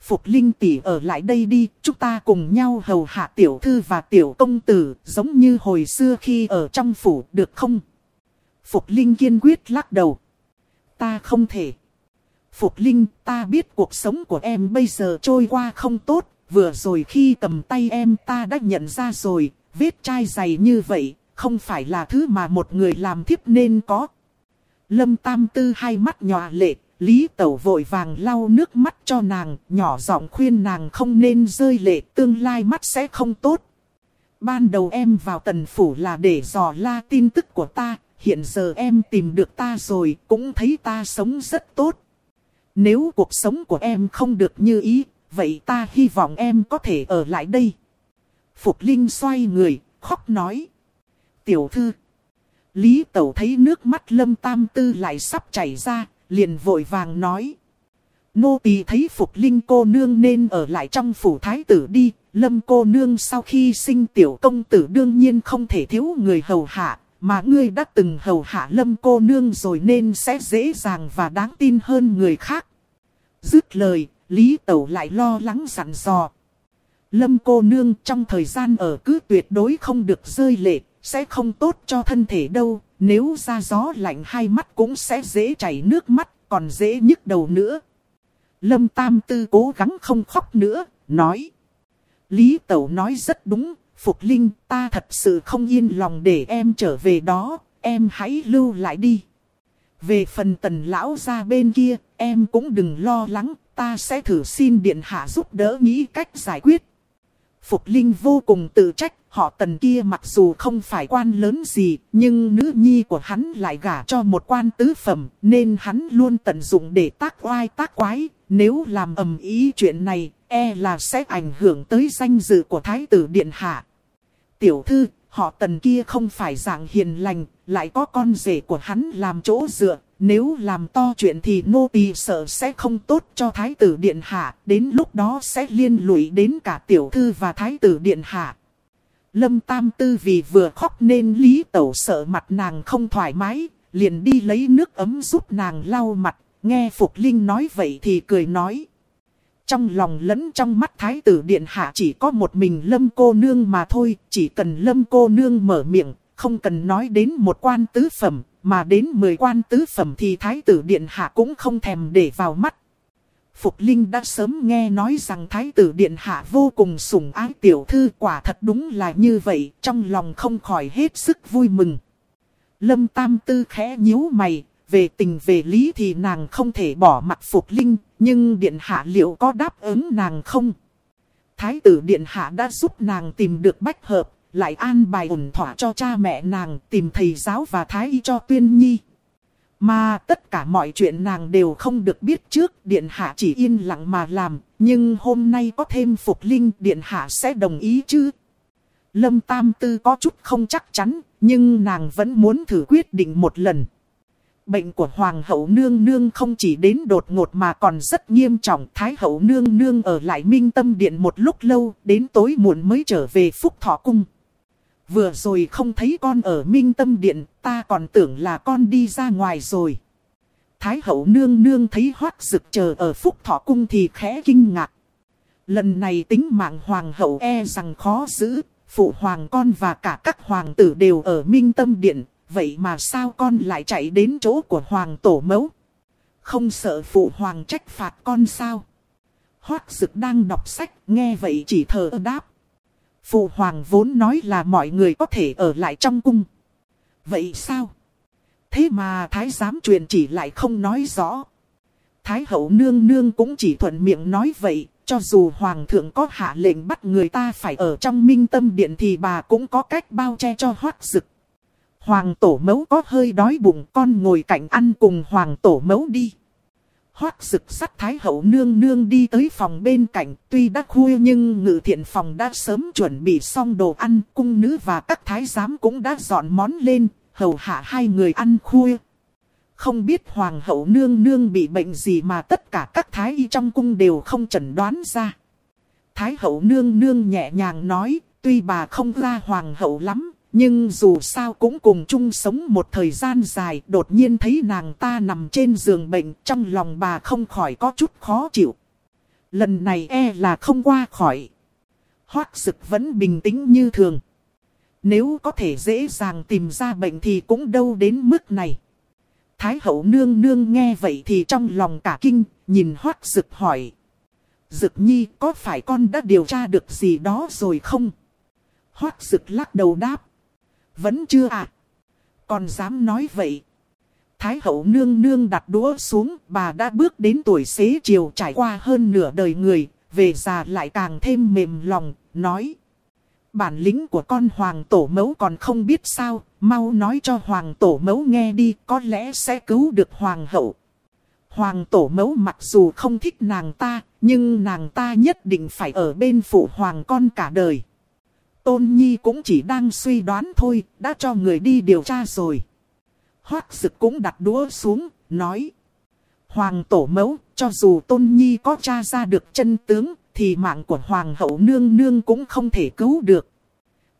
A: Phục Linh tỷ ở lại đây đi, chúng ta cùng nhau hầu hạ tiểu thư và tiểu công tử, giống như hồi xưa khi ở trong phủ, được không? Phục Linh kiên quyết lắc đầu. Ta không thể. Phục Linh, ta biết cuộc sống của em bây giờ trôi qua không tốt, vừa rồi khi cầm tay em ta đã nhận ra rồi, vết chai dày như vậy, không phải là thứ mà một người làm thiếp nên có. Lâm Tam Tư hai mắt nhòa lệ, Lý Tẩu vội vàng lau nước mắt cho nàng, nhỏ giọng khuyên nàng không nên rơi lệ, tương lai mắt sẽ không tốt. Ban đầu em vào tần phủ là để dò la tin tức của ta, hiện giờ em tìm được ta rồi, cũng thấy ta sống rất tốt. Nếu cuộc sống của em không được như ý, vậy ta hy vọng em có thể ở lại đây. Phục Linh xoay người, khóc nói. Tiểu thư. Lý Tẩu thấy nước mắt Lâm Tam Tư lại sắp chảy ra, liền vội vàng nói. Nô tỳ thấy Phục Linh cô nương nên ở lại trong phủ thái tử đi. Lâm cô nương sau khi sinh tiểu công tử đương nhiên không thể thiếu người hầu hạ. Mà ngươi đã từng hầu hạ lâm cô nương rồi nên sẽ dễ dàng và đáng tin hơn người khác. Dứt lời, Lý Tẩu lại lo lắng sẵn dò. Lâm cô nương trong thời gian ở cứ tuyệt đối không được rơi lệ, sẽ không tốt cho thân thể đâu. Nếu ra gió lạnh hai mắt cũng sẽ dễ chảy nước mắt, còn dễ nhức đầu nữa. Lâm Tam Tư cố gắng không khóc nữa, nói. Lý Tẩu nói rất đúng, Phục Linh ta thật sự không yên lòng để em trở về đó, em hãy lưu lại đi. Về phần tần lão ra bên kia, em cũng đừng lo lắng, ta sẽ thử xin điện hạ giúp đỡ nghĩ cách giải quyết. Phục Linh vô cùng tự trách, họ tần kia mặc dù không phải quan lớn gì, nhưng nữ nhi của hắn lại gả cho một quan tứ phẩm, nên hắn luôn tận dụng để tác oai tác quái. Nếu làm ầm ý chuyện này, e là sẽ ảnh hưởng tới danh dự của thái tử điện hạ. Tiểu thư, họ tần kia không phải dạng hiền lành, lại có con rể của hắn làm chỗ dựa. Nếu làm to chuyện thì nô tỳ sợ sẽ không tốt cho thái tử điện hạ, đến lúc đó sẽ liên lụy đến cả tiểu thư và thái tử điện hạ. Lâm Tam Tư vì vừa khóc nên Lý Tẩu sợ mặt nàng không thoải mái, liền đi lấy nước ấm giúp nàng lau mặt, nghe Phục Linh nói vậy thì cười nói. Trong lòng lẫn trong mắt thái tử điện hạ chỉ có một mình lâm cô nương mà thôi, chỉ cần lâm cô nương mở miệng, không cần nói đến một quan tứ phẩm, mà đến mười quan tứ phẩm thì thái tử điện hạ cũng không thèm để vào mắt. Phục Linh đã sớm nghe nói rằng thái tử điện hạ vô cùng sủng ái tiểu thư quả thật đúng là như vậy, trong lòng không khỏi hết sức vui mừng. Lâm Tam Tư khẽ nhíu mày, về tình về lý thì nàng không thể bỏ mặt Phục Linh, nhưng Điện Hạ liệu có đáp ứng nàng không? Thái tử Điện Hạ đã giúp nàng tìm được bách hợp, lại an bài ổn thỏa cho cha mẹ nàng, tìm thầy giáo và thái y cho Tuyên Nhi. Mà tất cả mọi chuyện nàng đều không được biết trước, Điện Hạ chỉ yên lặng mà làm, nhưng hôm nay có thêm Phục Linh, Điện Hạ sẽ đồng ý chứ? Lâm Tam Tư có chút không chắc chắn, nhưng nàng vẫn muốn thử quyết định một lần. Bệnh của Hoàng hậu nương nương không chỉ đến đột ngột mà còn rất nghiêm trọng. Thái hậu nương nương ở lại minh tâm điện một lúc lâu, đến tối muộn mới trở về phúc thọ cung. Vừa rồi không thấy con ở minh tâm điện, ta còn tưởng là con đi ra ngoài rồi. Thái hậu nương nương thấy hoác rực chờ ở phúc thọ cung thì khẽ kinh ngạc. Lần này tính mạng hoàng hậu e rằng khó giữ, phụ hoàng con và cả các hoàng tử đều ở minh tâm điện, vậy mà sao con lại chạy đến chỗ của hoàng tổ mẫu? Không sợ phụ hoàng trách phạt con sao? Hoác dực đang đọc sách, nghe vậy chỉ thờ đáp. Phụ hoàng vốn nói là mọi người có thể ở lại trong cung. Vậy sao? Thế mà thái giám truyền chỉ lại không nói rõ. Thái hậu nương nương cũng chỉ thuận miệng nói vậy, cho dù hoàng thượng có hạ lệnh bắt người ta phải ở trong minh tâm điện thì bà cũng có cách bao che cho hoác rực Hoàng tổ mẫu có hơi đói bụng con ngồi cạnh ăn cùng hoàng tổ mẫu đi. Hoác rực sắt thái hậu nương nương đi tới phòng bên cạnh, tuy đã khuya nhưng ngự thiện phòng đã sớm chuẩn bị xong đồ ăn, cung nữ và các thái giám cũng đã dọn món lên, hầu hạ hai người ăn khuya. Không biết hoàng hậu nương nương bị bệnh gì mà tất cả các thái y trong cung đều không chẩn đoán ra. Thái hậu nương nương nhẹ nhàng nói, tuy bà không ra hoàng hậu lắm, nhưng dù sao cũng cùng chung sống một thời gian dài, đột nhiên thấy nàng ta nằm trên giường bệnh, trong lòng bà không khỏi có chút khó chịu. Lần này e là không qua khỏi. Hoác sực vẫn bình tĩnh như thường. Nếu có thể dễ dàng tìm ra bệnh thì cũng đâu đến mức này. Thái hậu nương nương nghe vậy thì trong lòng cả kinh, nhìn hoác sực hỏi. Dực nhi có phải con đã điều tra được gì đó rồi không? Hoác sực lắc đầu đáp. Vẫn chưa à? Còn dám nói vậy? Thái hậu nương nương đặt đũa xuống, bà đã bước đến tuổi xế chiều trải qua hơn nửa đời người, về già lại càng thêm mềm lòng, nói. Bản lĩnh của con hoàng tổ mẫu còn không biết sao, mau nói cho hoàng tổ mẫu nghe đi, có lẽ sẽ cứu được hoàng hậu. Hoàng tổ mẫu mặc dù không thích nàng ta, nhưng nàng ta nhất định phải ở bên phụ hoàng con cả đời. Tôn Nhi cũng chỉ đang suy đoán thôi, đã cho người đi điều tra rồi. Hoác Dực cũng đặt đũa xuống, nói. Hoàng tổ mẫu, cho dù Tôn Nhi có tra ra được chân tướng, thì mạng của Hoàng hậu nương nương cũng không thể cứu được.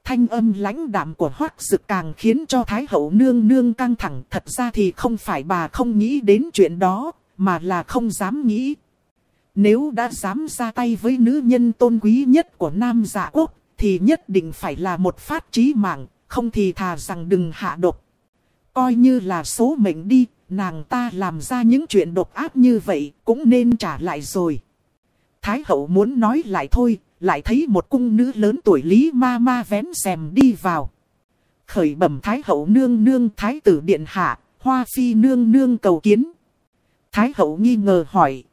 A: Thanh âm lãnh đạm của Hoác Dực càng khiến cho Thái hậu nương nương căng thẳng. Thật ra thì không phải bà không nghĩ đến chuyện đó, mà là không dám nghĩ. Nếu đã dám ra tay với nữ nhân tôn quý nhất của Nam Dạ Quốc, thì nhất định phải là một phát trí mạng, không thì thà rằng đừng hạ độc. Coi như là số mệnh đi, nàng ta làm ra những chuyện độc ác như vậy, cũng nên trả lại rồi. Thái hậu muốn nói lại thôi, lại thấy một cung nữ lớn tuổi Lý Ma Ma vén rèm đi vào. Khởi bẩm Thái hậu nương nương Thái tử điện hạ, Hoa Phi nương nương cầu kiến. Thái hậu nghi ngờ hỏi.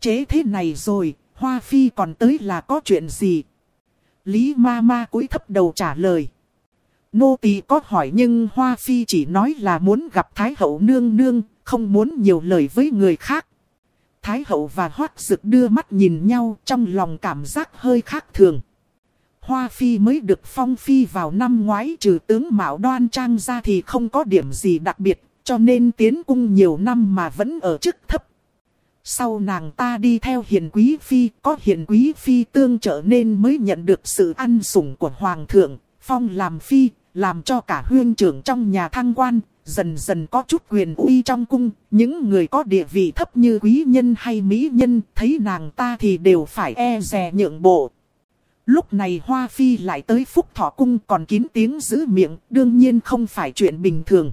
A: Chế thế này rồi, Hoa Phi còn tới là có chuyện gì? Lý ma ma cúi thấp đầu trả lời. Nô tỳ có hỏi nhưng Hoa Phi chỉ nói là muốn gặp Thái hậu nương nương, không muốn nhiều lời với người khác. Thái hậu và Hoác Dực đưa mắt nhìn nhau trong lòng cảm giác hơi khác thường. Hoa Phi mới được phong phi vào năm ngoái trừ tướng Mạo Đoan Trang ra thì không có điểm gì đặc biệt, cho nên tiến cung nhiều năm mà vẫn ở chức thấp. Sau nàng ta đi theo hiền quý phi, có hiền quý phi tương trợ nên mới nhận được sự ăn sủng của hoàng thượng, phong làm phi, làm cho cả huyên trưởng trong nhà thăng quan, dần dần có chút quyền uy trong cung, những người có địa vị thấp như quý nhân hay mỹ nhân, thấy nàng ta thì đều phải e dè nhượng bộ. Lúc này Hoa Phi lại tới Phúc Thọ Cung còn kín tiếng giữ miệng, đương nhiên không phải chuyện bình thường.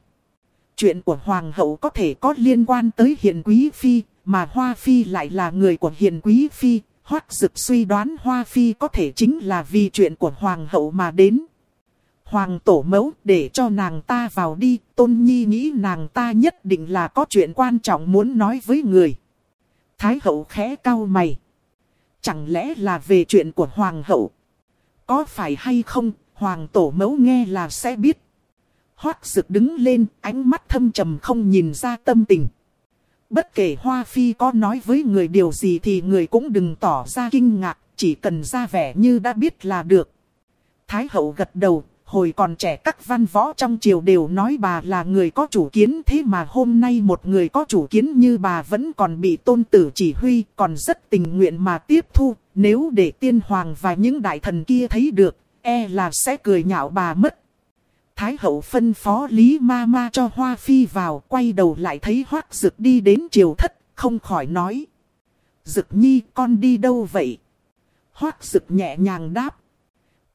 A: Chuyện của Hoàng hậu có thể có liên quan tới Hiền Quý Phi, mà Hoa Phi lại là người của Hiền Quý Phi. Hoác dực suy đoán Hoa Phi có thể chính là vì chuyện của Hoàng hậu mà đến. Hoàng tổ mẫu để cho nàng ta vào đi, Tôn Nhi nghĩ nàng ta nhất định là có chuyện quan trọng muốn nói với người. Thái hậu khẽ cau mày. Chẳng lẽ là về chuyện của Hoàng hậu? Có phải hay không, Hoàng tổ mẫu nghe là sẽ biết. Hoác Dực đứng lên, ánh mắt thâm trầm không nhìn ra tâm tình. Bất kể Hoa Phi có nói với người điều gì thì người cũng đừng tỏ ra kinh ngạc, chỉ cần ra vẻ như đã biết là được. Thái hậu gật đầu, hồi còn trẻ các văn võ trong triều đều nói bà là người có chủ kiến thế mà hôm nay một người có chủ kiến như bà vẫn còn bị tôn tử chỉ huy còn rất tình nguyện mà tiếp thu. Nếu để tiên hoàng và những đại thần kia thấy được, e là sẽ cười nhạo bà mất. Thái hậu phân phó Lý Ma Ma cho Hoa Phi vào, quay đầu lại thấy Hoác Dực đi đến triều thất, không khỏi nói. Dực nhi con đi đâu vậy? Hoác Dực nhẹ nhàng đáp.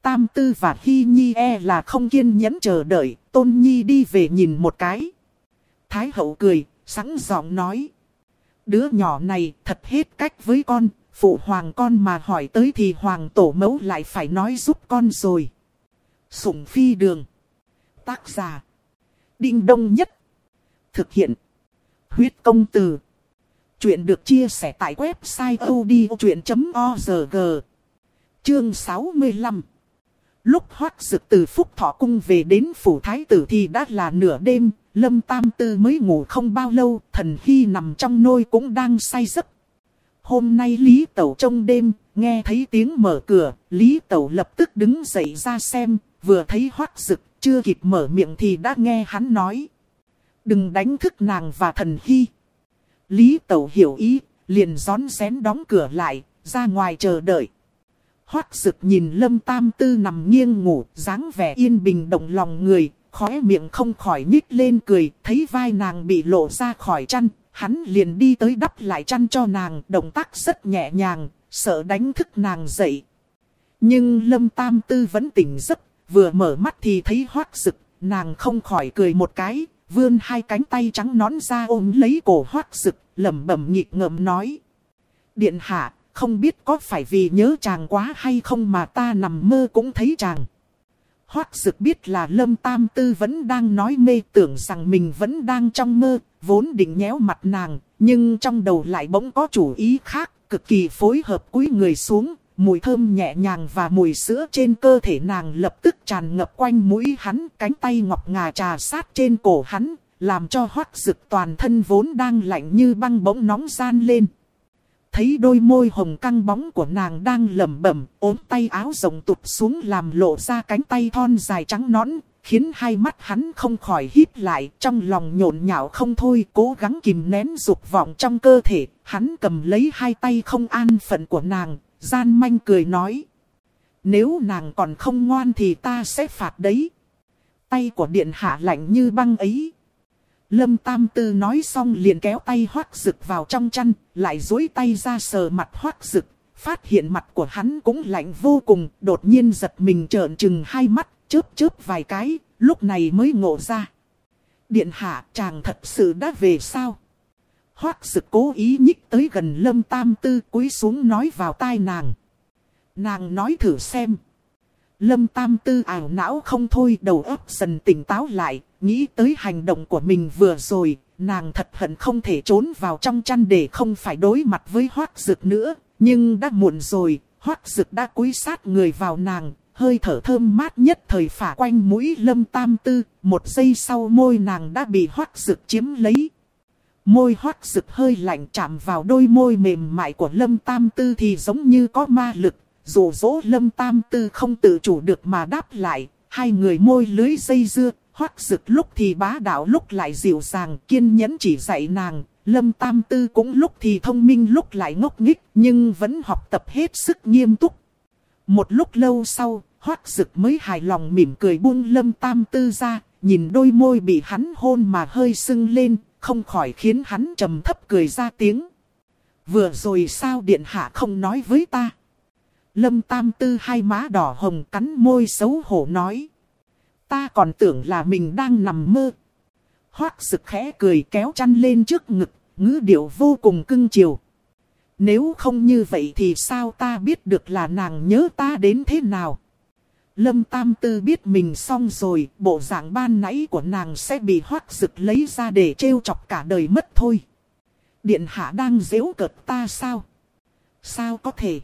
A: Tam Tư và Hy Nhi e là không kiên nhẫn chờ đợi, Tôn Nhi đi về nhìn một cái. Thái hậu cười, sẵn giọng nói. Đứa nhỏ này thật hết cách với con, phụ hoàng con mà hỏi tới thì hoàng tổ mẫu lại phải nói giúp con rồi. Sủng phi đường. Tác giả. Đinh đông nhất. Thực hiện. Huyết công từ. Chuyện được chia sẻ tại website odchuyện.org. Chương 65 Lúc hoác dực từ phúc thọ cung về đến phủ thái tử thì đã là nửa đêm, lâm tam tư mới ngủ không bao lâu, thần khi nằm trong nôi cũng đang say giấc. Hôm nay Lý Tẩu trong đêm, nghe thấy tiếng mở cửa, Lý Tẩu lập tức đứng dậy ra xem, vừa thấy hoác dực, chưa kịp mở miệng thì đã nghe hắn nói. Đừng đánh thức nàng và thần hy. Lý Tẩu hiểu ý, liền gión xén đóng cửa lại, ra ngoài chờ đợi. Hoác sực nhìn lâm tam tư nằm nghiêng ngủ, dáng vẻ yên bình động lòng người, khóe miệng không khỏi nhích lên cười, thấy vai nàng bị lộ ra khỏi chăn, hắn liền đi tới đắp lại chăn cho nàng, động tác rất nhẹ nhàng, sợ đánh thức nàng dậy. Nhưng lâm tam tư vẫn tỉnh giấc, vừa mở mắt thì thấy hoác rực, nàng không khỏi cười một cái, vươn hai cánh tay trắng nón ra ôm lấy cổ hoác rực, lẩm bẩm nghịch ngợm nói. Điện hạ, không biết có phải vì nhớ chàng quá hay không mà ta nằm mơ cũng thấy chàng. Hoác rực biết là Lâm Tam Tư vẫn đang nói mê tưởng rằng mình vẫn đang trong mơ, vốn định nhéo mặt nàng, nhưng trong đầu lại bỗng có chủ ý khác, cực kỳ phối hợp cúi người xuống, mùi thơm nhẹ nhàng và mùi sữa trên cơ thể nàng lập tức tràn ngập quanh mũi hắn, cánh tay ngọc ngà trà sát trên cổ hắn, làm cho hoác rực toàn thân vốn đang lạnh như băng bỗng nóng gian lên. Thấy đôi môi hồng căng bóng của nàng đang lẩm bẩm, ốm tay áo rộng tụt xuống làm lộ ra cánh tay thon dài trắng nõn, khiến hai mắt hắn không khỏi hít lại, trong lòng nhộn nhạo không thôi, cố gắng kìm nén dục vọng trong cơ thể, hắn cầm lấy hai tay không an phận của nàng, gian manh cười nói. Nếu nàng còn không ngoan thì ta sẽ phạt đấy. Tay của điện hạ lạnh như băng ấy. Lâm Tam Tư nói xong liền kéo tay hoác rực vào trong chăn, lại dối tay ra sờ mặt hoác rực. Phát hiện mặt của hắn cũng lạnh vô cùng, đột nhiên giật mình trợn trừng hai mắt, chớp chớp vài cái, lúc này mới ngộ ra. Điện hạ chàng thật sự đã về sao? Hoác sực cố ý nhích tới gần lâm tam tư cúi xuống nói vào tai nàng. Nàng nói thử xem. Lâm tam tư ảo não không thôi đầu óc dần tỉnh táo lại, nghĩ tới hành động của mình vừa rồi, nàng thật hận không thể trốn vào trong chăn để không phải đối mặt với hoác dực nữa. Nhưng đã muộn rồi, hoác dực đã cúi sát người vào nàng, hơi thở thơm mát nhất thời phả quanh mũi lâm tam tư, một giây sau môi nàng đã bị hoác dực chiếm lấy. Môi hoác rực hơi lạnh chạm vào đôi môi mềm mại của Lâm Tam Tư thì giống như có ma lực. Dù dỗ Lâm Tam Tư không tự chủ được mà đáp lại, hai người môi lưới dây dưa, hoác rực lúc thì bá đạo lúc lại dịu dàng kiên nhẫn chỉ dạy nàng. Lâm Tam Tư cũng lúc thì thông minh lúc lại ngốc nghích nhưng vẫn học tập hết sức nghiêm túc. Một lúc lâu sau, hoác rực mới hài lòng mỉm cười buông Lâm Tam Tư ra, nhìn đôi môi bị hắn hôn mà hơi sưng lên, không khỏi khiến hắn trầm thấp cười ra tiếng. Vừa rồi sao điện hạ không nói với ta? Lâm Tam Tư hai má đỏ hồng cắn môi xấu hổ nói. Ta còn tưởng là mình đang nằm mơ. Hoác sực khẽ cười kéo chăn lên trước ngực, ngữ điệu vô cùng cưng chiều. Nếu không như vậy thì sao ta biết được là nàng nhớ ta đến thế nào? Lâm Tam Tư biết mình xong rồi, bộ dạng ban nãy của nàng sẽ bị hoác rực lấy ra để trêu chọc cả đời mất thôi. Điện hạ đang dễu cợt ta sao? Sao có thể?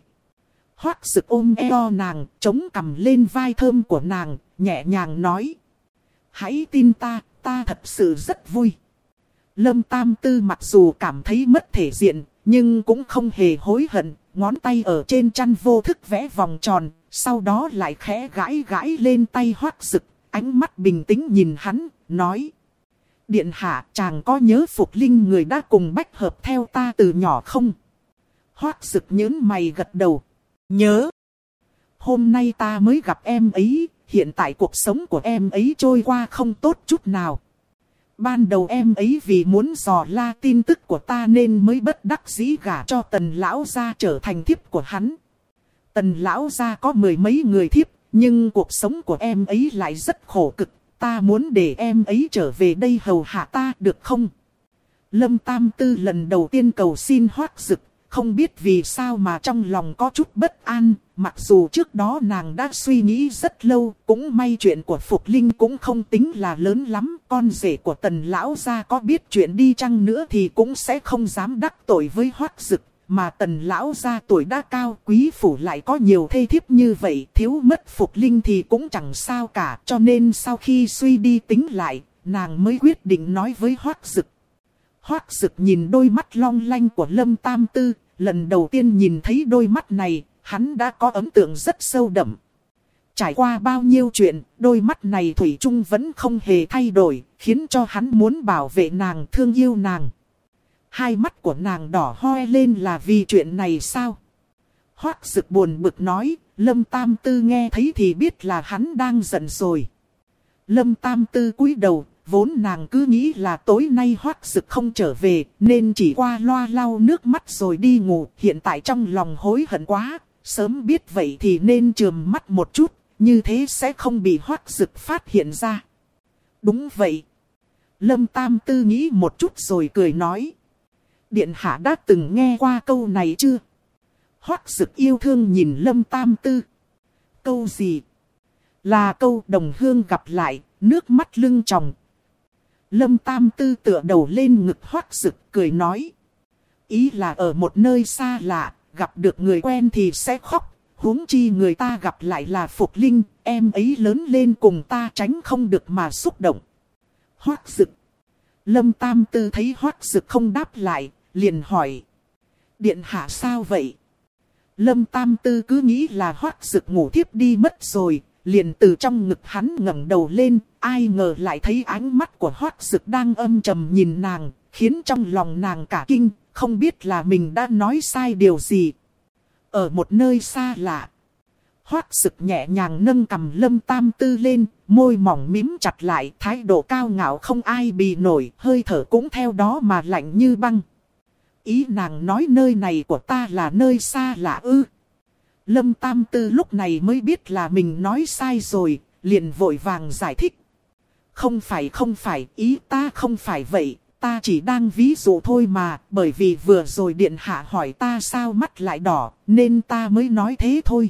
A: Hoác rực ôm eo nàng, chống cầm lên vai thơm của nàng, nhẹ nhàng nói. Hãy tin ta, ta thật sự rất vui. Lâm Tam Tư mặc dù cảm thấy mất thể diện, nhưng cũng không hề hối hận, ngón tay ở trên chăn vô thức vẽ vòng tròn, sau đó lại khẽ gãi gãi lên tay hoác sực, ánh mắt bình tĩnh nhìn hắn, nói. Điện hạ chàng có nhớ Phục Linh người đã cùng bách hợp theo ta từ nhỏ không? Hoác sực nhớn mày gật đầu. Nhớ. Hôm nay ta mới gặp em ấy, hiện tại cuộc sống của em ấy trôi qua không tốt chút nào. Ban đầu em ấy vì muốn dò la tin tức của ta nên mới bất đắc dĩ gả cho tần lão gia trở thành thiếp của hắn. Tần lão gia có mười mấy người thiếp, nhưng cuộc sống của em ấy lại rất khổ cực. Ta muốn để em ấy trở về đây hầu hạ ta được không? Lâm Tam Tư lần đầu tiên cầu xin hoác dực, không biết vì sao mà trong lòng có chút bất an, mặc dù trước đó nàng đã suy nghĩ rất lâu, cũng may chuyện của Phục Linh cũng không tính là lớn lắm, con rể của tần lão gia có biết chuyện đi chăng nữa thì cũng sẽ không dám đắc tội với hoác dực. Mà tần lão gia tuổi đã cao quý phủ lại có nhiều thê thiếp như vậy thiếu mất phục linh thì cũng chẳng sao cả cho nên sau khi suy đi tính lại nàng mới quyết định nói với hoác dực. Hoác dực nhìn đôi mắt long lanh của lâm tam tư lần đầu tiên nhìn thấy đôi mắt này hắn đã có ấn tượng rất sâu đậm. Trải qua bao nhiêu chuyện, đôi mắt này Thủy trung vẫn không hề thay đổi, khiến cho hắn muốn bảo vệ nàng thương yêu nàng. Hai mắt của nàng đỏ hoe lên là vì chuyện này sao? Hoác sực buồn bực nói, Lâm Tam Tư nghe thấy thì biết là hắn đang giận rồi. Lâm Tam Tư cúi đầu, vốn nàng cứ nghĩ là tối nay hoác sực không trở về, nên chỉ qua loa lau nước mắt rồi đi ngủ. Hiện tại trong lòng hối hận quá, sớm biết vậy thì nên trường mắt một chút, như thế sẽ không bị hoác sực phát hiện ra. Đúng vậy. Lâm Tam Tư nghĩ một chút rồi cười nói. Điện Hạ đã từng nghe qua câu này chưa? Hoác sực yêu thương nhìn Lâm Tam Tư. Câu gì? Là câu đồng hương gặp lại, nước mắt lưng tròng. Lâm Tam Tư tựa đầu lên ngực hoác sực cười nói. Ý là ở một nơi xa lạ, gặp được người quen thì sẽ khóc. huống chi người ta gặp lại là Phục Linh, em ấy lớn lên cùng ta tránh không được mà xúc động. Hoác sực. Lâm Tam Tư thấy hoác sực không đáp lại, liền hỏi. Điện hạ sao vậy? Lâm Tam Tư cứ nghĩ là hoác sực ngủ thiếp đi mất rồi, liền từ trong ngực hắn ngẩng đầu lên, ai ngờ lại thấy ánh mắt của hoác sực đang âm trầm nhìn nàng, khiến trong lòng nàng cả kinh, không biết là mình đã nói sai điều gì. Ở một nơi xa lạ, hoác sực nhẹ nhàng nâng cầm lâm tam tư lên, môi mỏng mím chặt lại, thái độ cao ngạo không ai bị nổi, hơi thở cũng theo đó mà lạnh như băng. Ý nàng nói nơi này của ta là nơi xa lạ ư. Lâm Tam Tư lúc này mới biết là mình nói sai rồi, liền vội vàng giải thích. Không phải không phải, ý ta không phải vậy, ta chỉ đang ví dụ thôi mà, bởi vì vừa rồi điện hạ hỏi ta sao mắt lại đỏ, nên ta mới nói thế thôi.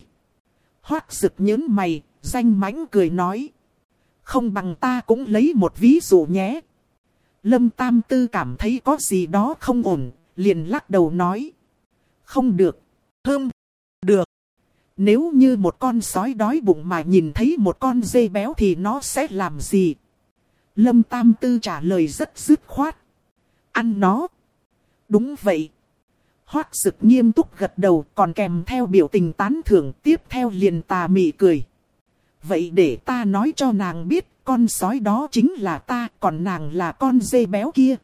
A: Hoác sực nhớn mày, danh mánh cười nói. Không bằng ta cũng lấy một ví dụ nhé. Lâm Tam Tư cảm thấy có gì đó không ổn, liền lắc đầu nói. Không được. thơm nếu như một con sói đói bụng mà nhìn thấy một con dê béo thì nó sẽ làm gì? Lâm Tam Tư trả lời rất dứt khoát. Ăn nó. Đúng vậy. Hoác sực nghiêm túc gật đầu còn kèm theo biểu tình tán thưởng tiếp theo liền tà mị cười. Vậy để ta nói cho nàng biết con sói đó chính là ta còn nàng là con dê béo kia.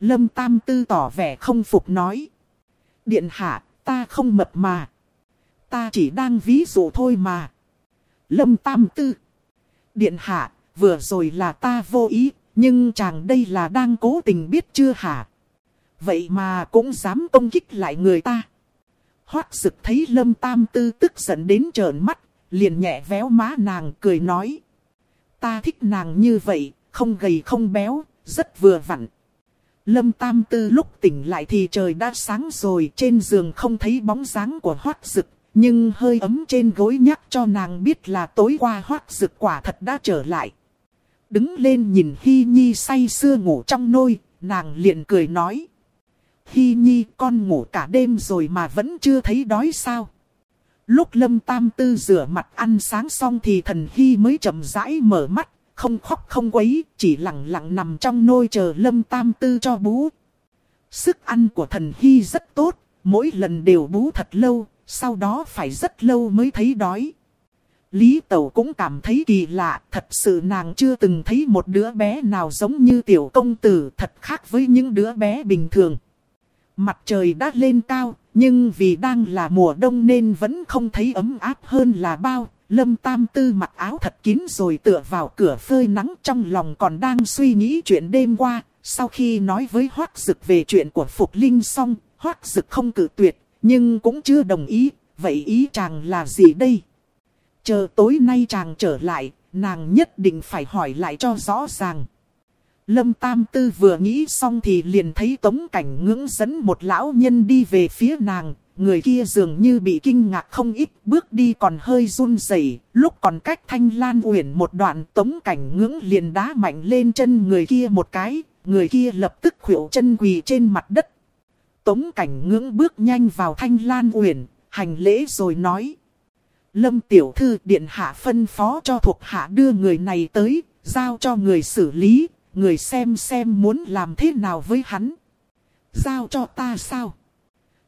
A: Lâm Tam Tư tỏ vẻ không phục nói. Điện hạ, ta không mập mà. Ta chỉ đang ví dụ thôi mà. Lâm Tam Tư. Điện hạ, vừa rồi là ta vô ý, nhưng chàng đây là đang cố tình biết chưa hả? Vậy mà cũng dám công kích lại người ta. Hoác sực thấy lâm tam tư tức giận đến trợn mắt, liền nhẹ véo má nàng cười nói. Ta thích nàng như vậy, không gầy không béo, rất vừa vặn. Lâm Tam Tư lúc tỉnh lại thì trời đã sáng rồi, trên giường không thấy bóng dáng của hoác Dực, nhưng hơi ấm trên gối nhắc cho nàng biết là tối qua hoác Dực quả thật đã trở lại. Đứng lên nhìn Hy Nhi say sưa ngủ trong nôi, nàng liền cười nói. Hy Nhi con ngủ cả đêm rồi mà vẫn chưa thấy đói sao. Lúc Lâm Tam Tư rửa mặt ăn sáng xong thì thần Hy mới chậm rãi mở mắt, không khóc không quấy, chỉ lặng lặng nằm trong nôi chờ Lâm Tam Tư cho bú. Sức ăn của thần Hy rất tốt, mỗi lần đều bú thật lâu, sau đó phải rất lâu mới thấy đói. Lý Tẩu cũng cảm thấy kỳ lạ, thật sự nàng chưa từng thấy một đứa bé nào giống như tiểu công tử thật khác với những đứa bé bình thường. Mặt trời đã lên cao, nhưng vì đang là mùa đông nên vẫn không thấy ấm áp hơn là bao. Lâm Tam Tư mặc áo thật kín rồi tựa vào cửa phơi nắng trong lòng còn đang suy nghĩ chuyện đêm qua. Sau khi nói với Hoác Dực về chuyện của Phục Linh xong, Hoác Dực không cử tuyệt, nhưng cũng chưa đồng ý. Vậy ý chàng là gì đây? Chờ tối nay chàng trở lại, nàng nhất định phải hỏi lại cho rõ ràng. Lâm Tam Tư vừa nghĩ xong thì liền thấy tống cảnh ngưỡng dẫn một lão nhân đi về phía nàng. Người kia dường như bị kinh ngạc không ít, bước đi còn hơi run rẩy. Lúc còn cách thanh lan uyển một đoạn tống cảnh ngưỡng liền đá mạnh lên chân người kia một cái. Người kia lập tức khuỵu chân quỳ trên mặt đất. Tống cảnh ngưỡng bước nhanh vào thanh lan uyển, hành lễ rồi nói. Lâm tiểu thư điện hạ phân phó cho thuộc hạ đưa người này tới, giao cho người xử lý, người xem xem muốn làm thế nào với hắn. Giao cho ta sao?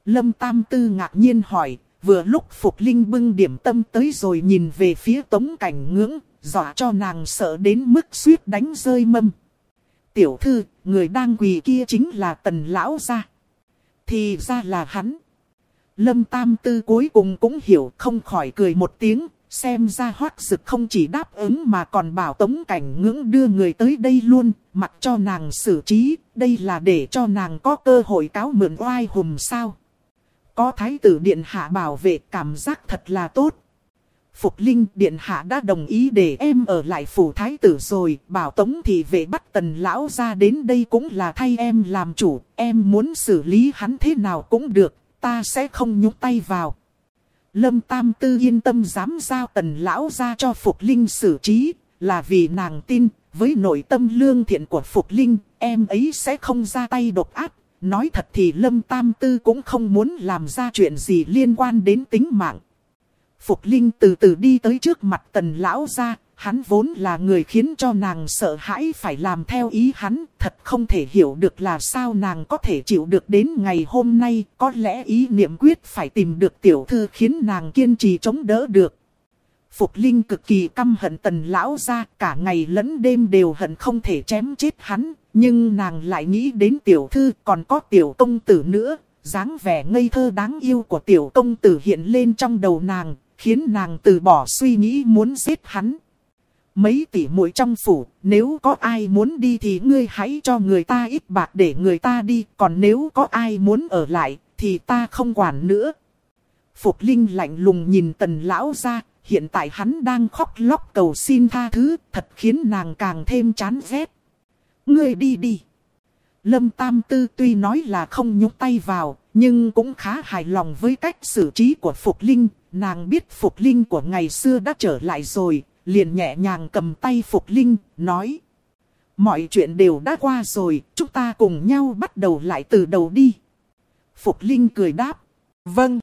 A: Lâm Tam Tư ngạc nhiên hỏi, vừa lúc Phục Linh bưng điểm tâm tới rồi nhìn về phía tống cảnh ngưỡng, dọa cho nàng sợ đến mức suýt đánh rơi mâm. Tiểu thư, người đang quỳ kia chính là tần lão gia. Thì ra là hắn. Lâm Tam Tư cuối cùng cũng hiểu không khỏi cười một tiếng, Xem ra hoác dực không chỉ đáp ứng mà còn bảo tống cảnh ngưỡng đưa người tới đây luôn, mặc cho nàng xử trí, đây là để cho nàng có cơ hội cáo mượn oai hùm sao. Có thái tử điện hạ bảo vệ cảm giác thật là tốt. Phục Linh điện hạ đã đồng ý để em ở lại phủ thái tử rồi, bảo tống thì vệ bắt tần lão ra đến đây cũng là thay em làm chủ, em muốn xử lý hắn thế nào cũng được, ta sẽ không nhúc tay vào. Lâm Tam Tư yên tâm dám giao tần lão ra cho Phục Linh xử trí, là vì nàng tin, với nội tâm lương thiện của Phục Linh, em ấy sẽ không ra tay độc ác. Nói thật thì Lâm Tam Tư cũng không muốn làm ra chuyện gì liên quan đến tính mạng. Phục Linh từ từ đi tới trước mặt tần lão ra, hắn vốn là người khiến cho nàng sợ hãi phải làm theo ý hắn, thật không thể hiểu được là sao nàng có thể chịu được đến ngày hôm nay, có lẽ ý niệm quyết phải tìm được tiểu thư khiến nàng kiên trì chống đỡ được. Phục Linh cực kỳ căm hận tần lão ra, cả ngày lẫn đêm đều hận không thể chém chết hắn, nhưng nàng lại nghĩ đến tiểu thư còn có tiểu công tử nữa, dáng vẻ ngây thơ đáng yêu của tiểu công tử hiện lên trong đầu nàng, khiến nàng từ bỏ suy nghĩ muốn giết hắn. Mấy tỷ muội trong phủ, nếu có ai muốn đi thì ngươi hãy cho người ta ít bạc để người ta đi, còn nếu có ai muốn ở lại, thì ta không quản nữa. Phục Linh lạnh lùng nhìn tần lão ra, hiện tại hắn đang khóc lóc cầu xin tha thứ, thật khiến nàng càng thêm chán ghét. Ngươi đi đi. Lâm Tam Tư tuy nói là không nhúc tay vào, nhưng cũng khá hài lòng với cách xử trí của Phục Linh. Nàng biết Phục Linh của ngày xưa đã trở lại rồi, liền nhẹ nhàng cầm tay Phục Linh, nói. Mọi chuyện đều đã qua rồi, chúng ta cùng nhau bắt đầu lại từ đầu đi. Phục Linh cười đáp. Vâng.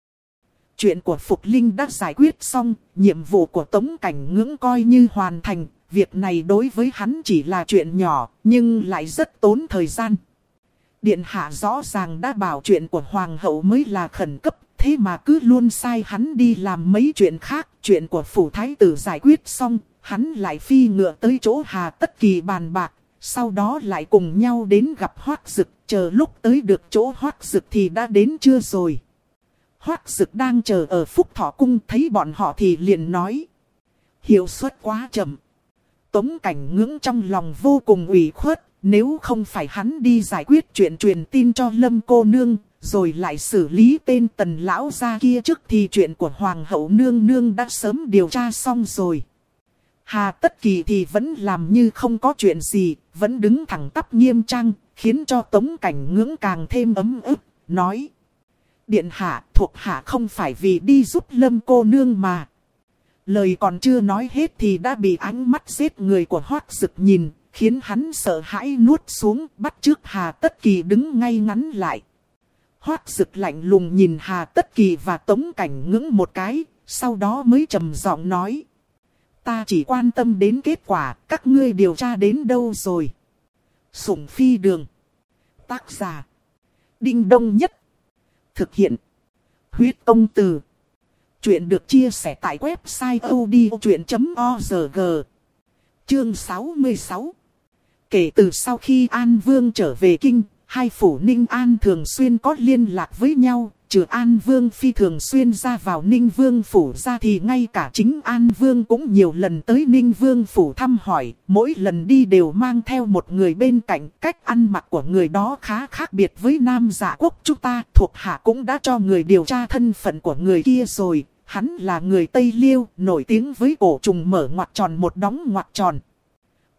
A: Chuyện của Phục Linh đã giải quyết xong, nhiệm vụ của Tống Cảnh ngưỡng coi như hoàn thành. Việc này đối với hắn chỉ là chuyện nhỏ, nhưng lại rất tốn thời gian. Điện hạ rõ ràng đã bảo chuyện của Hoàng hậu mới là khẩn cấp, thế mà cứ luôn sai hắn đi làm mấy chuyện khác. Chuyện của phủ thái tử giải quyết xong, hắn lại phi ngựa tới chỗ Hà Tất Kỳ bàn bạc. Sau đó lại cùng nhau đến gặp Hoác Dực, chờ lúc tới được chỗ Hoác Dực thì đã đến chưa rồi. Hoác Dực đang chờ ở Phúc Thọ Cung thấy bọn họ thì liền nói. Hiệu suất quá chậm. Tống cảnh ngưỡng trong lòng vô cùng ủy khuất, nếu không phải hắn đi giải quyết chuyện truyền tin cho lâm cô nương, rồi lại xử lý tên tần lão gia kia trước thì chuyện của hoàng hậu nương nương đã sớm điều tra xong rồi. Hà tất kỳ thì vẫn làm như không có chuyện gì, vẫn đứng thẳng tắp nghiêm trang, khiến cho tống cảnh ngưỡng càng thêm ấm ức, nói. Điện hạ thuộc hạ không phải vì đi giúp lâm cô nương mà. Lời còn chưa nói hết thì đã bị ánh mắt giết người của hoác sực nhìn, khiến hắn sợ hãi nuốt xuống, bắt trước Hà Tất Kỳ đứng ngay ngắn lại. Hoác rực lạnh lùng nhìn Hà Tất Kỳ và Tống Cảnh ngưỡng một cái, sau đó mới trầm giọng nói. Ta chỉ quan tâm đến kết quả, các ngươi điều tra đến đâu rồi. Sủng phi đường. Tác giả. Đinh đông nhất. Thực hiện. Huyết công từ. Chuyện được chia sẻ tại website odchuyện.org. Chương 66 Kể từ sau khi An Vương trở về kinh, hai phủ Ninh An thường xuyên có liên lạc với nhau, trừ An Vương phi thường xuyên ra vào Ninh Vương phủ ra thì ngay cả chính An Vương cũng nhiều lần tới Ninh Vương phủ thăm hỏi, mỗi lần đi đều mang theo một người bên cạnh, cách ăn mặc của người đó khá khác biệt với Nam giả quốc chúng ta, thuộc hạ cũng đã cho người điều tra thân phận của người kia rồi, hắn là người Tây Liêu, nổi tiếng với cổ trùng mở ngoặt tròn một đóng ngoặt tròn.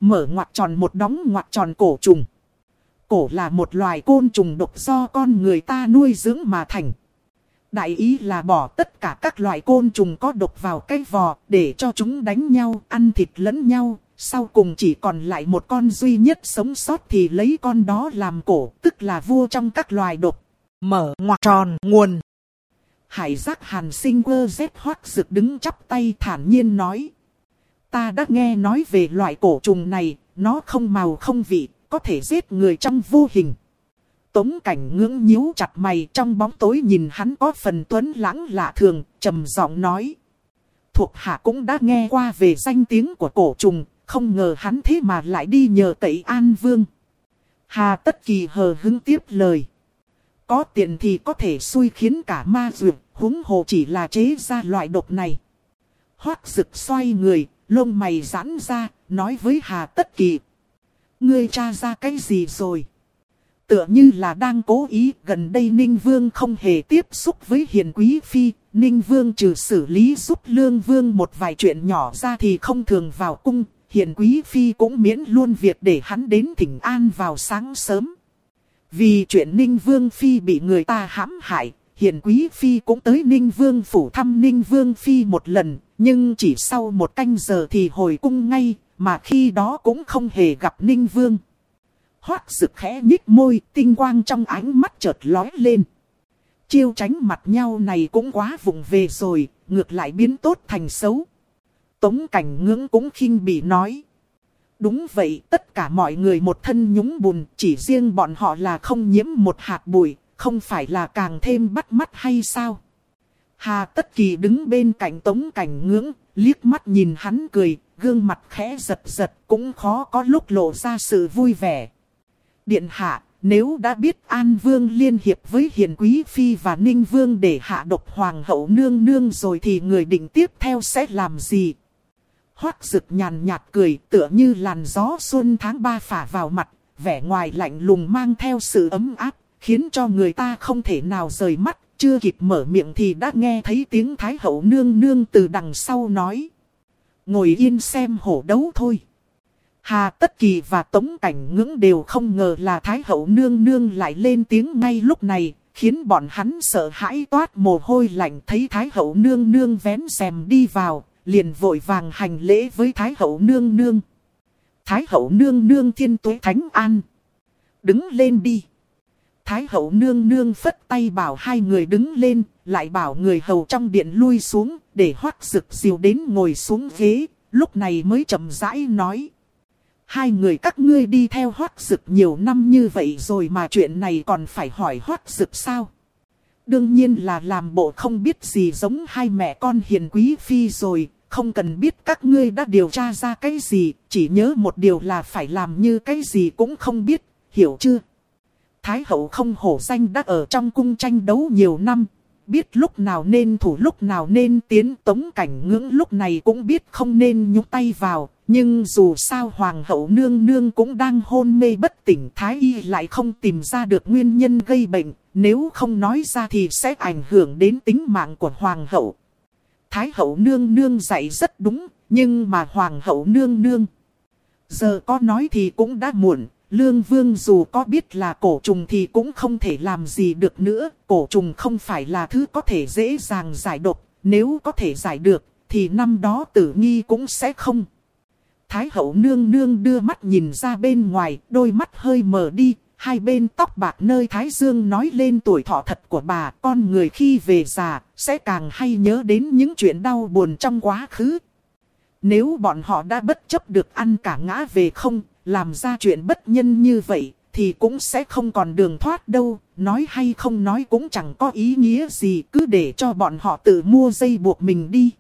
A: Mở ngoặt tròn một đóng ngoặt tròn cổ trùng. Cổ là một loài côn trùng độc do con người ta nuôi dưỡng mà thành. Đại ý là bỏ tất cả các loại côn trùng có độc vào cái vò để cho chúng đánh nhau, ăn thịt lẫn nhau. Sau cùng chỉ còn lại một con duy nhất sống sót thì lấy con đó làm cổ, tức là vua trong các loài độc. Mở ngoặt tròn nguồn. Hải giác hàn sinh quơ dép hoác rực đứng chắp tay thản nhiên nói. Ta đã nghe nói về loại cổ trùng này, nó không màu không vị, có thể giết người trong vô hình. Tống cảnh ngưỡng nhíu chặt mày trong bóng tối nhìn hắn có phần tuấn lãng lạ thường, trầm giọng nói. Thuộc hạ cũng đã nghe qua về danh tiếng của cổ trùng, không ngờ hắn thế mà lại đi nhờ tẩy An Vương. Hà Tất Kỳ hờ hứng tiếp lời. Có tiền thì có thể xui khiến cả ma dược, húng hồ chỉ là chế ra loại độc này. Hoác rực xoay người, lông mày giãn ra, nói với Hà Tất Kỳ. Ngươi tra ra cái gì rồi? Tựa như là đang cố ý, gần đây Ninh Vương không hề tiếp xúc với Hiền Quý Phi. Ninh Vương trừ xử lý giúp Lương Vương một vài chuyện nhỏ ra thì không thường vào cung. Hiền Quý Phi cũng miễn luôn việc để hắn đến thỉnh an vào sáng sớm. Vì chuyện Ninh Vương Phi bị người ta hãm hại, Hiền Quý Phi cũng tới Ninh Vương phủ thăm Ninh Vương Phi một lần, nhưng chỉ sau một canh giờ thì hồi cung ngay, mà khi đó cũng không hề gặp Ninh Vương. Hoác sực khẽ nhích môi, tinh quang trong ánh mắt chợt lói lên. Chiêu tránh mặt nhau này cũng quá vùng về rồi, ngược lại biến tốt thành xấu. Tống cảnh ngưỡng cũng khinh bị nói. Đúng vậy, tất cả mọi người một thân nhúng bùn, chỉ riêng bọn họ là không nhiễm một hạt bụi, không phải là càng thêm bắt mắt hay sao? Hà Tất Kỳ đứng bên cạnh tống cảnh ngưỡng, liếc mắt nhìn hắn cười, gương mặt khẽ giật giật cũng khó có lúc lộ ra sự vui vẻ. Điện hạ, nếu đã biết An Vương liên hiệp với Hiền Quý Phi và Ninh Vương để hạ độc Hoàng hậu nương nương rồi thì người định tiếp theo sẽ làm gì? Hoác rực nhàn nhạt cười tựa như làn gió xuân tháng ba phả vào mặt, vẻ ngoài lạnh lùng mang theo sự ấm áp, khiến cho người ta không thể nào rời mắt, chưa kịp mở miệng thì đã nghe thấy tiếng Thái hậu nương nương từ đằng sau nói. Ngồi yên xem hổ đấu thôi. Hà Tất Kỳ và Tống Cảnh ngưỡng đều không ngờ là Thái hậu nương nương lại lên tiếng ngay lúc này, khiến bọn hắn sợ hãi toát mồ hôi lạnh thấy Thái hậu nương nương vén rèm đi vào, liền vội vàng hành lễ với Thái hậu nương nương. Thái hậu nương nương thiên tuế thánh an. Đứng lên đi. Thái hậu nương nương phất tay bảo hai người đứng lên, lại bảo người hầu trong điện lui xuống, để hoác rực diều đến ngồi xuống ghế, lúc này mới chậm rãi nói. Hai người các ngươi đi theo hoác rực nhiều năm như vậy rồi mà chuyện này còn phải hỏi hoác rực sao? Đương nhiên là làm bộ không biết gì giống hai mẹ con hiền quý phi rồi, không cần biết các ngươi đã điều tra ra cái gì, chỉ nhớ một điều là phải làm như cái gì cũng không biết, hiểu chưa? Thái hậu không hổ danh đã ở trong cung tranh đấu nhiều năm, biết lúc nào nên thủ lúc nào nên tiến tống cảnh ngưỡng lúc này cũng biết không nên nhúc tay vào, Nhưng dù sao hoàng hậu nương nương cũng đang hôn mê bất tỉnh thái y lại không tìm ra được nguyên nhân gây bệnh. Nếu không nói ra thì sẽ ảnh hưởng đến tính mạng của hoàng hậu. Thái hậu nương nương dạy rất đúng, nhưng mà hoàng hậu nương nương. Giờ có nói thì cũng đã muộn, lương vương dù có biết là cổ trùng thì cũng không thể làm gì được nữa. Cổ trùng không phải là thứ có thể dễ dàng giải độc, nếu có thể giải được thì năm đó tử nghi cũng sẽ không. Thái hậu nương nương đưa mắt nhìn ra bên ngoài, đôi mắt hơi mở đi, hai bên tóc bạc nơi Thái Dương nói lên tuổi thọ thật của bà. Con người khi về già, sẽ càng hay nhớ đến những chuyện đau buồn trong quá khứ. Nếu bọn họ đã bất chấp được ăn cả ngã về không, làm ra chuyện bất nhân như vậy, thì cũng sẽ không còn đường thoát đâu. Nói hay không nói cũng chẳng có ý nghĩa gì, cứ để cho bọn họ tự mua dây buộc mình đi.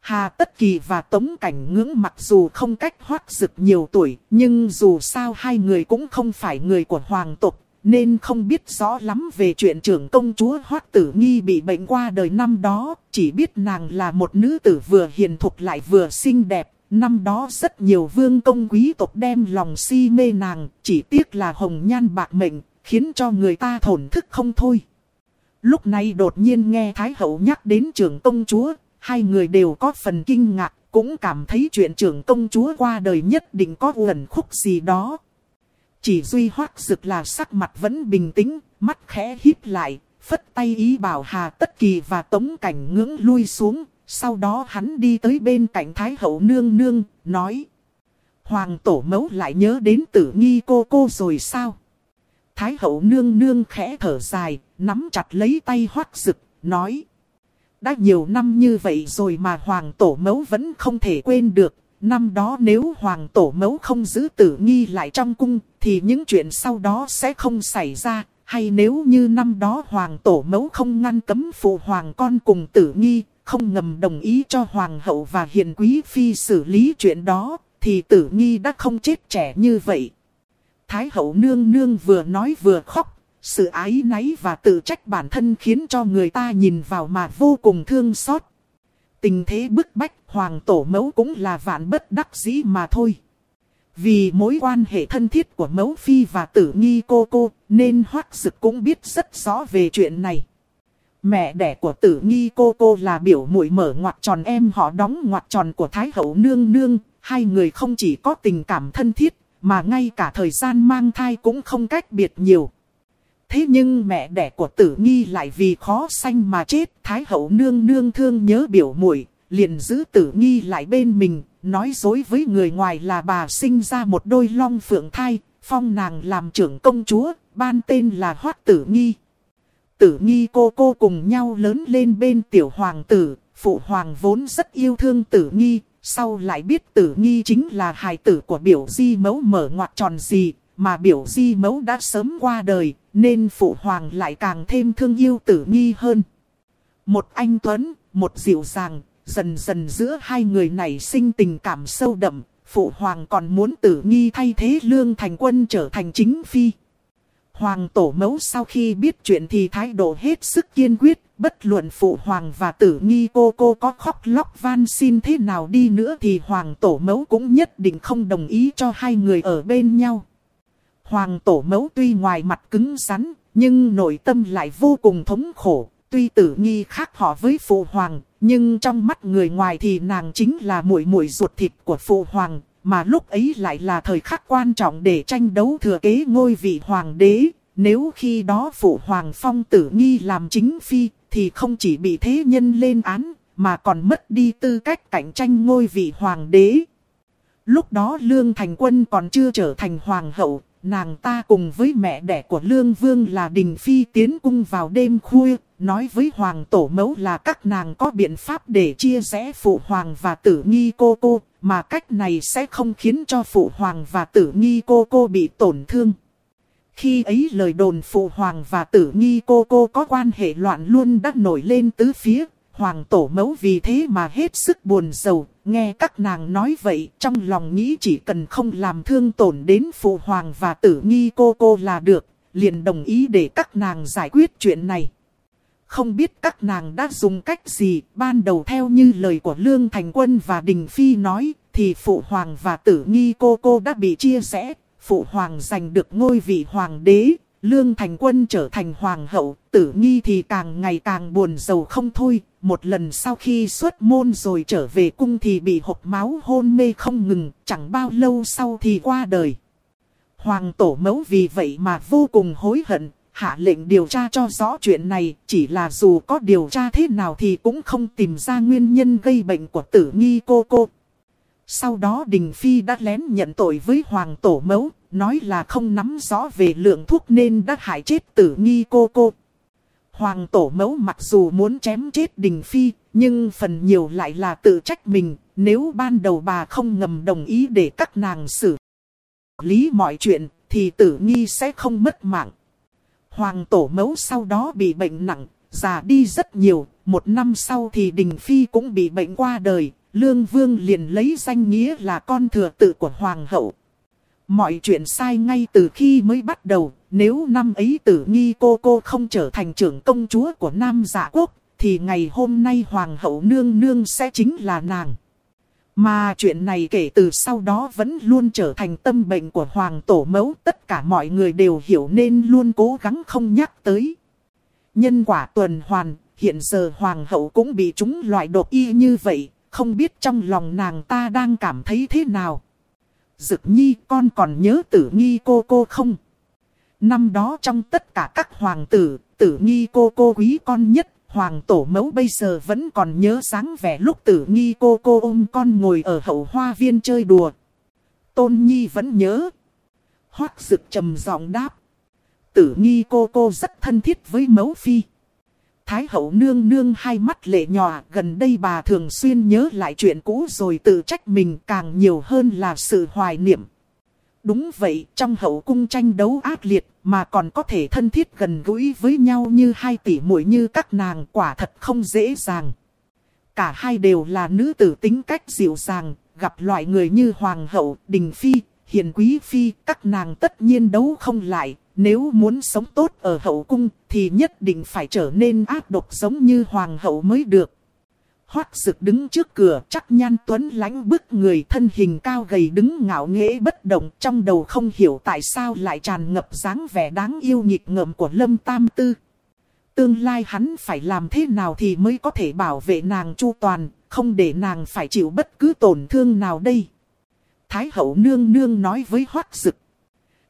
A: Hà Tất Kỳ và Tống Cảnh ngưỡng mặc dù không cách hoác dực nhiều tuổi, nhưng dù sao hai người cũng không phải người của hoàng tộc, nên không biết rõ lắm về chuyện trưởng công chúa hoác tử nghi bị bệnh qua đời năm đó, chỉ biết nàng là một nữ tử vừa hiền thục lại vừa xinh đẹp. Năm đó rất nhiều vương công quý tộc đem lòng si mê nàng, chỉ tiếc là hồng nhan bạc mệnh, khiến cho người ta thổn thức không thôi. Lúc này đột nhiên nghe Thái Hậu nhắc đến trưởng công chúa, hai người đều có phần kinh ngạc, cũng cảm thấy chuyện trưởng công chúa qua đời nhất định có uẩn khúc gì đó. Chỉ duy hoác dực là sắc mặt vẫn bình tĩnh, mắt khẽ híp lại, phất tay ý bảo Hà Tất Kỳ và Tống Cảnh ngưỡng lui xuống. Sau đó hắn đi tới bên cạnh Thái Hậu Nương Nương, nói. Hoàng Tổ Mẫu lại nhớ đến tử nghi cô cô rồi sao? Thái Hậu Nương Nương khẽ thở dài, nắm chặt lấy tay hoác rực, nói. Đã nhiều năm như vậy rồi mà Hoàng Tổ Mẫu vẫn không thể quên được. Năm đó nếu Hoàng Tổ Mẫu không giữ tử nghi lại trong cung, thì những chuyện sau đó sẽ không xảy ra. Hay nếu như năm đó Hoàng Tổ Mẫu không ngăn cấm phụ Hoàng con cùng tử nghi, không ngầm đồng ý cho Hoàng hậu và Hiền Quý Phi xử lý chuyện đó, thì tử nghi đã không chết trẻ như vậy. Thái hậu nương nương vừa nói vừa khóc, sự ái náy và tự trách bản thân khiến cho người ta nhìn vào mà vô cùng thương xót. Tình thế bức bách, hoàng tổ mẫu cũng là vạn bất đắc dĩ mà thôi. Vì mối quan hệ thân thiết của mẫu phi và tử nghi cô cô, nên hoác sực cũng biết rất rõ về chuyện này. Mẹ đẻ của tử nghi cô cô là biểu muội mở ngoặt tròn em họ đóng ngoặt tròn của Thái hậu nương nương. Hai người không chỉ có tình cảm thân thiết, mà ngay cả thời gian mang thai cũng không cách biệt nhiều. Thế nhưng mẹ đẻ của tử nghi lại vì khó sanh mà chết. Thái hậu nương nương thương nhớ biểu muội liền giữ tử nghi lại bên mình. Nói dối với người ngoài là bà sinh ra một đôi long phượng thai. Phong nàng làm trưởng công chúa, ban tên là Hoát Tử Nghi. Tử Nghi cô cô cùng nhau lớn lên bên tiểu hoàng tử. Phụ hoàng vốn rất yêu thương Tử Nghi. Sau lại biết Tử Nghi chính là hài tử của biểu di mẫu mở ngoặt tròn gì mà biểu di mẫu đã sớm qua đời, nên phụ hoàng lại càng thêm thương yêu tử nghi hơn. Một anh Tuấn, một dịu dàng, dần dần giữa hai người này sinh tình cảm sâu đậm, phụ hoàng còn muốn tử nghi thay thế lương thành quân trở thành chính phi. Hoàng tổ mẫu sau khi biết chuyện thì thái độ hết sức kiên quyết, bất luận phụ hoàng và tử nghi cô cô có khóc lóc van xin thế nào đi nữa thì hoàng tổ mẫu cũng nhất định không đồng ý cho hai người ở bên nhau. Hoàng tổ mẫu tuy ngoài mặt cứng rắn, nhưng nội tâm lại vô cùng thống khổ. Tuy tử nghi khác họ với phụ hoàng, nhưng trong mắt người ngoài thì nàng chính là muội muội ruột thịt của phụ hoàng, mà lúc ấy lại là thời khắc quan trọng để tranh đấu thừa kế ngôi vị hoàng đế. Nếu khi đó phụ hoàng phong tử nghi làm chính phi, thì không chỉ bị thế nhân lên án, mà còn mất đi tư cách cạnh tranh ngôi vị hoàng đế. Lúc đó Lương Thành Quân còn chưa trở thành hoàng hậu, nàng ta cùng với mẹ đẻ của Lương Vương là Đình Phi tiến cung vào đêm khuya, nói với Hoàng Tổ Mẫu là các nàng có biện pháp để chia rẽ Phụ Hoàng và Tử Nghi cô cô, mà cách này sẽ không khiến cho Phụ Hoàng và Tử Nghi cô cô bị tổn thương. Khi ấy lời đồn Phụ Hoàng và Tử Nghi cô cô có quan hệ loạn luôn đã nổi lên tứ phía, Hoàng tổ mẫu vì thế mà hết sức buồn sầu. nghe các nàng nói vậy, trong lòng nghĩ chỉ cần không làm thương tổn đến phụ hoàng và tử nghi cô cô là được, liền đồng ý để các nàng giải quyết chuyện này. Không biết các nàng đã dùng cách gì, ban đầu theo như lời của Lương Thành Quân và Đình Phi nói, thì Phụ Hoàng và Tử Nghi cô cô đã bị chia rẽ. Phụ Hoàng giành được ngôi vị Hoàng đế, Lương Thành Quân trở thành Hoàng hậu, Tử Nghi thì càng ngày càng buồn giàu không thôi. Một lần sau khi xuất môn rồi trở về cung thì bị hộp máu hôn mê không ngừng, chẳng bao lâu sau thì qua đời. Hoàng tổ mẫu vì vậy mà vô cùng hối hận, hạ lệnh điều tra cho rõ chuyện này, chỉ là dù có điều tra thế nào thì cũng không tìm ra nguyên nhân gây bệnh của tử nghi cô cô. Sau đó Đình Phi đã lén nhận tội với Hoàng Tổ Mẫu, nói là không nắm rõ về lượng thuốc nên đã hại chết tử nghi cô cô. Hoàng Tổ Mẫu mặc dù muốn chém chết Đình Phi, nhưng phần nhiều lại là tự trách mình, nếu ban đầu bà không ngầm đồng ý để các nàng xử lý mọi chuyện, thì tử nghi sẽ không mất mạng. Hoàng tổ mẫu sau đó bị bệnh nặng, già đi rất nhiều, một năm sau thì Đình Phi cũng bị bệnh qua đời, Lương Vương liền lấy danh nghĩa là con thừa tự của Hoàng hậu. Mọi chuyện sai ngay từ khi mới bắt đầu, nếu năm ấy tử nghi cô cô không trở thành trưởng công chúa của Nam Dạ Quốc, thì ngày hôm nay Hoàng hậu nương nương sẽ chính là nàng. Mà chuyện này kể từ sau đó vẫn luôn trở thành tâm bệnh của Hoàng Tổ Mẫu. Tất cả mọi người đều hiểu nên luôn cố gắng không nhắc tới. Nhân quả tuần hoàn, hiện giờ Hoàng hậu cũng bị chúng loại độc y như vậy. Không biết trong lòng nàng ta đang cảm thấy thế nào. Dực nhi con còn nhớ tử nghi cô cô không? Năm đó trong tất cả các hoàng tử, tử nghi cô cô quý con nhất Hoàng tổ mẫu bây giờ vẫn còn nhớ sáng vẻ lúc tử nghi cô cô ôm con ngồi ở hậu hoa viên chơi đùa. Tôn Nhi vẫn nhớ. Hoác rực trầm giọng đáp. Tử nghi cô cô rất thân thiết với mẫu phi. Thái hậu nương nương hai mắt lệ nhòa, gần đây bà thường xuyên nhớ lại chuyện cũ rồi tự trách mình càng nhiều hơn là sự hoài niệm. Đúng vậy, trong hậu cung tranh đấu ác liệt, mà còn có thể thân thiết gần gũi với nhau như hai tỷ muội như các nàng quả thật không dễ dàng. Cả hai đều là nữ tử tính cách dịu dàng, gặp loại người như hoàng hậu, đình phi, hiền quý phi, các nàng tất nhiên đấu không lại. Nếu muốn sống tốt ở hậu cung thì nhất định phải trở nên ác độc giống như hoàng hậu mới được. Hoác Sực đứng trước cửa chắc nhan tuấn lánh bức người thân hình cao gầy đứng ngạo nghễ bất động trong đầu không hiểu tại sao lại tràn ngập dáng vẻ đáng yêu nhịp ngợm của Lâm Tam Tư. Tương lai hắn phải làm thế nào thì mới có thể bảo vệ nàng chu toàn, không để nàng phải chịu bất cứ tổn thương nào đây. Thái hậu nương nương nói với Hoác Sực.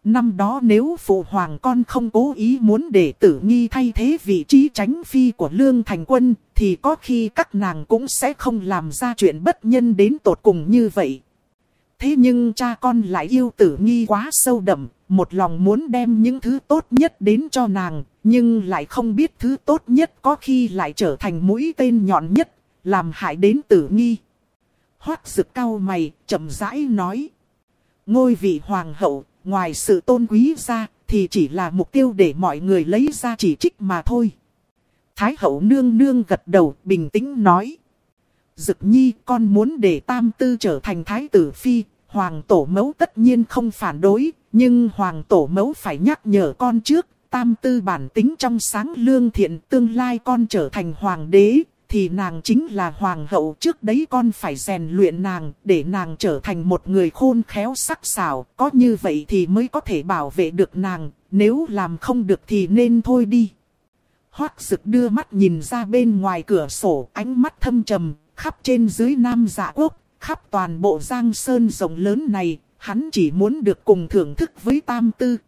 A: Năm đó nếu phụ hoàng con không cố ý muốn để tử nghi thay thế vị trí tránh phi của Lương Thành Quân, thì có khi các nàng cũng sẽ không làm ra chuyện bất nhân đến tột cùng như vậy. Thế nhưng cha con lại yêu tử nghi quá sâu đậm, một lòng muốn đem những thứ tốt nhất đến cho nàng, nhưng lại không biết thứ tốt nhất có khi lại trở thành mũi tên nhọn nhất, làm hại đến tử nghi. Hoác sực cao mày, chậm rãi nói. Ngôi vị hoàng hậu, ngoài sự tôn quý ra, thì chỉ là mục tiêu để mọi người lấy ra chỉ trích mà thôi. Thái hậu nương nương gật đầu, bình tĩnh nói. Dực nhi con muốn để tam tư trở thành thái tử phi, hoàng tổ mẫu tất nhiên không phản đối, nhưng hoàng tổ mẫu phải nhắc nhở con trước, tam tư bản tính trong sáng lương thiện tương lai con trở thành hoàng đế, thì nàng chính là hoàng hậu trước đấy con phải rèn luyện nàng để nàng trở thành một người khôn khéo sắc sảo, có như vậy thì mới có thể bảo vệ được nàng, nếu làm không được thì nên thôi đi. Hoác sực đưa mắt nhìn ra bên ngoài cửa sổ, ánh mắt thâm trầm, khắp trên dưới Nam Dạ Quốc, khắp toàn bộ giang sơn rộng lớn này, hắn chỉ muốn được cùng thưởng thức với Tam Tư.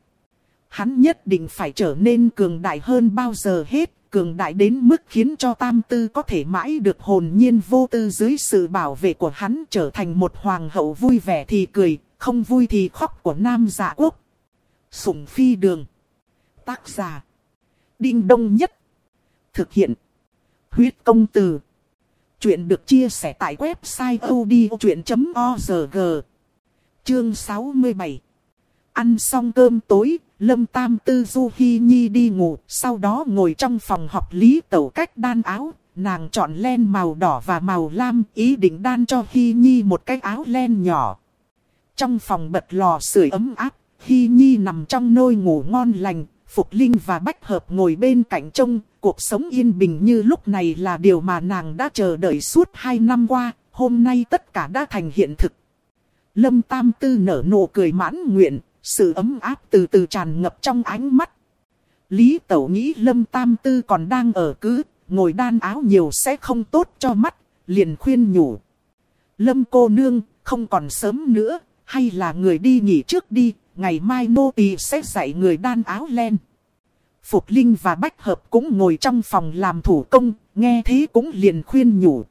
A: Hắn nhất định phải trở nên cường đại hơn bao giờ hết, cường đại đến mức khiến cho Tam Tư có thể mãi được hồn nhiên vô tư dưới sự bảo vệ của hắn trở thành một hoàng hậu vui vẻ thì cười, không vui thì khóc của Nam Dạ Quốc. Sủng Phi Đường. Tác giả. Đinh Đông Nhất. Thực hiện. Huyết Công Từ. Chuyện được chia sẻ tại website odchuyện.org Chương 67 Ăn xong cơm tối, Lâm Tam Tư Du Hi Nhi đi ngủ, sau đó ngồi trong phòng học lý tẩu cách đan áo. Nàng chọn len màu đỏ và màu lam, ý định đan cho Hi Nhi một cái áo len nhỏ. Trong phòng bật lò sưởi ấm áp, Hi Nhi nằm trong nôi ngủ ngon lành, Phục Linh và Bách Hợp ngồi bên cạnh trông, cuộc sống yên bình như lúc này là điều mà nàng đã chờ đợi suốt hai năm qua, hôm nay tất cả đã thành hiện thực. Lâm Tam Tư nở nụ cười mãn nguyện, sự ấm áp từ từ tràn ngập trong ánh mắt. Lý Tẩu nghĩ Lâm Tam Tư còn đang ở cứ, ngồi đan áo nhiều sẽ không tốt cho mắt, liền khuyên nhủ. Lâm cô nương, không còn sớm nữa, hay là người đi nghỉ trước đi, ngày mai nô tỳ sẽ dạy người đan áo len. Phục Linh và Bách Hợp cũng ngồi trong phòng làm thủ công, nghe thế cũng liền khuyên nhủ.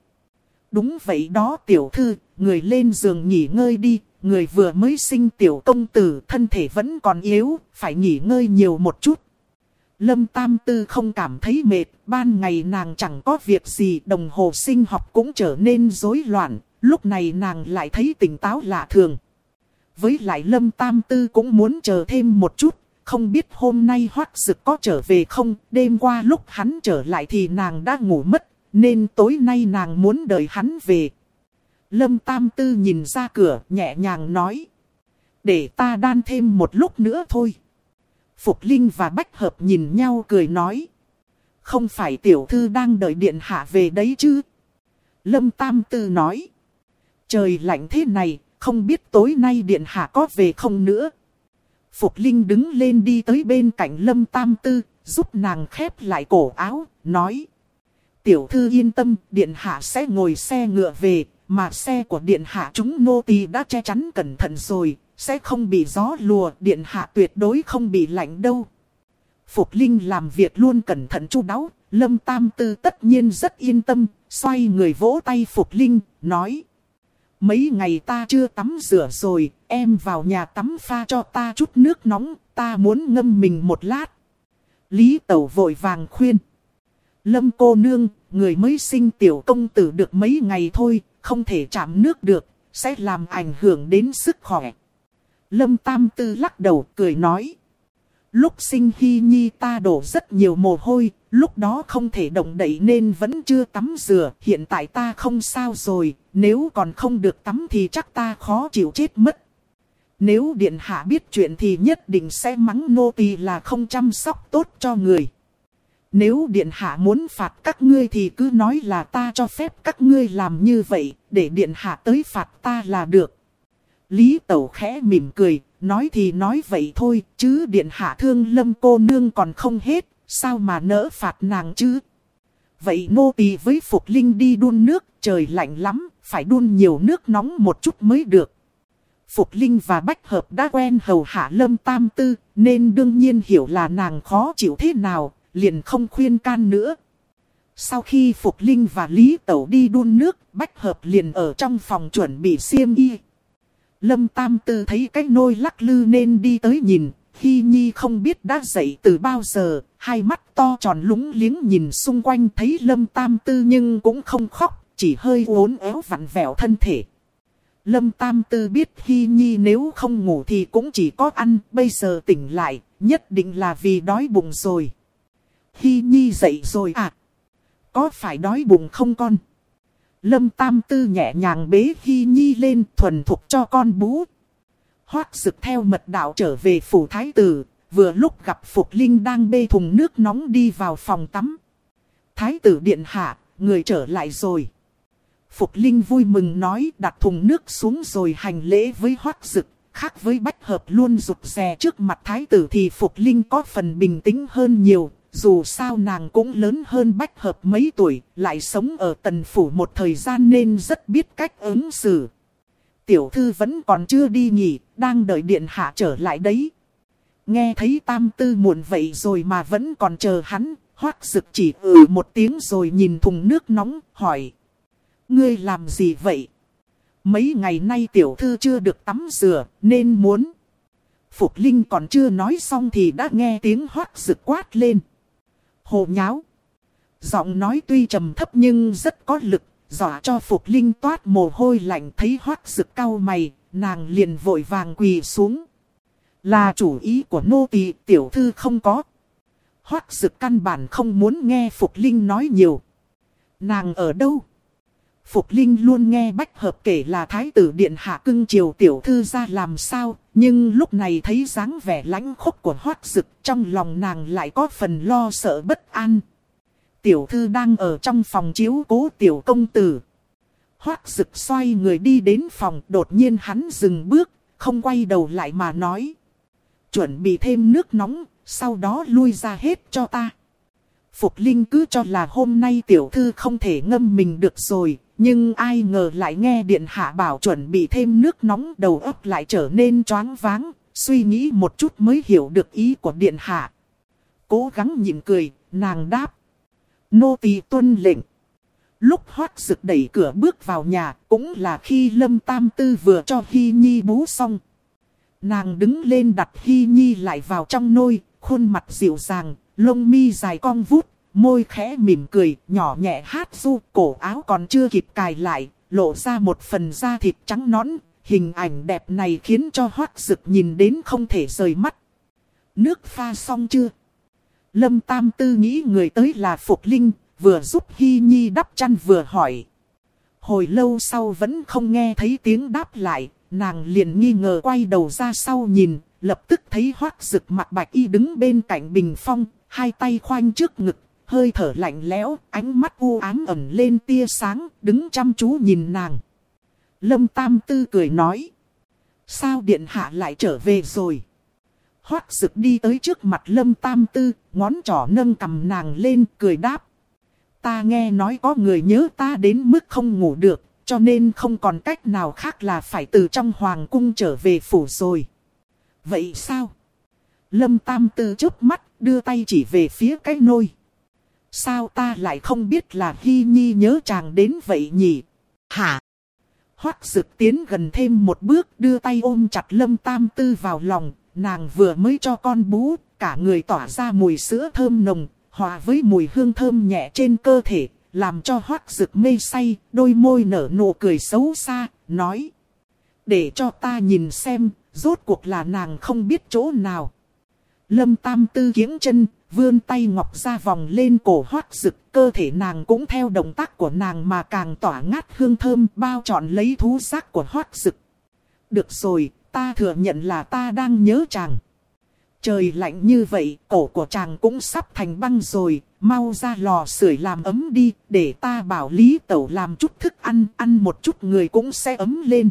A: Đúng vậy đó tiểu thư, người lên giường nghỉ ngơi đi, người vừa mới sinh tiểu công tử thân thể vẫn còn yếu, phải nghỉ ngơi nhiều một chút. Lâm Tam Tư không cảm thấy mệt, ban ngày nàng chẳng có việc gì, đồng hồ sinh học cũng trở nên rối loạn, lúc này nàng lại thấy tỉnh táo lạ thường. Với lại Lâm Tam Tư cũng muốn chờ thêm một chút, không biết hôm nay hoác dực có trở về không, đêm qua lúc hắn trở lại thì nàng đã ngủ mất, nên tối nay nàng muốn đợi hắn về. Lâm Tam Tư nhìn ra cửa, nhẹ nhàng nói. Để ta đan thêm một lúc nữa thôi. Phục Linh và Bách Hợp nhìn nhau cười nói. Không phải tiểu thư đang đợi điện hạ về đấy chứ? Lâm Tam Tư nói. Trời lạnh thế này, không biết tối nay điện hạ có về không nữa. Phục Linh đứng lên đi tới bên cạnh Lâm Tam Tư, giúp nàng khép lại cổ áo, nói. Tiểu thư yên tâm, điện hạ sẽ ngồi xe ngựa về, mà xe của điện hạ chúng nô tỳ đã che chắn cẩn thận rồi, sẽ không bị gió lùa, điện hạ tuyệt đối không bị lạnh đâu. Phục Linh làm việc luôn cẩn thận chu đáo, Lâm Tam Tư tất nhiên rất yên tâm, xoay người vỗ tay Phục Linh, nói. Mấy ngày ta chưa tắm rửa rồi, em vào nhà tắm pha cho ta chút nước nóng, ta muốn ngâm mình một lát. Lý Tẩu vội vàng khuyên. Lâm cô nương, người mới sinh tiểu công tử được mấy ngày thôi, không thể chạm nước được, sẽ làm ảnh hưởng đến sức khỏe. Lâm Tam Tư lắc đầu cười nói. Lúc sinh Hy Nhi ta đổ rất nhiều mồ hôi, lúc đó không thể động đậy nên vẫn chưa tắm rửa. Hiện tại ta không sao rồi, nếu còn không được tắm thì chắc ta khó chịu chết mất. Nếu Điện Hạ biết chuyện thì nhất định sẽ mắng nô tỳ là không chăm sóc tốt cho người. Nếu Điện Hạ muốn phạt các ngươi thì cứ nói là ta cho phép các ngươi làm như vậy, để Điện Hạ tới phạt ta là được. Lý Tẩu khẽ mỉm cười, nói thì nói vậy thôi, chứ Điện Hạ thương lâm cô nương còn không hết, sao mà nỡ phạt nàng chứ? Vậy nô tỳ với Phục Linh đi đun nước, trời lạnh lắm, phải đun nhiều nước nóng một chút mới được. Phục Linh và Bách Hợp đã quen hầu hạ lâm tam tư, nên đương nhiên hiểu là nàng khó chịu thế nào, liền không khuyên can nữa. Sau khi Phục Linh và Lý Tẩu đi đun nước, Bách Hợp liền ở trong phòng chuẩn bị xiêm y. Lâm Tam Tư thấy cái nôi lắc lư nên đi tới nhìn, Hy Nhi không biết đã dậy từ bao giờ, hai mắt to tròn lúng liếng nhìn xung quanh thấy Lâm Tam Tư nhưng cũng không khóc, chỉ hơi uốn éo vặn vẹo thân thể. Lâm Tam Tư biết Hy Nhi nếu không ngủ thì cũng chỉ có ăn, bây giờ tỉnh lại, nhất định là vì đói bụng rồi. Hy Nhi dậy rồi à? Có phải đói bụng không con? Lâm Tam Tư nhẹ nhàng bế Hy Nhi lên thuần thục cho con bú. Hoác Sực theo mật đạo trở về phủ thái tử, vừa lúc gặp Phục Linh đang bê thùng nước nóng đi vào phòng tắm. Thái tử điện hạ, người trở lại rồi. Phục Linh vui mừng nói đặt thùng nước xuống rồi hành lễ với Hoác Sực. Khác với Bách Hợp luôn rụt rè trước mặt Thái tử thì Phục Linh có phần bình tĩnh hơn nhiều. Dù sao nàng cũng lớn hơn Bách Hợp mấy tuổi, lại sống ở tần phủ một thời gian nên rất biết cách ứng xử. Tiểu thư vẫn còn chưa đi nghỉ, đang đợi điện hạ trở lại đấy. Nghe thấy tam tư muộn vậy rồi mà vẫn còn chờ hắn, hoác rực chỉ ừ một tiếng rồi nhìn thùng nước nóng, hỏi. Ngươi làm gì vậy? Mấy ngày nay tiểu thư chưa được tắm rửa, nên muốn. Phục Linh còn chưa nói xong thì đã nghe tiếng hoác rực quát lên. Hồ nháo. Giọng nói tuy trầm thấp nhưng rất có lực, dọa cho Phục Linh toát mồ hôi lạnh thấy hoác rực cau mày, nàng liền vội vàng quỳ xuống. Là chủ ý của nô tỳ tiểu thư không có. Hoác rực căn bản không muốn nghe Phục Linh nói nhiều. Nàng ở đâu? Phục Linh luôn nghe Bách Hợp kể là Thái tử Điện Hạ cưng chiều tiểu thư ra làm sao, nhưng lúc này thấy dáng vẻ lãnh khốc của hoác dực trong lòng nàng lại có phần lo sợ bất an. Tiểu thư đang ở trong phòng chiếu cố tiểu công tử. Hoác rực xoay người đi đến phòng, đột nhiên hắn dừng bước, không quay đầu lại mà nói. Chuẩn bị thêm nước nóng, sau đó lui ra hết cho ta. Phục Linh cứ cho là hôm nay tiểu thư không thể ngâm mình được rồi, nhưng ai ngờ lại nghe điện hạ bảo chuẩn bị thêm nước nóng đầu óc lại trở nên choáng váng, suy nghĩ một chút mới hiểu được ý của điện hạ. Cố gắng nhịn cười, nàng đáp. Nô tỳ tuân lệnh. Lúc hoác rực đẩy cửa bước vào nhà, cũng là khi Lâm Tam Tư vừa cho Hy Nhi bú xong. Nàng đứng lên đặt Hy Nhi lại vào trong nôi, khuôn mặt dịu dàng, lông mi dài cong vút, môi khẽ mỉm cười, nhỏ nhẹ hát du, cổ áo còn chưa kịp cài lại, lộ ra một phần da thịt trắng nõn. Hình ảnh đẹp này khiến cho hoác rực nhìn đến không thể rời mắt. Nước pha xong chưa? Lâm Tam Tư nghĩ người tới là Phục Linh, vừa giúp Hy Nhi đắp chăn vừa hỏi. Hồi lâu sau vẫn không nghe thấy tiếng đáp lại, nàng liền nghi ngờ quay đầu ra sau nhìn, lập tức thấy hoác rực mặt bạch y đứng bên cạnh bình phong, hai tay khoanh trước ngực, hơi thở lạnh lẽo, ánh mắt u ám ẩn lên tia sáng, đứng chăm chú nhìn nàng. Lâm Tam Tư cười nói. Sao điện hạ lại trở về rồi? Hoác rực đi tới trước mặt Lâm Tam Tư, ngón trỏ nâng cầm nàng lên, cười đáp. Ta nghe nói có người nhớ ta đến mức không ngủ được, cho nên không còn cách nào khác là phải từ trong hoàng cung trở về phủ rồi. Vậy sao? Lâm Tam Tư chớp mắt, đưa tay chỉ về phía cái nôi. Sao ta lại không biết là Hy Nhi nhớ chàng đến vậy nhỉ? Hả? Hoác dực tiến gần thêm một bước đưa tay ôm chặt Lâm Tam Tư vào lòng. Nàng vừa mới cho con bú, cả người tỏa ra mùi sữa thơm nồng, hòa với mùi hương thơm nhẹ trên cơ thể, làm cho hoác rực mê say, đôi môi nở nụ cười xấu xa, nói. Để cho ta nhìn xem, rốt cuộc là nàng không biết chỗ nào. Lâm tam tư kiếng chân, vươn tay ngọc ra vòng lên cổ hoác rực, cơ thể nàng cũng theo động tác của nàng mà càng tỏa ngát hương thơm bao trọn lấy thú giác của hoác rực. Được rồi, ta thừa nhận là ta đang nhớ chàng. Trời lạnh như vậy, cổ của chàng cũng sắp thành băng rồi, mau ra lò sưởi làm ấm đi, để ta bảo Lý Tẩu làm chút thức ăn, ăn một chút người cũng sẽ ấm lên.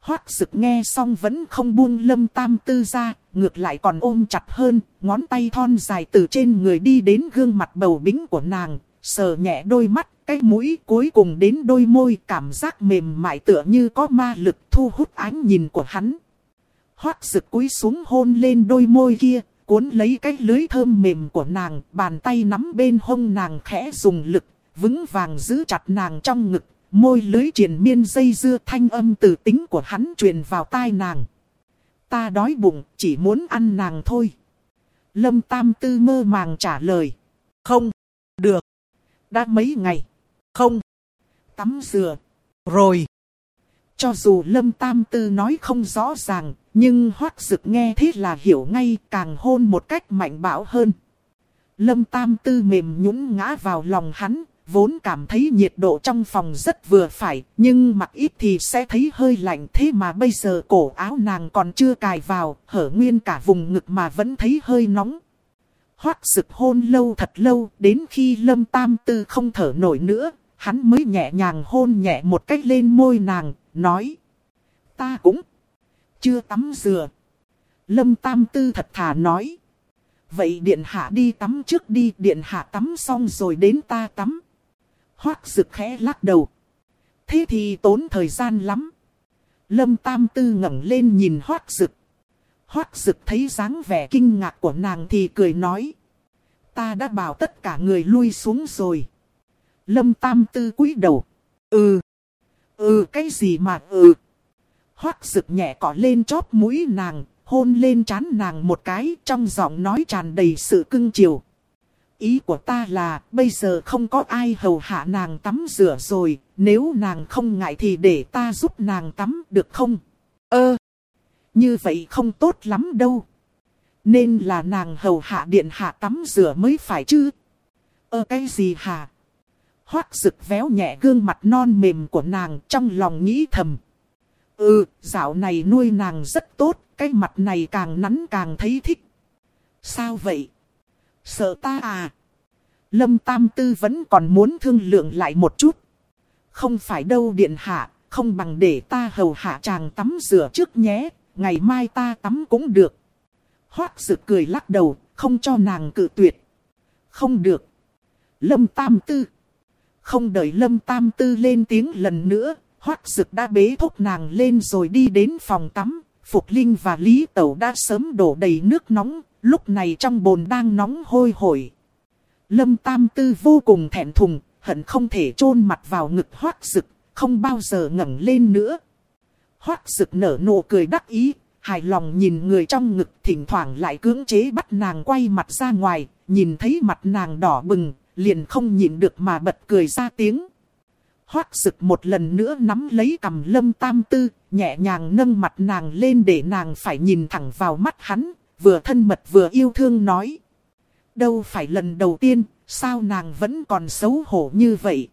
A: Hoác sực nghe xong vẫn không buông lâm tam tư ra, ngược lại còn ôm chặt hơn, ngón tay thon dài từ trên người đi đến gương mặt bầu bính của nàng, sờ nhẹ đôi mắt, cái mũi cuối cùng đến đôi môi, cảm giác mềm mại tựa như có ma lực thu hút ánh nhìn của hắn. Hoác sực cúi xuống hôn lên đôi môi kia, cuốn lấy cái lưới thơm mềm của nàng, bàn tay nắm bên hông nàng khẽ dùng lực, vững vàng giữ chặt nàng trong ngực, môi lưới triền miên dây dưa thanh âm từ tính của hắn truyền vào tai nàng. Ta đói bụng, chỉ muốn ăn nàng thôi. Lâm Tam Tư mơ màng trả lời. Không, được. Đã mấy ngày. Không. Tắm rửa. Rồi. Cho dù Lâm Tam Tư nói không rõ ràng, nhưng hoác dực nghe thế là hiểu ngay càng hôn một cách mạnh bạo hơn. Lâm Tam Tư mềm nhũn ngã vào lòng hắn, vốn cảm thấy nhiệt độ trong phòng rất vừa phải, nhưng mặc ít thì sẽ thấy hơi lạnh thế mà bây giờ cổ áo nàng còn chưa cài vào, hở nguyên cả vùng ngực mà vẫn thấy hơi nóng. Hoác sực hôn lâu thật lâu, đến khi lâm tam tư không thở nổi nữa, hắn mới nhẹ nhàng hôn nhẹ một cách lên môi nàng, nói. Ta cũng chưa tắm rửa. Lâm tam tư thật thà nói. Vậy điện hạ đi tắm trước đi, điện hạ tắm xong rồi đến ta tắm. Hoác rực khẽ lắc đầu. Thế thì tốn thời gian lắm. Lâm Tam Tư ngẩng lên nhìn Hoác rực. Hoác rực thấy dáng vẻ kinh ngạc của nàng thì cười nói. Ta đã bảo tất cả người lui xuống rồi. Lâm Tam Tư cúi đầu. Ừ. Ừ cái gì mà ừ. Hoác rực nhẹ cỏ lên chóp mũi nàng, hôn lên trán nàng một cái trong giọng nói tràn đầy sự cưng chiều. Ý của ta là bây giờ không có ai hầu hạ nàng tắm rửa rồi, nếu nàng không ngại thì để ta giúp nàng tắm được không? Ơ, như vậy không tốt lắm đâu. Nên là nàng hầu hạ điện hạ tắm rửa mới phải chứ. Ơ cái gì hả? Hoác rực véo nhẹ gương mặt non mềm của nàng trong lòng nghĩ thầm. Ừ, dạo này nuôi nàng rất tốt, cái mặt này càng nắn càng thấy thích. Sao vậy? Sợ ta à? Lâm Tam Tư vẫn còn muốn thương lượng lại một chút. Không phải đâu điện hạ, không bằng để ta hầu hạ chàng tắm rửa trước nhé, ngày mai ta tắm cũng được. Hoác sự cười lắc đầu, không cho nàng cự tuyệt. Không được. Lâm Tam Tư. Không đợi Lâm Tam Tư lên tiếng lần nữa, Hoác Dực đã bế thúc nàng lên rồi đi đến phòng tắm. Phục Linh và Lý Tẩu đã sớm đổ đầy nước nóng, lúc này trong bồn đang nóng hôi hổi. Lâm Tam Tư vô cùng thẹn thùng, hận không thể chôn mặt vào ngực Hoác Dực, không bao giờ ngẩng lên nữa. Hoác Dực nở nụ cười đắc ý, hài lòng nhìn người trong ngực thỉnh thoảng lại cưỡng chế bắt nàng quay mặt ra ngoài, nhìn thấy mặt nàng đỏ bừng, liền không nhịn được mà bật cười ra tiếng. Hoác Dực một lần nữa nắm lấy cầm lâm tam tư, nhẹ nhàng nâng mặt nàng lên để nàng phải nhìn thẳng vào mắt hắn, vừa thân mật vừa yêu thương nói. Đâu phải lần đầu tiên, sao nàng vẫn còn xấu hổ như vậy?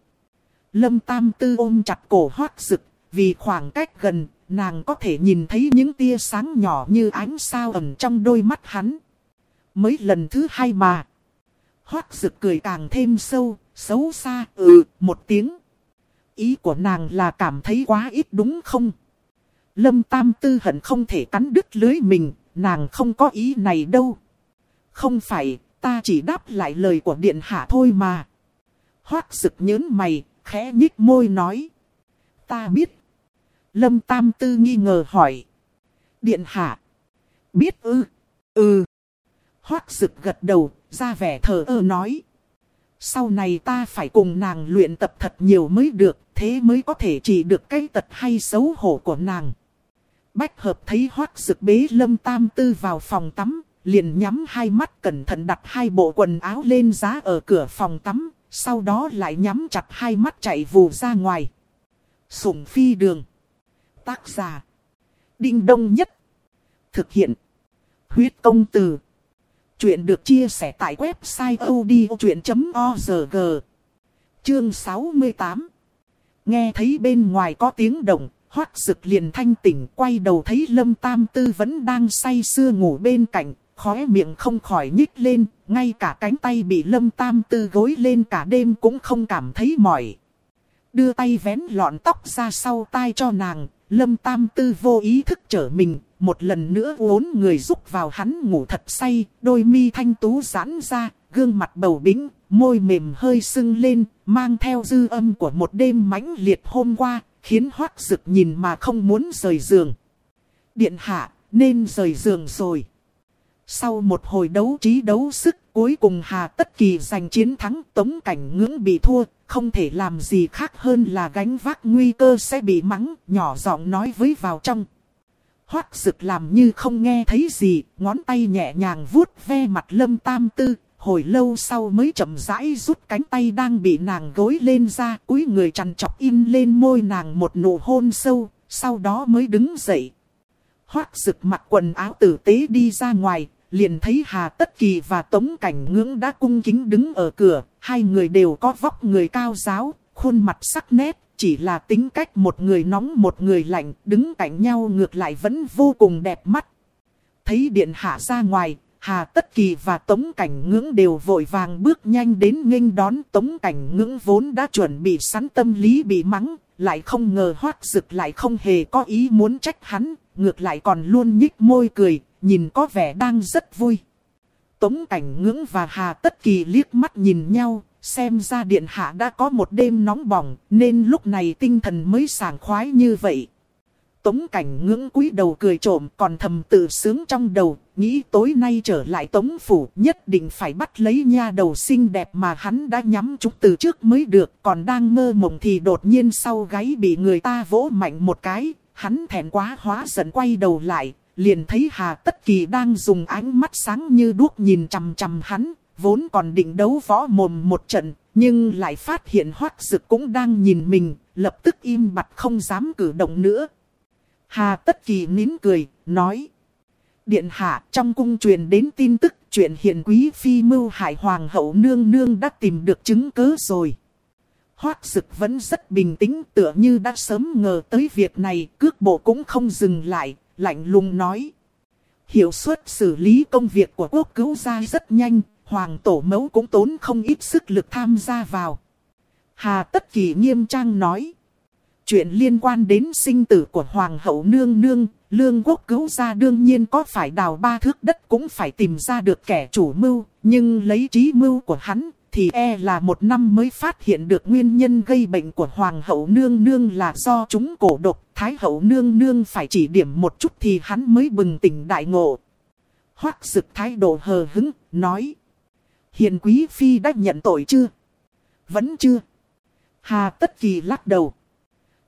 A: Lâm Tam Tư ôm chặt cổ hoác rực, vì khoảng cách gần, nàng có thể nhìn thấy những tia sáng nhỏ như ánh sao ẩn trong đôi mắt hắn. Mới lần thứ hai mà. Hoác rực cười càng thêm sâu, xấu xa, ừ, một tiếng. Ý của nàng là cảm thấy quá ít đúng không? Lâm Tam Tư hận không thể cắn đứt lưới mình, nàng không có ý này đâu. Không phải, ta chỉ đáp lại lời của điện hạ thôi mà. Hoác Sực nhớn mày, khẽ nhích môi nói. Ta biết. Lâm Tam Tư nghi ngờ hỏi. Điện hạ. Biết ư. Ừ. Hoác Sực gật đầu, ra vẻ thờ ơ nói. Sau này ta phải cùng nàng luyện tập thật nhiều mới được, thế mới có thể chỉ được cái tật hay xấu hổ của nàng. Bách hợp thấy hoác sực bế lâm tam tư vào phòng tắm, liền nhắm hai mắt cẩn thận đặt hai bộ quần áo lên giá ở cửa phòng tắm, sau đó lại nhắm chặt hai mắt chạy vù ra ngoài. Sủng phi đường. Tác giả. Đinh đông nhất. Thực hiện. Huyết công từ. Chuyện được chia sẻ tại website odchuyện.org. Chương 68. Nghe thấy bên ngoài có tiếng động, hoác rực liền thanh tỉnh quay đầu thấy lâm tam tư vẫn đang say sưa ngủ bên cạnh, khóe miệng không khỏi nhích lên, ngay cả cánh tay bị lâm tam tư gối lên cả đêm cũng không cảm thấy mỏi. Đưa tay vén lọn tóc ra sau tai cho nàng, lâm tam tư vô ý thức trở mình, một lần nữa uốn người rúc vào hắn ngủ thật say, đôi mi thanh tú giãn ra, gương mặt bầu bính, môi mềm hơi sưng lên, mang theo dư âm của một đêm mãnh liệt hôm qua, khiến hoác rực nhìn mà không muốn rời giường. Điện hạ, nên rời giường rồi. Sau một hồi đấu trí đấu sức, cuối cùng Hà Tất Kỳ giành chiến thắng tống cảnh ngưỡng bị thua, không thể làm gì khác hơn là gánh vác nguy cơ sẽ bị mắng, nhỏ giọng nói với vào trong. Hoác rực làm như không nghe thấy gì, ngón tay nhẹ nhàng vuốt ve mặt lâm tam tư, hồi lâu sau mới chậm rãi rút cánh tay đang bị nàng gối lên ra, cúi người chằn chọc in lên môi nàng một nụ hôn sâu, sau đó mới đứng dậy. Hoác rực mặc quần áo tử tế đi ra ngoài, liền thấy Hà Tất Kỳ và Tống Cảnh Ngưỡng đã cung kính đứng ở cửa, hai người đều có vóc người cao giáo, khuôn mặt sắc nét, chỉ là tính cách một người nóng một người lạnh, đứng cạnh nhau ngược lại vẫn vô cùng đẹp mắt. Thấy điện hạ ra ngoài, Hà Tất Kỳ và Tống Cảnh Ngưỡng đều vội vàng bước nhanh đến nghênh đón Tống Cảnh Ngưỡng vốn đã chuẩn bị sẵn tâm lý bị mắng, lại không ngờ hoác rực lại không hề có ý muốn trách hắn, ngược lại còn luôn nhích môi cười, nhìn có vẻ đang rất vui. Tống cảnh ngưỡng và Hà Tất Kỳ liếc mắt nhìn nhau, xem ra điện hạ đã có một đêm nóng bỏng, nên lúc này tinh thần mới sảng khoái như vậy. Tống cảnh ngưỡng quý đầu cười trộm còn thầm tự sướng trong đầu, nghĩ tối nay trở lại tống phủ nhất định phải bắt lấy nha đầu xinh đẹp mà hắn đã nhắm chúng từ trước mới được. Còn đang mơ mộng thì đột nhiên sau gáy bị người ta vỗ mạnh một cái, hắn thẹn quá hóa giận quay đầu lại, liền thấy Hà Tất Kỳ đang dùng ánh mắt sáng như đuốc nhìn chằm chằm hắn, vốn còn định đấu võ mồm một trận, nhưng lại phát hiện hoác dực cũng đang nhìn mình, lập tức im bặt không dám cử động nữa. Hà Tất Kỳ nín cười, nói. Điện hạ trong cung truyền đến tin tức chuyện hiện quý phi mưu hải hoàng hậu nương nương đã tìm được chứng cứ rồi. Hoác dực vẫn rất bình tĩnh tựa như đã sớm ngờ tới việc này, cước bộ cũng không dừng lại, lạnh lùng nói. Hiệu suất xử lý công việc của quốc cứu gia rất nhanh, hoàng tổ mẫu cũng tốn không ít sức lực tham gia vào. Hà Tất Kỳ nghiêm trang nói. Chuyện liên quan đến sinh tử của Hoàng hậu Nương Nương, Lương quốc cứu ra đương nhiên có phải đào ba thước đất cũng phải tìm ra được kẻ chủ mưu, nhưng lấy trí mưu của hắn thì e là một năm mới phát hiện được nguyên nhân gây bệnh của Hoàng hậu Nương Nương là do chúng cổ độc. Thái hậu Nương Nương phải chỉ điểm một chút thì hắn mới bừng tỉnh đại ngộ. Hoác sực thái độ hờ hứng, nói. hiền quý phi đã nhận tội chưa? Vẫn chưa. Hà tất kỳ lắc đầu.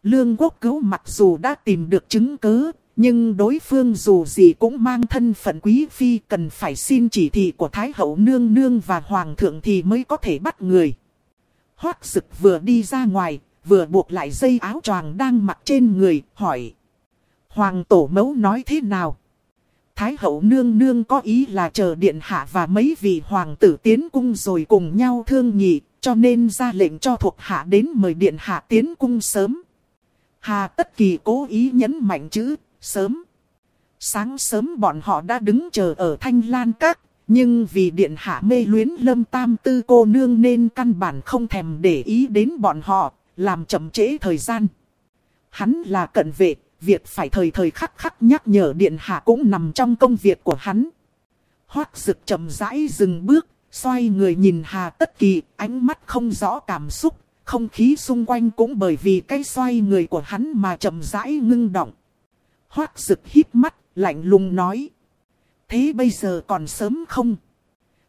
A: Lương quốc cứu mặc dù đã tìm được chứng cứ, nhưng đối phương dù gì cũng mang thân phận quý phi cần phải xin chỉ thị của Thái hậu nương nương và Hoàng thượng thì mới có thể bắt người. Hoác sực vừa đi ra ngoài, vừa buộc lại dây áo choàng đang mặc trên người, hỏi. Hoàng tổ mẫu nói thế nào? Thái hậu nương nương có ý là chờ điện hạ và mấy vị hoàng tử tiến cung rồi cùng nhau thương nghị, cho nên ra lệnh cho thuộc hạ đến mời điện hạ tiến cung sớm. Hà tất kỳ cố ý nhấn mạnh chữ, sớm. Sáng sớm bọn họ đã đứng chờ ở thanh lan các, nhưng vì điện hạ mê luyến lâm tam tư cô nương nên căn bản không thèm để ý đến bọn họ, làm chậm trễ thời gian. Hắn là cận vệ, việc phải thời thời khắc khắc nhắc nhở điện hạ cũng nằm trong công việc của hắn. Hoác rực chậm rãi dừng bước, xoay người nhìn Hà Tất Kỳ, ánh mắt không rõ cảm xúc, không khí xung quanh cũng bởi vì cái xoay người của hắn mà chậm rãi ngưng động. Hoác rực hít mắt, lạnh lùng nói. Thế bây giờ còn sớm không?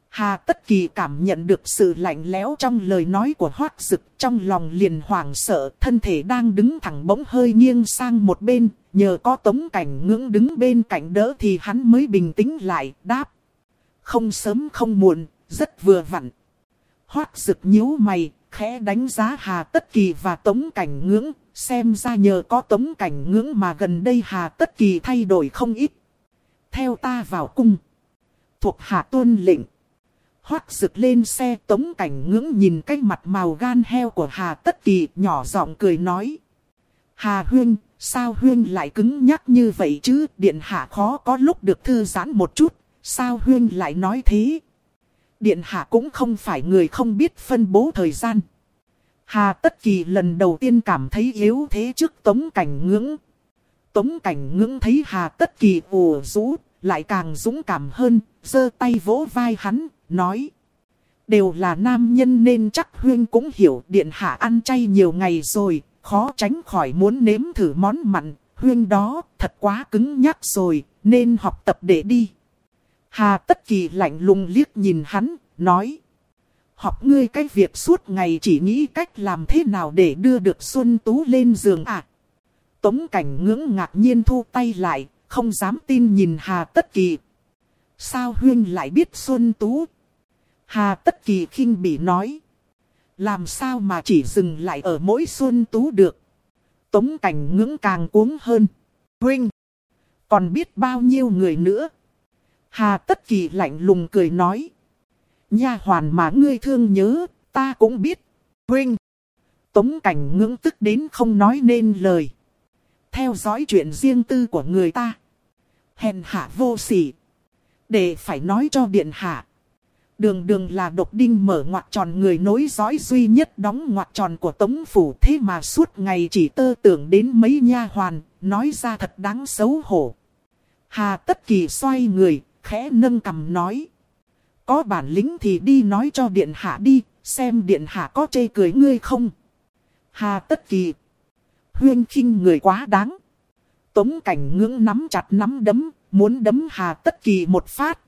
A: Hà Tất Kỳ cảm nhận được sự lạnh lẽo trong lời nói của Hoác Dực, trong lòng liền hoảng sợ, thân thể đang đứng thẳng bỗng hơi nghiêng sang một bên, nhờ có tống cảnh ngưỡng đứng bên cạnh đỡ thì hắn mới bình tĩnh lại, đáp. Không sớm không muộn, rất vừa vặn. Hoác Dực nhíu mày, khẽ đánh giá Hà Tất Kỳ và tống cảnh ngưỡng, xem ra nhờ có tống cảnh ngưỡng mà gần đây Hà Tất Kỳ thay đổi không ít. Theo ta vào cung. Thuộc hạ tuân lệnh hoác rực lên xe tống cảnh ngưỡng nhìn cái mặt màu gan heo của Hà Tất Kỳ nhỏ giọng cười nói. Hà Huyên, sao Huyên lại cứng nhắc như vậy chứ, điện hạ khó có lúc được thư giãn một chút, sao Huyên lại nói thế? Điện hạ cũng không phải người không biết phân bố thời gian. Hà Tất Kỳ lần đầu tiên cảm thấy yếu thế trước tống cảnh ngưỡng. Tống cảnh ngưỡng thấy Hà Tất Kỳ ủ rũ, lại càng dũng cảm hơn, giơ tay vỗ vai hắn, nói. Đều là nam nhân nên chắc Huyên cũng hiểu điện hạ ăn chay nhiều ngày rồi, khó tránh khỏi muốn nếm thử món mặn. Huyên đó thật quá cứng nhắc rồi, nên học tập để đi. Hà Tất Kỳ lạnh lùng liếc nhìn hắn, nói. Học ngươi cái việc suốt ngày chỉ nghĩ cách làm thế nào để đưa được Xuân Tú lên giường à. Tống cảnh ngưỡng ngạc nhiên thu tay lại, không dám tin nhìn Hà Tất Kỳ. Sao Huyên lại biết Xuân Tú? Hà Tất Kỳ khinh bị nói. Làm sao mà chỉ dừng lại ở mỗi Xuân Tú được? Tống cảnh ngưỡng càng cuống hơn. Huynh! Còn biết bao nhiêu người nữa? Hà Tất Kỳ lạnh lùng cười nói. Nha hoàn mà ngươi thương nhớ, ta cũng biết. Huynh! Tống cảnh ngưỡng tức đến không nói nên lời. Theo dõi chuyện riêng tư của người ta. Hèn hạ vô sỉ. Để phải nói cho điện hạ. Đường đường là độc đinh mở ngoặt tròn người nối dõi duy nhất đóng ngoặt tròn của tống phủ thế mà suốt ngày chỉ tơ tưởng đến mấy nha hoàn, nói ra thật đáng xấu hổ. Hà tất kỳ xoay người, khẽ nâng cầm nói. Có bản lĩnh thì đi nói cho điện hạ đi, xem điện hạ có chê cười ngươi không. Hà tất kỳ. Huyên khinh người quá đáng. Tống cảnh ngưỡng nắm chặt nắm đấm, muốn đấm hà tất kỳ một phát.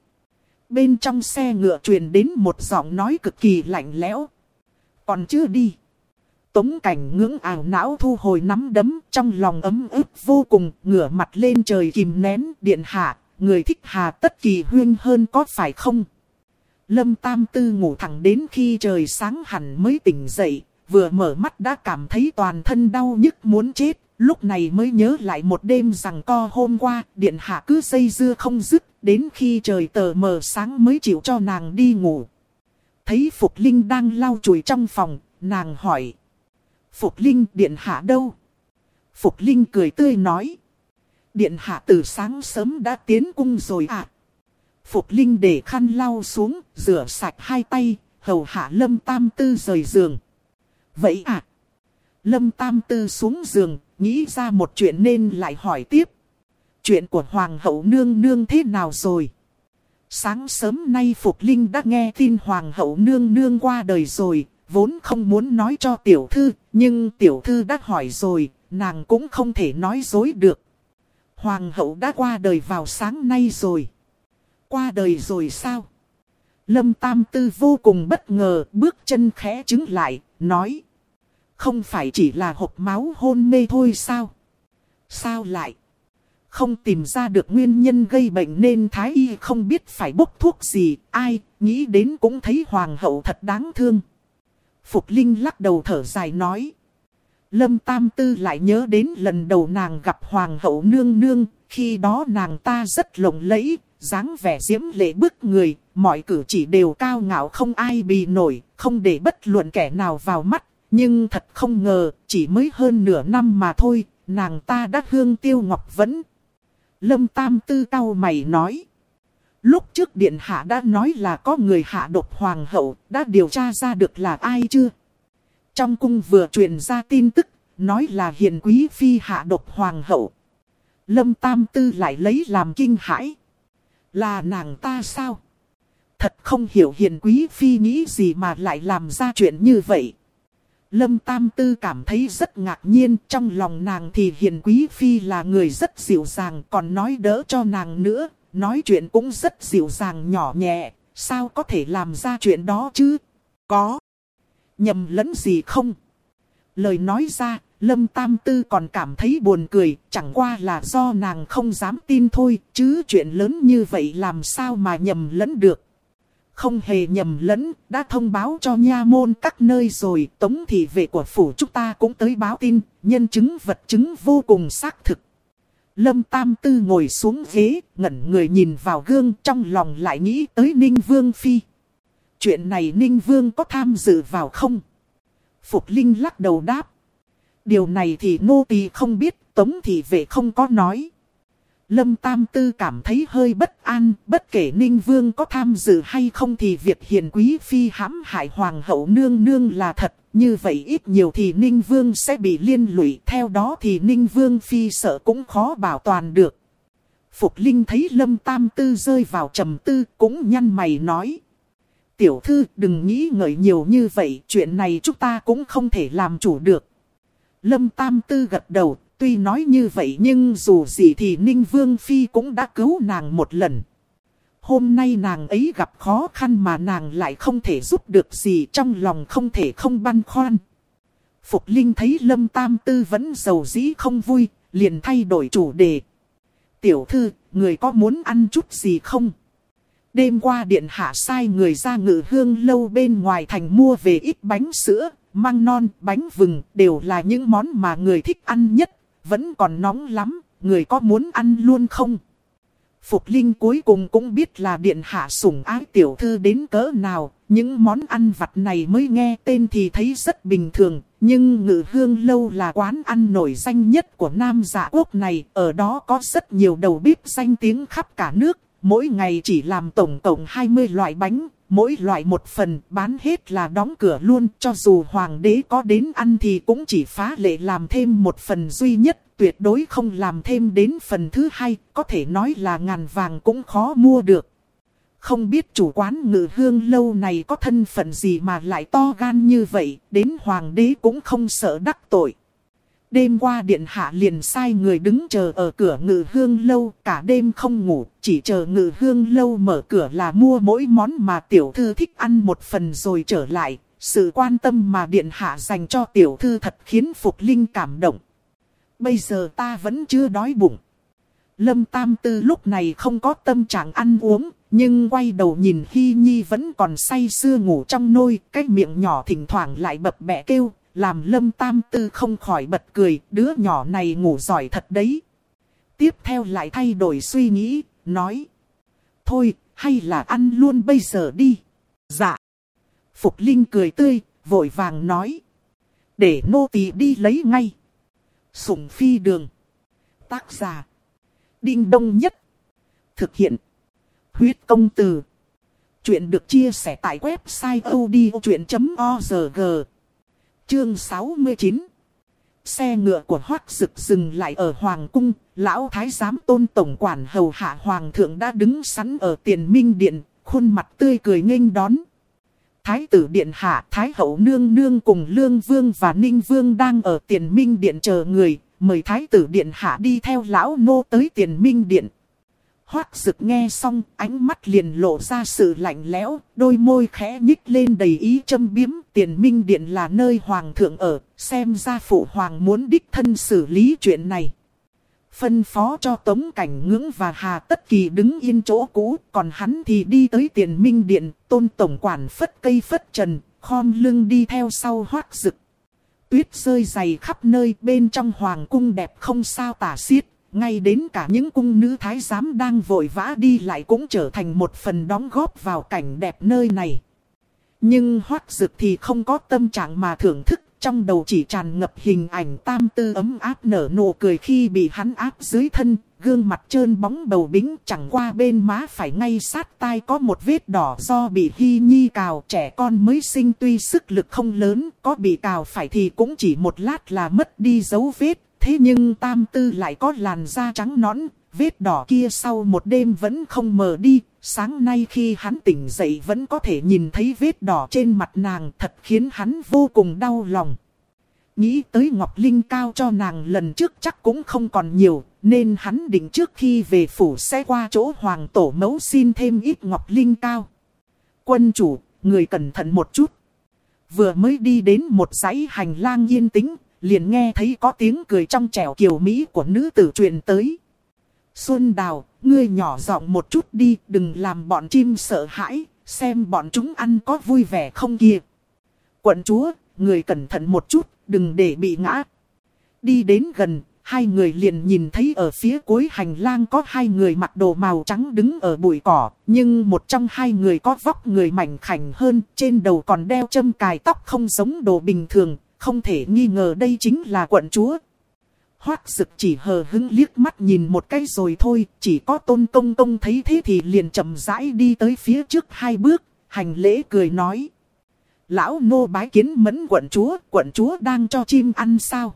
A: Bên trong xe ngựa truyền đến một giọng nói cực kỳ lạnh lẽo. Còn chưa đi. Tống cảnh ngưỡng ảo não thu hồi nắm đấm trong lòng ấm ức vô cùng ngửa mặt lên trời kìm nén điện hạ. Người thích hà tất kỳ huyên hơn có phải không? Lâm Tam Tư ngủ thẳng đến khi trời sáng hẳn mới tỉnh dậy. Vừa mở mắt đã cảm thấy toàn thân đau nhức muốn chết. Lúc này mới nhớ lại một đêm rằng co hôm qua, điện hạ cứ dây dưa không dứt, đến khi trời tờ mờ sáng mới chịu cho nàng đi ngủ. Thấy Phục Linh đang lau chùi trong phòng, nàng hỏi. Phục Linh điện hạ đâu? Phục Linh cười tươi nói. Điện hạ từ sáng sớm đã tiến cung rồi ạ. À? Phục Linh để khăn lau xuống, rửa sạch hai tay, hầu hạ lâm tam tư rời giường. Vậy à? Lâm Tam Tư xuống giường, nghĩ ra một chuyện nên lại hỏi tiếp. Chuyện của Hoàng hậu nương nương thế nào rồi? Sáng sớm nay Phục Linh đã nghe tin Hoàng hậu nương nương qua đời rồi, vốn không muốn nói cho tiểu thư, nhưng tiểu thư đã hỏi rồi, nàng cũng không thể nói dối được. Hoàng hậu đã qua đời vào sáng nay rồi. Qua đời rồi sao? Lâm Tam Tư vô cùng bất ngờ, bước chân khẽ chứng lại, nói. Không phải chỉ là hộp máu hôn mê thôi sao? Sao lại? Không tìm ra được nguyên nhân gây bệnh nên Thái Y không biết phải bốc thuốc gì, ai, nghĩ đến cũng thấy Hoàng hậu thật đáng thương. Phục Linh lắc đầu thở dài nói. Lâm Tam Tư lại nhớ đến lần đầu nàng gặp Hoàng hậu nương nương, khi đó nàng ta rất lộng lẫy, dáng vẻ diễm lệ bức người, mọi cử chỉ đều cao ngạo không ai bì nổi, không để bất luận kẻ nào vào mắt. Nhưng thật không ngờ, chỉ mới hơn nửa năm mà thôi, nàng ta đã hương tiêu ngọc vẫn. Lâm Tam Tư cao mày nói. Lúc trước Điện Hạ đã nói là có người hạ độc hoàng hậu, đã điều tra ra được là ai chưa? Trong cung vừa truyền ra tin tức, nói là hiền quý phi hạ độc hoàng hậu. Lâm Tam Tư lại lấy làm kinh hãi. Là nàng ta sao? Thật không hiểu hiền quý phi nghĩ gì mà lại làm ra chuyện như vậy. Lâm Tam Tư cảm thấy rất ngạc nhiên, trong lòng nàng thì hiền quý phi là người rất dịu dàng, còn nói đỡ cho nàng nữa, nói chuyện cũng rất dịu dàng nhỏ nhẹ, sao có thể làm ra chuyện đó chứ? Có. Nhầm lẫn gì không? Lời nói ra, Lâm Tam Tư còn cảm thấy buồn cười, chẳng qua là do nàng không dám tin thôi, chứ chuyện lớn như vậy làm sao mà nhầm lẫn được. Không hề nhầm lẫn, đã thông báo cho nha môn các nơi rồi, tống thị vệ của phủ chúng ta cũng tới báo tin, nhân chứng vật chứng vô cùng xác thực. Lâm Tam Tư ngồi xuống ghế, ngẩn người nhìn vào gương trong lòng lại nghĩ tới Ninh Vương Phi. Chuyện này Ninh Vương có tham dự vào không? Phục Linh lắc đầu đáp. Điều này thì nô tỳ không biết, tống thị vệ không có nói. Lâm Tam Tư cảm thấy hơi bất an, bất kể Ninh Vương có tham dự hay không thì việc hiền quý phi hãm hại hoàng hậu nương nương là thật. Như vậy ít nhiều thì Ninh Vương sẽ bị liên lụy, theo đó thì Ninh Vương phi sợ cũng khó bảo toàn được. Phục Linh thấy Lâm Tam Tư rơi vào trầm tư cũng nhăn mày nói. Tiểu thư đừng nghĩ ngợi nhiều như vậy, chuyện này chúng ta cũng không thể làm chủ được. Lâm Tam Tư gật đầu, tuy nói như vậy nhưng dù gì thì Ninh Vương Phi cũng đã cứu nàng một lần. Hôm nay nàng ấy gặp khó khăn mà nàng lại không thể giúp được gì trong lòng không thể không băn khoăn. Phục Linh thấy Lâm Tam Tư vẫn giàu dĩ không vui, liền thay đổi chủ đề. Tiểu thư, người có muốn ăn chút gì không? Đêm qua điện hạ sai người ra ngự hương lâu bên ngoài thành mua về ít bánh sữa, măng non, bánh vừng đều là những món mà người thích ăn nhất, vẫn còn nóng lắm, người có muốn ăn luôn không? Phục Linh cuối cùng cũng biết là điện hạ sủng ái tiểu thư đến cỡ nào, những món ăn vặt này mới nghe tên thì thấy rất bình thường, nhưng ngự hương lâu là quán ăn nổi danh nhất của Nam Dạ Quốc này, ở đó có rất nhiều đầu bếp danh tiếng khắp cả nước, mỗi ngày chỉ làm tổng tổng 20 loại bánh, mỗi loại một phần bán hết là đóng cửa luôn, cho dù hoàng đế có đến ăn thì cũng chỉ phá lệ làm thêm một phần duy nhất, tuyệt đối không làm thêm đến phần thứ hai, có thể nói là ngàn vàng cũng khó mua được. Không biết chủ quán ngự hương lâu này có thân phận gì mà lại to gan như vậy, đến hoàng đế cũng không sợ đắc tội. Đêm qua điện hạ liền sai người đứng chờ ở cửa ngự hương lâu, cả đêm không ngủ, chỉ chờ ngự hương lâu mở cửa là mua mỗi món mà tiểu thư thích ăn một phần rồi trở lại. Sự quan tâm mà điện hạ dành cho tiểu thư thật khiến Phục Linh cảm động. Bây giờ ta vẫn chưa đói bụng. Lâm Tam Tư lúc này không có tâm trạng ăn uống, nhưng quay đầu nhìn Hy Nhi vẫn còn say sưa ngủ trong nôi, cái miệng nhỏ thỉnh thoảng lại bập bẹ kêu, làm lâm tam tư không khỏi bật cười, đứa nhỏ này ngủ giỏi thật đấy. Tiếp theo lại thay đổi suy nghĩ, nói. Thôi, hay là ăn luôn bây giờ đi. Dạ. Phục Linh cười tươi, vội vàng nói. Để nô tỳ đi lấy ngay. sùng phi đường. Tác giả. Đinh đông nhất. Thực hiện. Huyết công từ. Chuyện được chia sẻ tại website odchuyện.org Chương 69 Xe ngựa của Hoác Dực dừng lại ở Hoàng Cung, lão thái giám tôn tổng quản hầu hạ Hoàng thượng đã đứng sẵn ở tiền minh điện, khuôn mặt tươi cười nghênh đón. Thái tử điện hạ, Thái hậu nương nương cùng Lương Vương và Ninh Vương đang ở tiền minh điện chờ người, mời Thái tử điện hạ đi theo lão nô tới tiền minh điện. Hoác rực nghe xong, ánh mắt liền lộ ra sự lạnh lẽo, đôi môi khẽ nhích lên đầy ý châm biếm. Tiền minh điện là nơi hoàng thượng ở, xem ra phụ hoàng muốn đích thân xử lý chuyện này. Phân phó cho Tống Cảnh Ngưỡng và Hà Tất Kỳ đứng yên chỗ cũ, còn hắn thì đi tới tiền minh điện, tôn tổng quản phất cây phất trần, khom lưng đi theo sau hoác rực. Tuyết rơi dày khắp nơi bên trong hoàng cung đẹp không sao tả xiết ngay đến cả những cung nữ thái giám đang vội vã đi lại cũng trở thành một phần đóng góp vào cảnh đẹp nơi này. Nhưng hoác dực thì không có tâm trạng mà thưởng thức, trong đầu chỉ tràn ngập hình ảnh tam tư ấm áp nở nụ cười khi bị hắn áp dưới thân, gương mặt trơn bóng bầu bính chẳng qua bên má phải ngay sát tai có một vết đỏ do bị hy nhi cào trẻ con mới sinh tuy sức lực không lớn, có bị cào phải thì cũng chỉ một lát là mất đi dấu vết, Thế nhưng tam tư lại có làn da trắng nõn, vết đỏ kia sau một đêm vẫn không mờ đi. Sáng nay khi hắn tỉnh dậy vẫn có thể nhìn thấy vết đỏ trên mặt nàng thật khiến hắn vô cùng đau lòng. Nghĩ tới Ngọc Linh cao cho nàng lần trước chắc cũng không còn nhiều, nên hắn định trước khi về phủ sẽ qua chỗ hoàng tổ mẫu xin thêm ít Ngọc Linh cao. Quân chủ, người cẩn thận một chút. Vừa mới đi đến một dãy hành lang yên tĩnh, liền nghe thấy có tiếng cười trong trẻo kiều Mỹ của nữ tử truyền tới. Xuân Đào, ngươi nhỏ giọng một chút đi, đừng làm bọn chim sợ hãi, xem bọn chúng ăn có vui vẻ không kìa. Quận chúa, người cẩn thận một chút, đừng để bị ngã. Đi đến gần, hai người liền nhìn thấy ở phía cuối hành lang có hai người mặc đồ màu trắng đứng ở bụi cỏ, nhưng một trong hai người có vóc người mảnh khảnh hơn, trên đầu còn đeo châm cài tóc không giống đồ bình thường, không thể nghi ngờ đây chính là quận chúa. Hoác sực chỉ hờ hứng liếc mắt nhìn một cái rồi thôi, chỉ có tôn công công thấy thế thì liền chậm rãi đi tới phía trước hai bước, hành lễ cười nói. Lão nô bái kiến mẫn quận chúa, quận chúa đang cho chim ăn sao?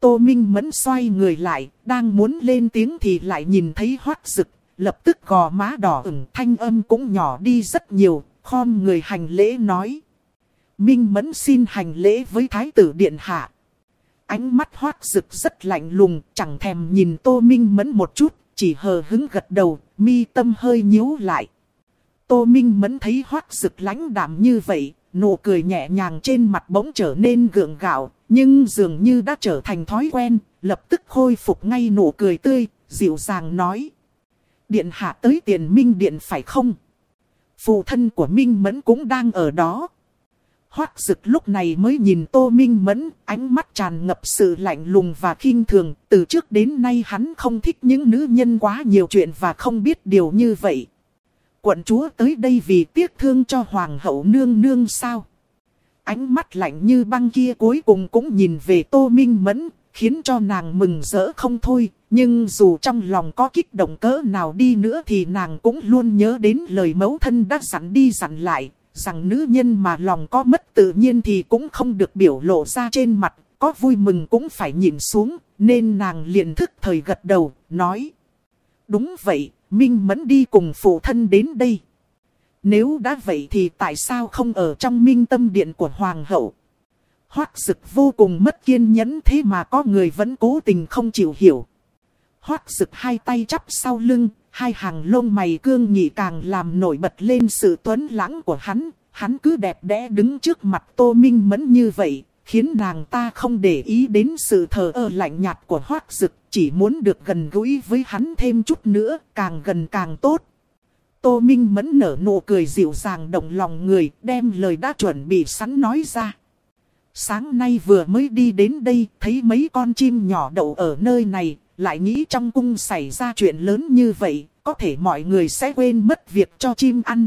A: Tô Minh mẫn xoay người lại, đang muốn lên tiếng thì lại nhìn thấy hoác sực, lập tức gò má đỏ ửng thanh âm cũng nhỏ đi rất nhiều, khom người hành lễ nói. Minh Mẫn xin hành lễ với Thái tử Điện Hạ. Ánh mắt hoác rực rất lạnh lùng, chẳng thèm nhìn Tô Minh Mẫn một chút, chỉ hờ hứng gật đầu, mi tâm hơi nhíu lại. Tô Minh Mẫn thấy hoác rực lãnh đạm như vậy, nụ cười nhẹ nhàng trên mặt bỗng trở nên gượng gạo, nhưng dường như đã trở thành thói quen, lập tức khôi phục ngay nụ cười tươi, dịu dàng nói. Điện hạ tới tiền Minh Điện phải không? Phụ thân của Minh Mẫn cũng đang ở đó. Hoác dực lúc này mới nhìn Tô Minh Mẫn, ánh mắt tràn ngập sự lạnh lùng và khinh thường. Từ trước đến nay hắn không thích những nữ nhân quá nhiều chuyện và không biết điều như vậy. Quận chúa tới đây vì tiếc thương cho hoàng hậu nương nương sao? Ánh mắt lạnh như băng kia cuối cùng cũng nhìn về Tô Minh Mẫn, khiến cho nàng mừng rỡ không thôi. Nhưng dù trong lòng có kích động cỡ nào đi nữa thì nàng cũng luôn nhớ đến lời mẫu thân đã dặn đi dặn lại, rằng nữ nhân mà lòng có mất tự nhiên thì cũng không được biểu lộ ra trên mặt, có vui mừng cũng phải nhìn xuống, nên nàng liền thức thời gật đầu, nói. Đúng vậy, Minh Mẫn đi cùng phụ thân đến đây. Nếu đã vậy thì tại sao không ở trong minh tâm điện của Hoàng hậu? Hoác sực vô cùng mất kiên nhẫn thế mà có người vẫn cố tình không chịu hiểu. Hoác sực hai tay chắp sau lưng, Hai hàng lông mày cương nhị càng làm nổi bật lên sự tuấn lãng của hắn. Hắn cứ đẹp đẽ đứng trước mặt tô minh mẫn như vậy, khiến nàng ta không để ý đến sự thờ ơ lạnh nhạt của hoác dực, chỉ muốn được gần gũi với hắn thêm chút nữa, càng gần càng tốt. Tô Minh mẫn nở nụ cười dịu dàng động lòng người, đem lời đã chuẩn bị sẵn nói ra. Sáng nay vừa mới đi đến đây, thấy mấy con chim nhỏ đậu ở nơi này, lại nghĩ trong cung xảy ra chuyện lớn như vậy, có thể mọi người sẽ quên mất việc cho chim ăn.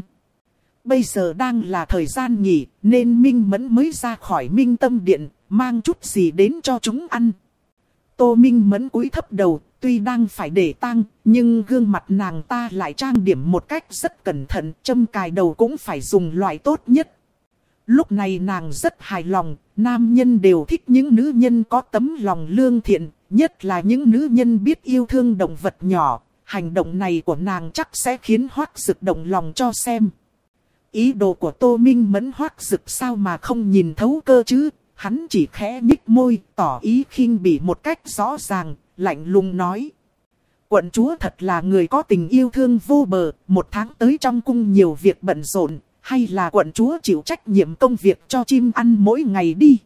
A: Bây giờ đang là thời gian nghỉ, nên Minh Mẫn mới ra khỏi Minh Tâm Điện, mang chút gì đến cho chúng ăn. Tô Minh Mẫn cúi thấp đầu, tuy đang phải để tang, nhưng gương mặt nàng ta lại trang điểm một cách rất cẩn thận, châm cài đầu cũng phải dùng loại tốt nhất. Lúc này nàng rất hài lòng, nam nhân đều thích những nữ nhân có tấm lòng lương thiện, nhất là những nữ nhân biết yêu thương động vật nhỏ. Hành động này của nàng chắc sẽ khiến hoác rực động lòng cho xem. Ý đồ của Tô Minh mẫn hoác rực sao mà không nhìn thấu cơ chứ, hắn chỉ khẽ nhích môi, tỏ ý khinh bỉ một cách rõ ràng, lạnh lùng nói. Quận chúa thật là người có tình yêu thương vô bờ, một tháng tới trong cung nhiều việc bận rộn, hay là quận chúa chịu trách nhiệm công việc cho chim ăn mỗi ngày đi.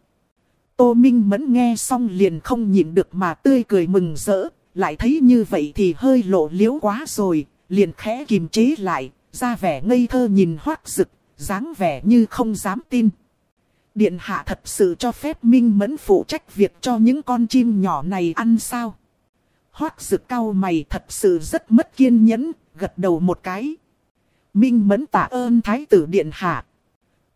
A: Tô Minh Mẫn nghe xong liền không nhịn được mà tươi cười mừng rỡ, lại thấy như vậy thì hơi lộ liễu quá rồi, liền khẽ kìm chế lại, ra vẻ ngây thơ nhìn hoác rực, dáng vẻ như không dám tin. Điện hạ thật sự cho phép Minh Mẫn phụ trách việc cho những con chim nhỏ này ăn sao? Hoác rực cao mày thật sự rất mất kiên nhẫn, gật đầu một cái. Minh Mẫn tạ ơn Thái tử Điện Hạ.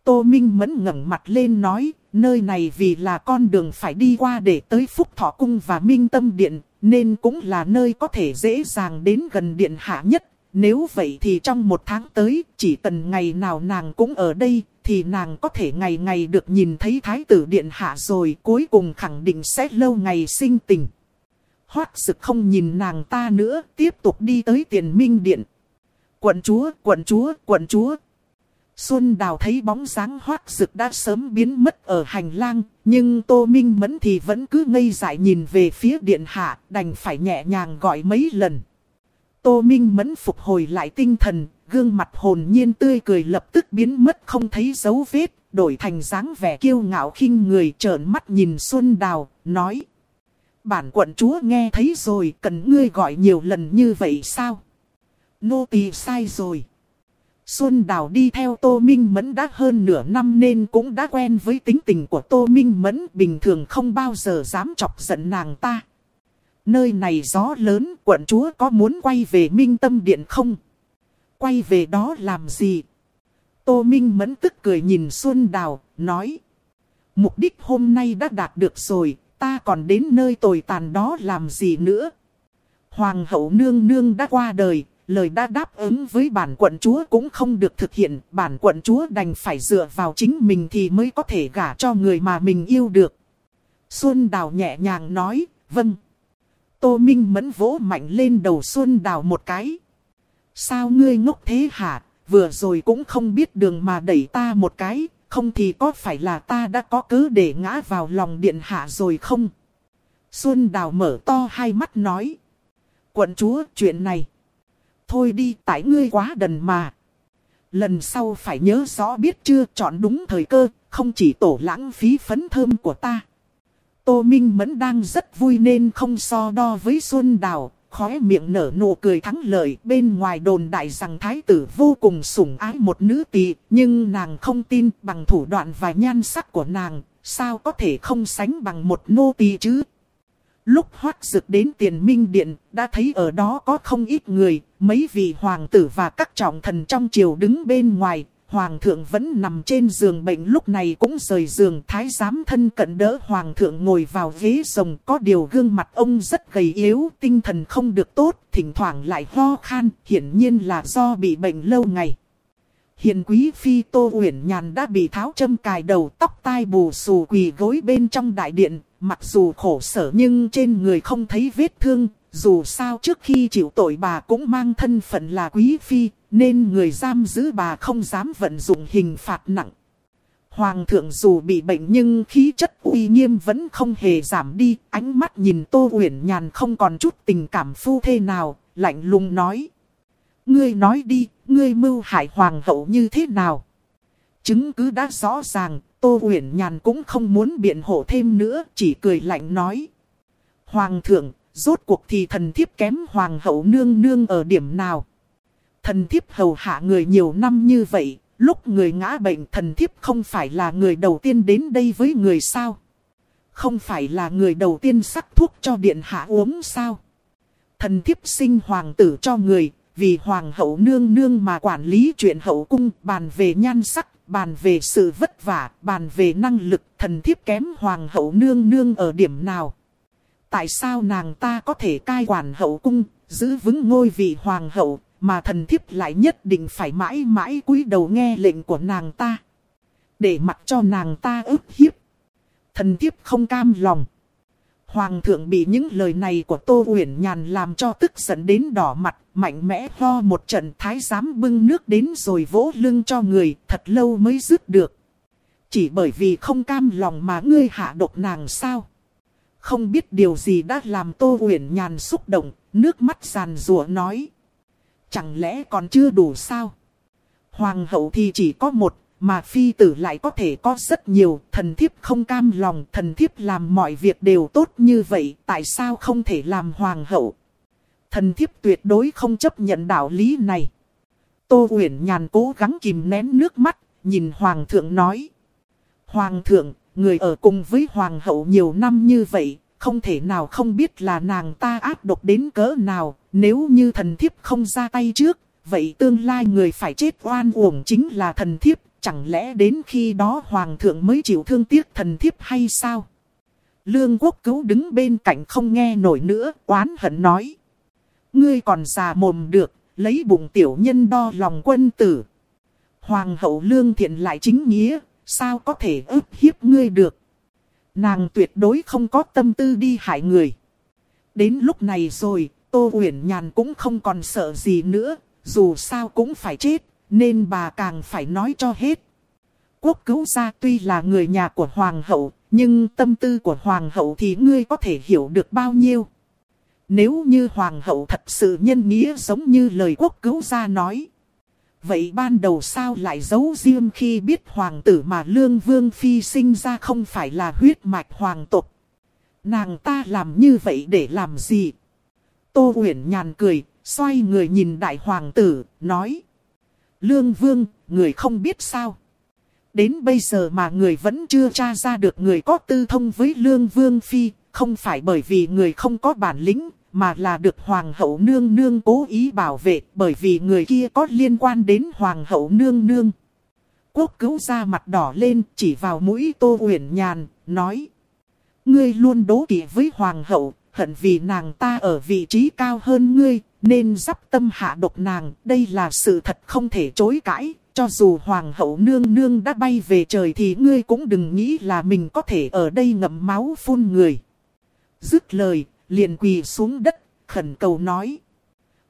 A: Tô Minh Mẫn ngẩng mặt lên nói, nơi này vì là con đường phải đi qua để tới Phúc Thọ Cung và Minh Tâm Điện, nên cũng là nơi có thể dễ dàng đến gần Điện Hạ nhất. Nếu vậy thì trong một tháng tới, chỉ cần ngày nào nàng cũng ở đây, thì nàng có thể ngày ngày được nhìn thấy Thái tử Điện Hạ rồi cuối cùng khẳng định sẽ lâu ngày sinh tình. Hoác sực không nhìn nàng ta nữa, tiếp tục đi tới tiền minh điện. Quận chúa, quận chúa, quận chúa. Xuân Đào thấy bóng dáng hoác rực đã sớm biến mất ở hành lang, nhưng Tô Minh Mẫn thì vẫn cứ ngây dại nhìn về phía điện hạ, đành phải nhẹ nhàng gọi mấy lần. Tô Minh Mẫn phục hồi lại tinh thần, gương mặt hồn nhiên tươi cười lập tức biến mất không thấy dấu vết, đổi thành dáng vẻ kiêu ngạo khinh người trợn mắt nhìn Xuân Đào, nói. Bản quận chúa nghe thấy rồi, cần ngươi gọi nhiều lần như vậy sao? Nô tỳ sai rồi. Xuân Đào đi theo Tô Minh Mẫn đã hơn nửa năm nên cũng đã quen với tính tình của Tô Minh Mẫn bình thường không bao giờ dám chọc giận nàng ta. Nơi này gió lớn, quận chúa có muốn quay về Minh Tâm Điện không? Quay về đó làm gì? Tô Minh Mẫn tức cười nhìn Xuân Đào, nói. Mục đích hôm nay đã đạt được rồi, ta còn đến nơi tồi tàn đó làm gì nữa? Hoàng hậu nương nương đã qua đời, lời đã đáp ứng với bản quận chúa cũng không được thực hiện, bản quận chúa đành phải dựa vào chính mình thì mới có thể gả cho người mà mình yêu được. Xuân Đào nhẹ nhàng nói, vâng. Tô Minh mẫn vỗ mạnh lên đầu Xuân Đào một cái. Sao ngươi ngốc thế hả, vừa rồi cũng không biết đường mà đẩy ta một cái, không thì có phải là ta đã có cứ để ngã vào lòng điện hạ rồi không? Xuân Đào mở to hai mắt nói. Quận chúa, chuyện này. Thôi đi, tại ngươi quá đần mà. Lần sau phải nhớ rõ biết chưa chọn đúng thời cơ, không chỉ tổ lãng phí phấn thơm của ta. Tô Minh Mẫn đang rất vui nên không so đo với Xuân Đào, khóe miệng nở nụ cười thắng lợi. Bên ngoài đồn đại rằng thái tử vô cùng sủng ái một nữ tỳ nhưng nàng không tin bằng thủ đoạn và nhan sắc của nàng, sao có thể không sánh bằng một nô tỳ chứ? Lúc hoác dực đến tiền minh điện, đã thấy ở đó có không ít người, mấy vị hoàng tử và các trọng thần trong triều đứng bên ngoài. Hoàng thượng vẫn nằm trên giường bệnh lúc này cũng rời giường thái giám thân cận đỡ hoàng thượng ngồi vào ghế rồng có điều gương mặt ông rất gầy yếu, tinh thần không được tốt, thỉnh thoảng lại ho khan, hiển nhiên là do bị bệnh lâu ngày. Hiền quý phi Tô Uyển Nhàn đã bị tháo châm cài đầu tóc tai bù xù quỳ gối bên trong đại điện, mặc dù khổ sở nhưng trên người không thấy vết thương, dù sao trước khi chịu tội bà cũng mang thân phận là quý phi, nên người giam giữ bà không dám vận dụng hình phạt nặng. Hoàng thượng dù bị bệnh nhưng khí chất uy nghiêm vẫn không hề giảm đi, ánh mắt nhìn Tô Uyển Nhàn không còn chút tình cảm phu thê nào, lạnh lùng nói. Ngươi nói đi, ngươi mưu hại hoàng hậu như thế nào? Chứng cứ đã rõ ràng, Tô Uyển Nhàn cũng không muốn biện hộ thêm nữa, chỉ cười lạnh nói. Hoàng thượng, rốt cuộc thì thần thiếp kém hoàng hậu nương nương ở điểm nào? Thần thiếp hầu hạ người nhiều năm như vậy, lúc người ngã bệnh thần thiếp không phải là người đầu tiên đến đây với người sao? Không phải là người đầu tiên sắc thuốc cho điện hạ uống sao? Thần thiếp sinh hoàng tử cho người, vì hoàng hậu nương nương mà quản lý chuyện hậu cung, bàn về nhan sắc, bàn về sự vất vả, bàn về năng lực, thần thiếp kém hoàng hậu nương nương ở điểm nào. Tại sao nàng ta có thể cai quản hậu cung, giữ vững ngôi vị hoàng hậu, mà thần thiếp lại nhất định phải mãi mãi cúi đầu nghe lệnh của nàng ta. Để mặc cho nàng ta ức hiếp. Thần thiếp không cam lòng. Hoàng thượng bị những lời này của Tô Uyển Nhàn làm cho tức giận đến đỏ mặt, mạnh mẽ ho một trận thái giám bưng nước đến rồi vỗ lưng cho người, thật lâu mới dứt được. Chỉ bởi vì không cam lòng mà ngươi hạ độc nàng sao? Không biết điều gì đã làm Tô Uyển Nhàn xúc động, nước mắt giàn rủa nói. Chẳng lẽ còn chưa đủ sao? Hoàng hậu thì chỉ có một, mà phi tử lại có thể có rất nhiều, thần thiếp không cam lòng, thần thiếp làm mọi việc đều tốt như vậy, tại sao không thể làm hoàng hậu? Thần thiếp tuyệt đối không chấp nhận đạo lý này. Tô Uyển Nhàn cố gắng kìm nén nước mắt, nhìn hoàng thượng nói. Hoàng thượng, người ở cùng với hoàng hậu nhiều năm như vậy, không thể nào không biết là nàng ta ác độc đến cỡ nào, nếu như thần thiếp không ra tay trước, vậy tương lai người phải chết oan uổng chính là thần thiếp, chẳng lẽ đến khi đó hoàng thượng mới chịu thương tiếc thần thiếp hay sao? Lương quốc cứu đứng bên cạnh không nghe nổi nữa, oán hận nói. Ngươi còn già mồm được, lấy bụng tiểu nhân đo lòng quân tử. Hoàng hậu lương thiện lại chính nghĩa, sao có thể ức hiếp ngươi được? Nàng tuyệt đối không có tâm tư đi hại người. Đến lúc này rồi, Tô Uyển Nhàn cũng không còn sợ gì nữa, dù sao cũng phải chết, nên bà càng phải nói cho hết. Quốc cứu gia tuy là người nhà của Hoàng hậu, nhưng tâm tư của Hoàng hậu thì ngươi có thể hiểu được bao nhiêu. Nếu như Hoàng hậu thật sự nhân nghĩa giống như lời quốc cứu gia nói. Vậy ban đầu sao lại giấu riêng khi biết hoàng tử mà lương vương phi sinh ra không phải là huyết mạch hoàng tộc? Nàng ta làm như vậy để làm gì? Tô Uyển nhàn cười, xoay người nhìn đại hoàng tử, nói. Lương vương, người không biết sao. Đến bây giờ mà người vẫn chưa tra ra được người có tư thông với lương vương phi, không phải bởi vì người không có bản lĩnh, mà là được hoàng hậu nương nương cố ý bảo vệ bởi vì người kia có liên quan đến hoàng hậu nương nương. Quốc cứu ra mặt đỏ lên chỉ vào mũi tô uyển nhàn, nói. Ngươi luôn đố kỵ với hoàng hậu, hận vì nàng ta ở vị trí cao hơn ngươi, nên dắp tâm hạ độc nàng. Đây là sự thật không thể chối cãi, cho dù hoàng hậu nương nương đã bay về trời thì ngươi cũng đừng nghĩ là mình có thể ở đây ngậm máu phun người. Dứt lời, liền quỳ xuống đất, khẩn cầu nói.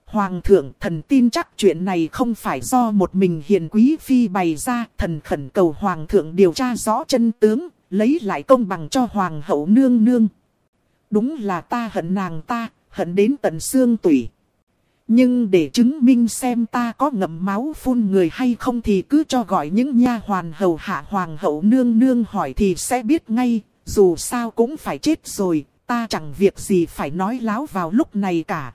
A: Hoàng thượng thần tin chắc chuyện này không phải do một mình hiền quý phi bày ra, thần khẩn cầu hoàng thượng điều tra rõ chân tướng, lấy lại công bằng cho hoàng hậu nương nương. Đúng là ta hận nàng ta, hận đến tận xương tủy. Nhưng để chứng minh xem ta có ngậm máu phun người hay không thì cứ cho gọi những nha hoàn hầu hạ hoàng hậu nương nương hỏi thì sẽ biết ngay, dù sao cũng phải chết rồi, ta chẳng việc gì phải nói láo vào lúc này cả.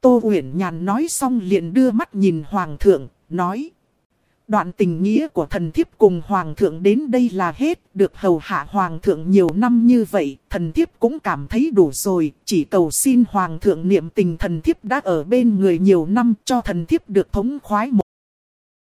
A: Tô Uyển Nhàn nói xong liền đưa mắt nhìn Hoàng thượng, nói. Đoạn tình nghĩa của thần thiếp cùng Hoàng thượng đến đây là hết, được hầu hạ Hoàng thượng nhiều năm như vậy, thần thiếp cũng cảm thấy đủ rồi, chỉ cầu xin Hoàng thượng niệm tình thần thiếp đã ở bên người nhiều năm cho thần thiếp được thống khoái một.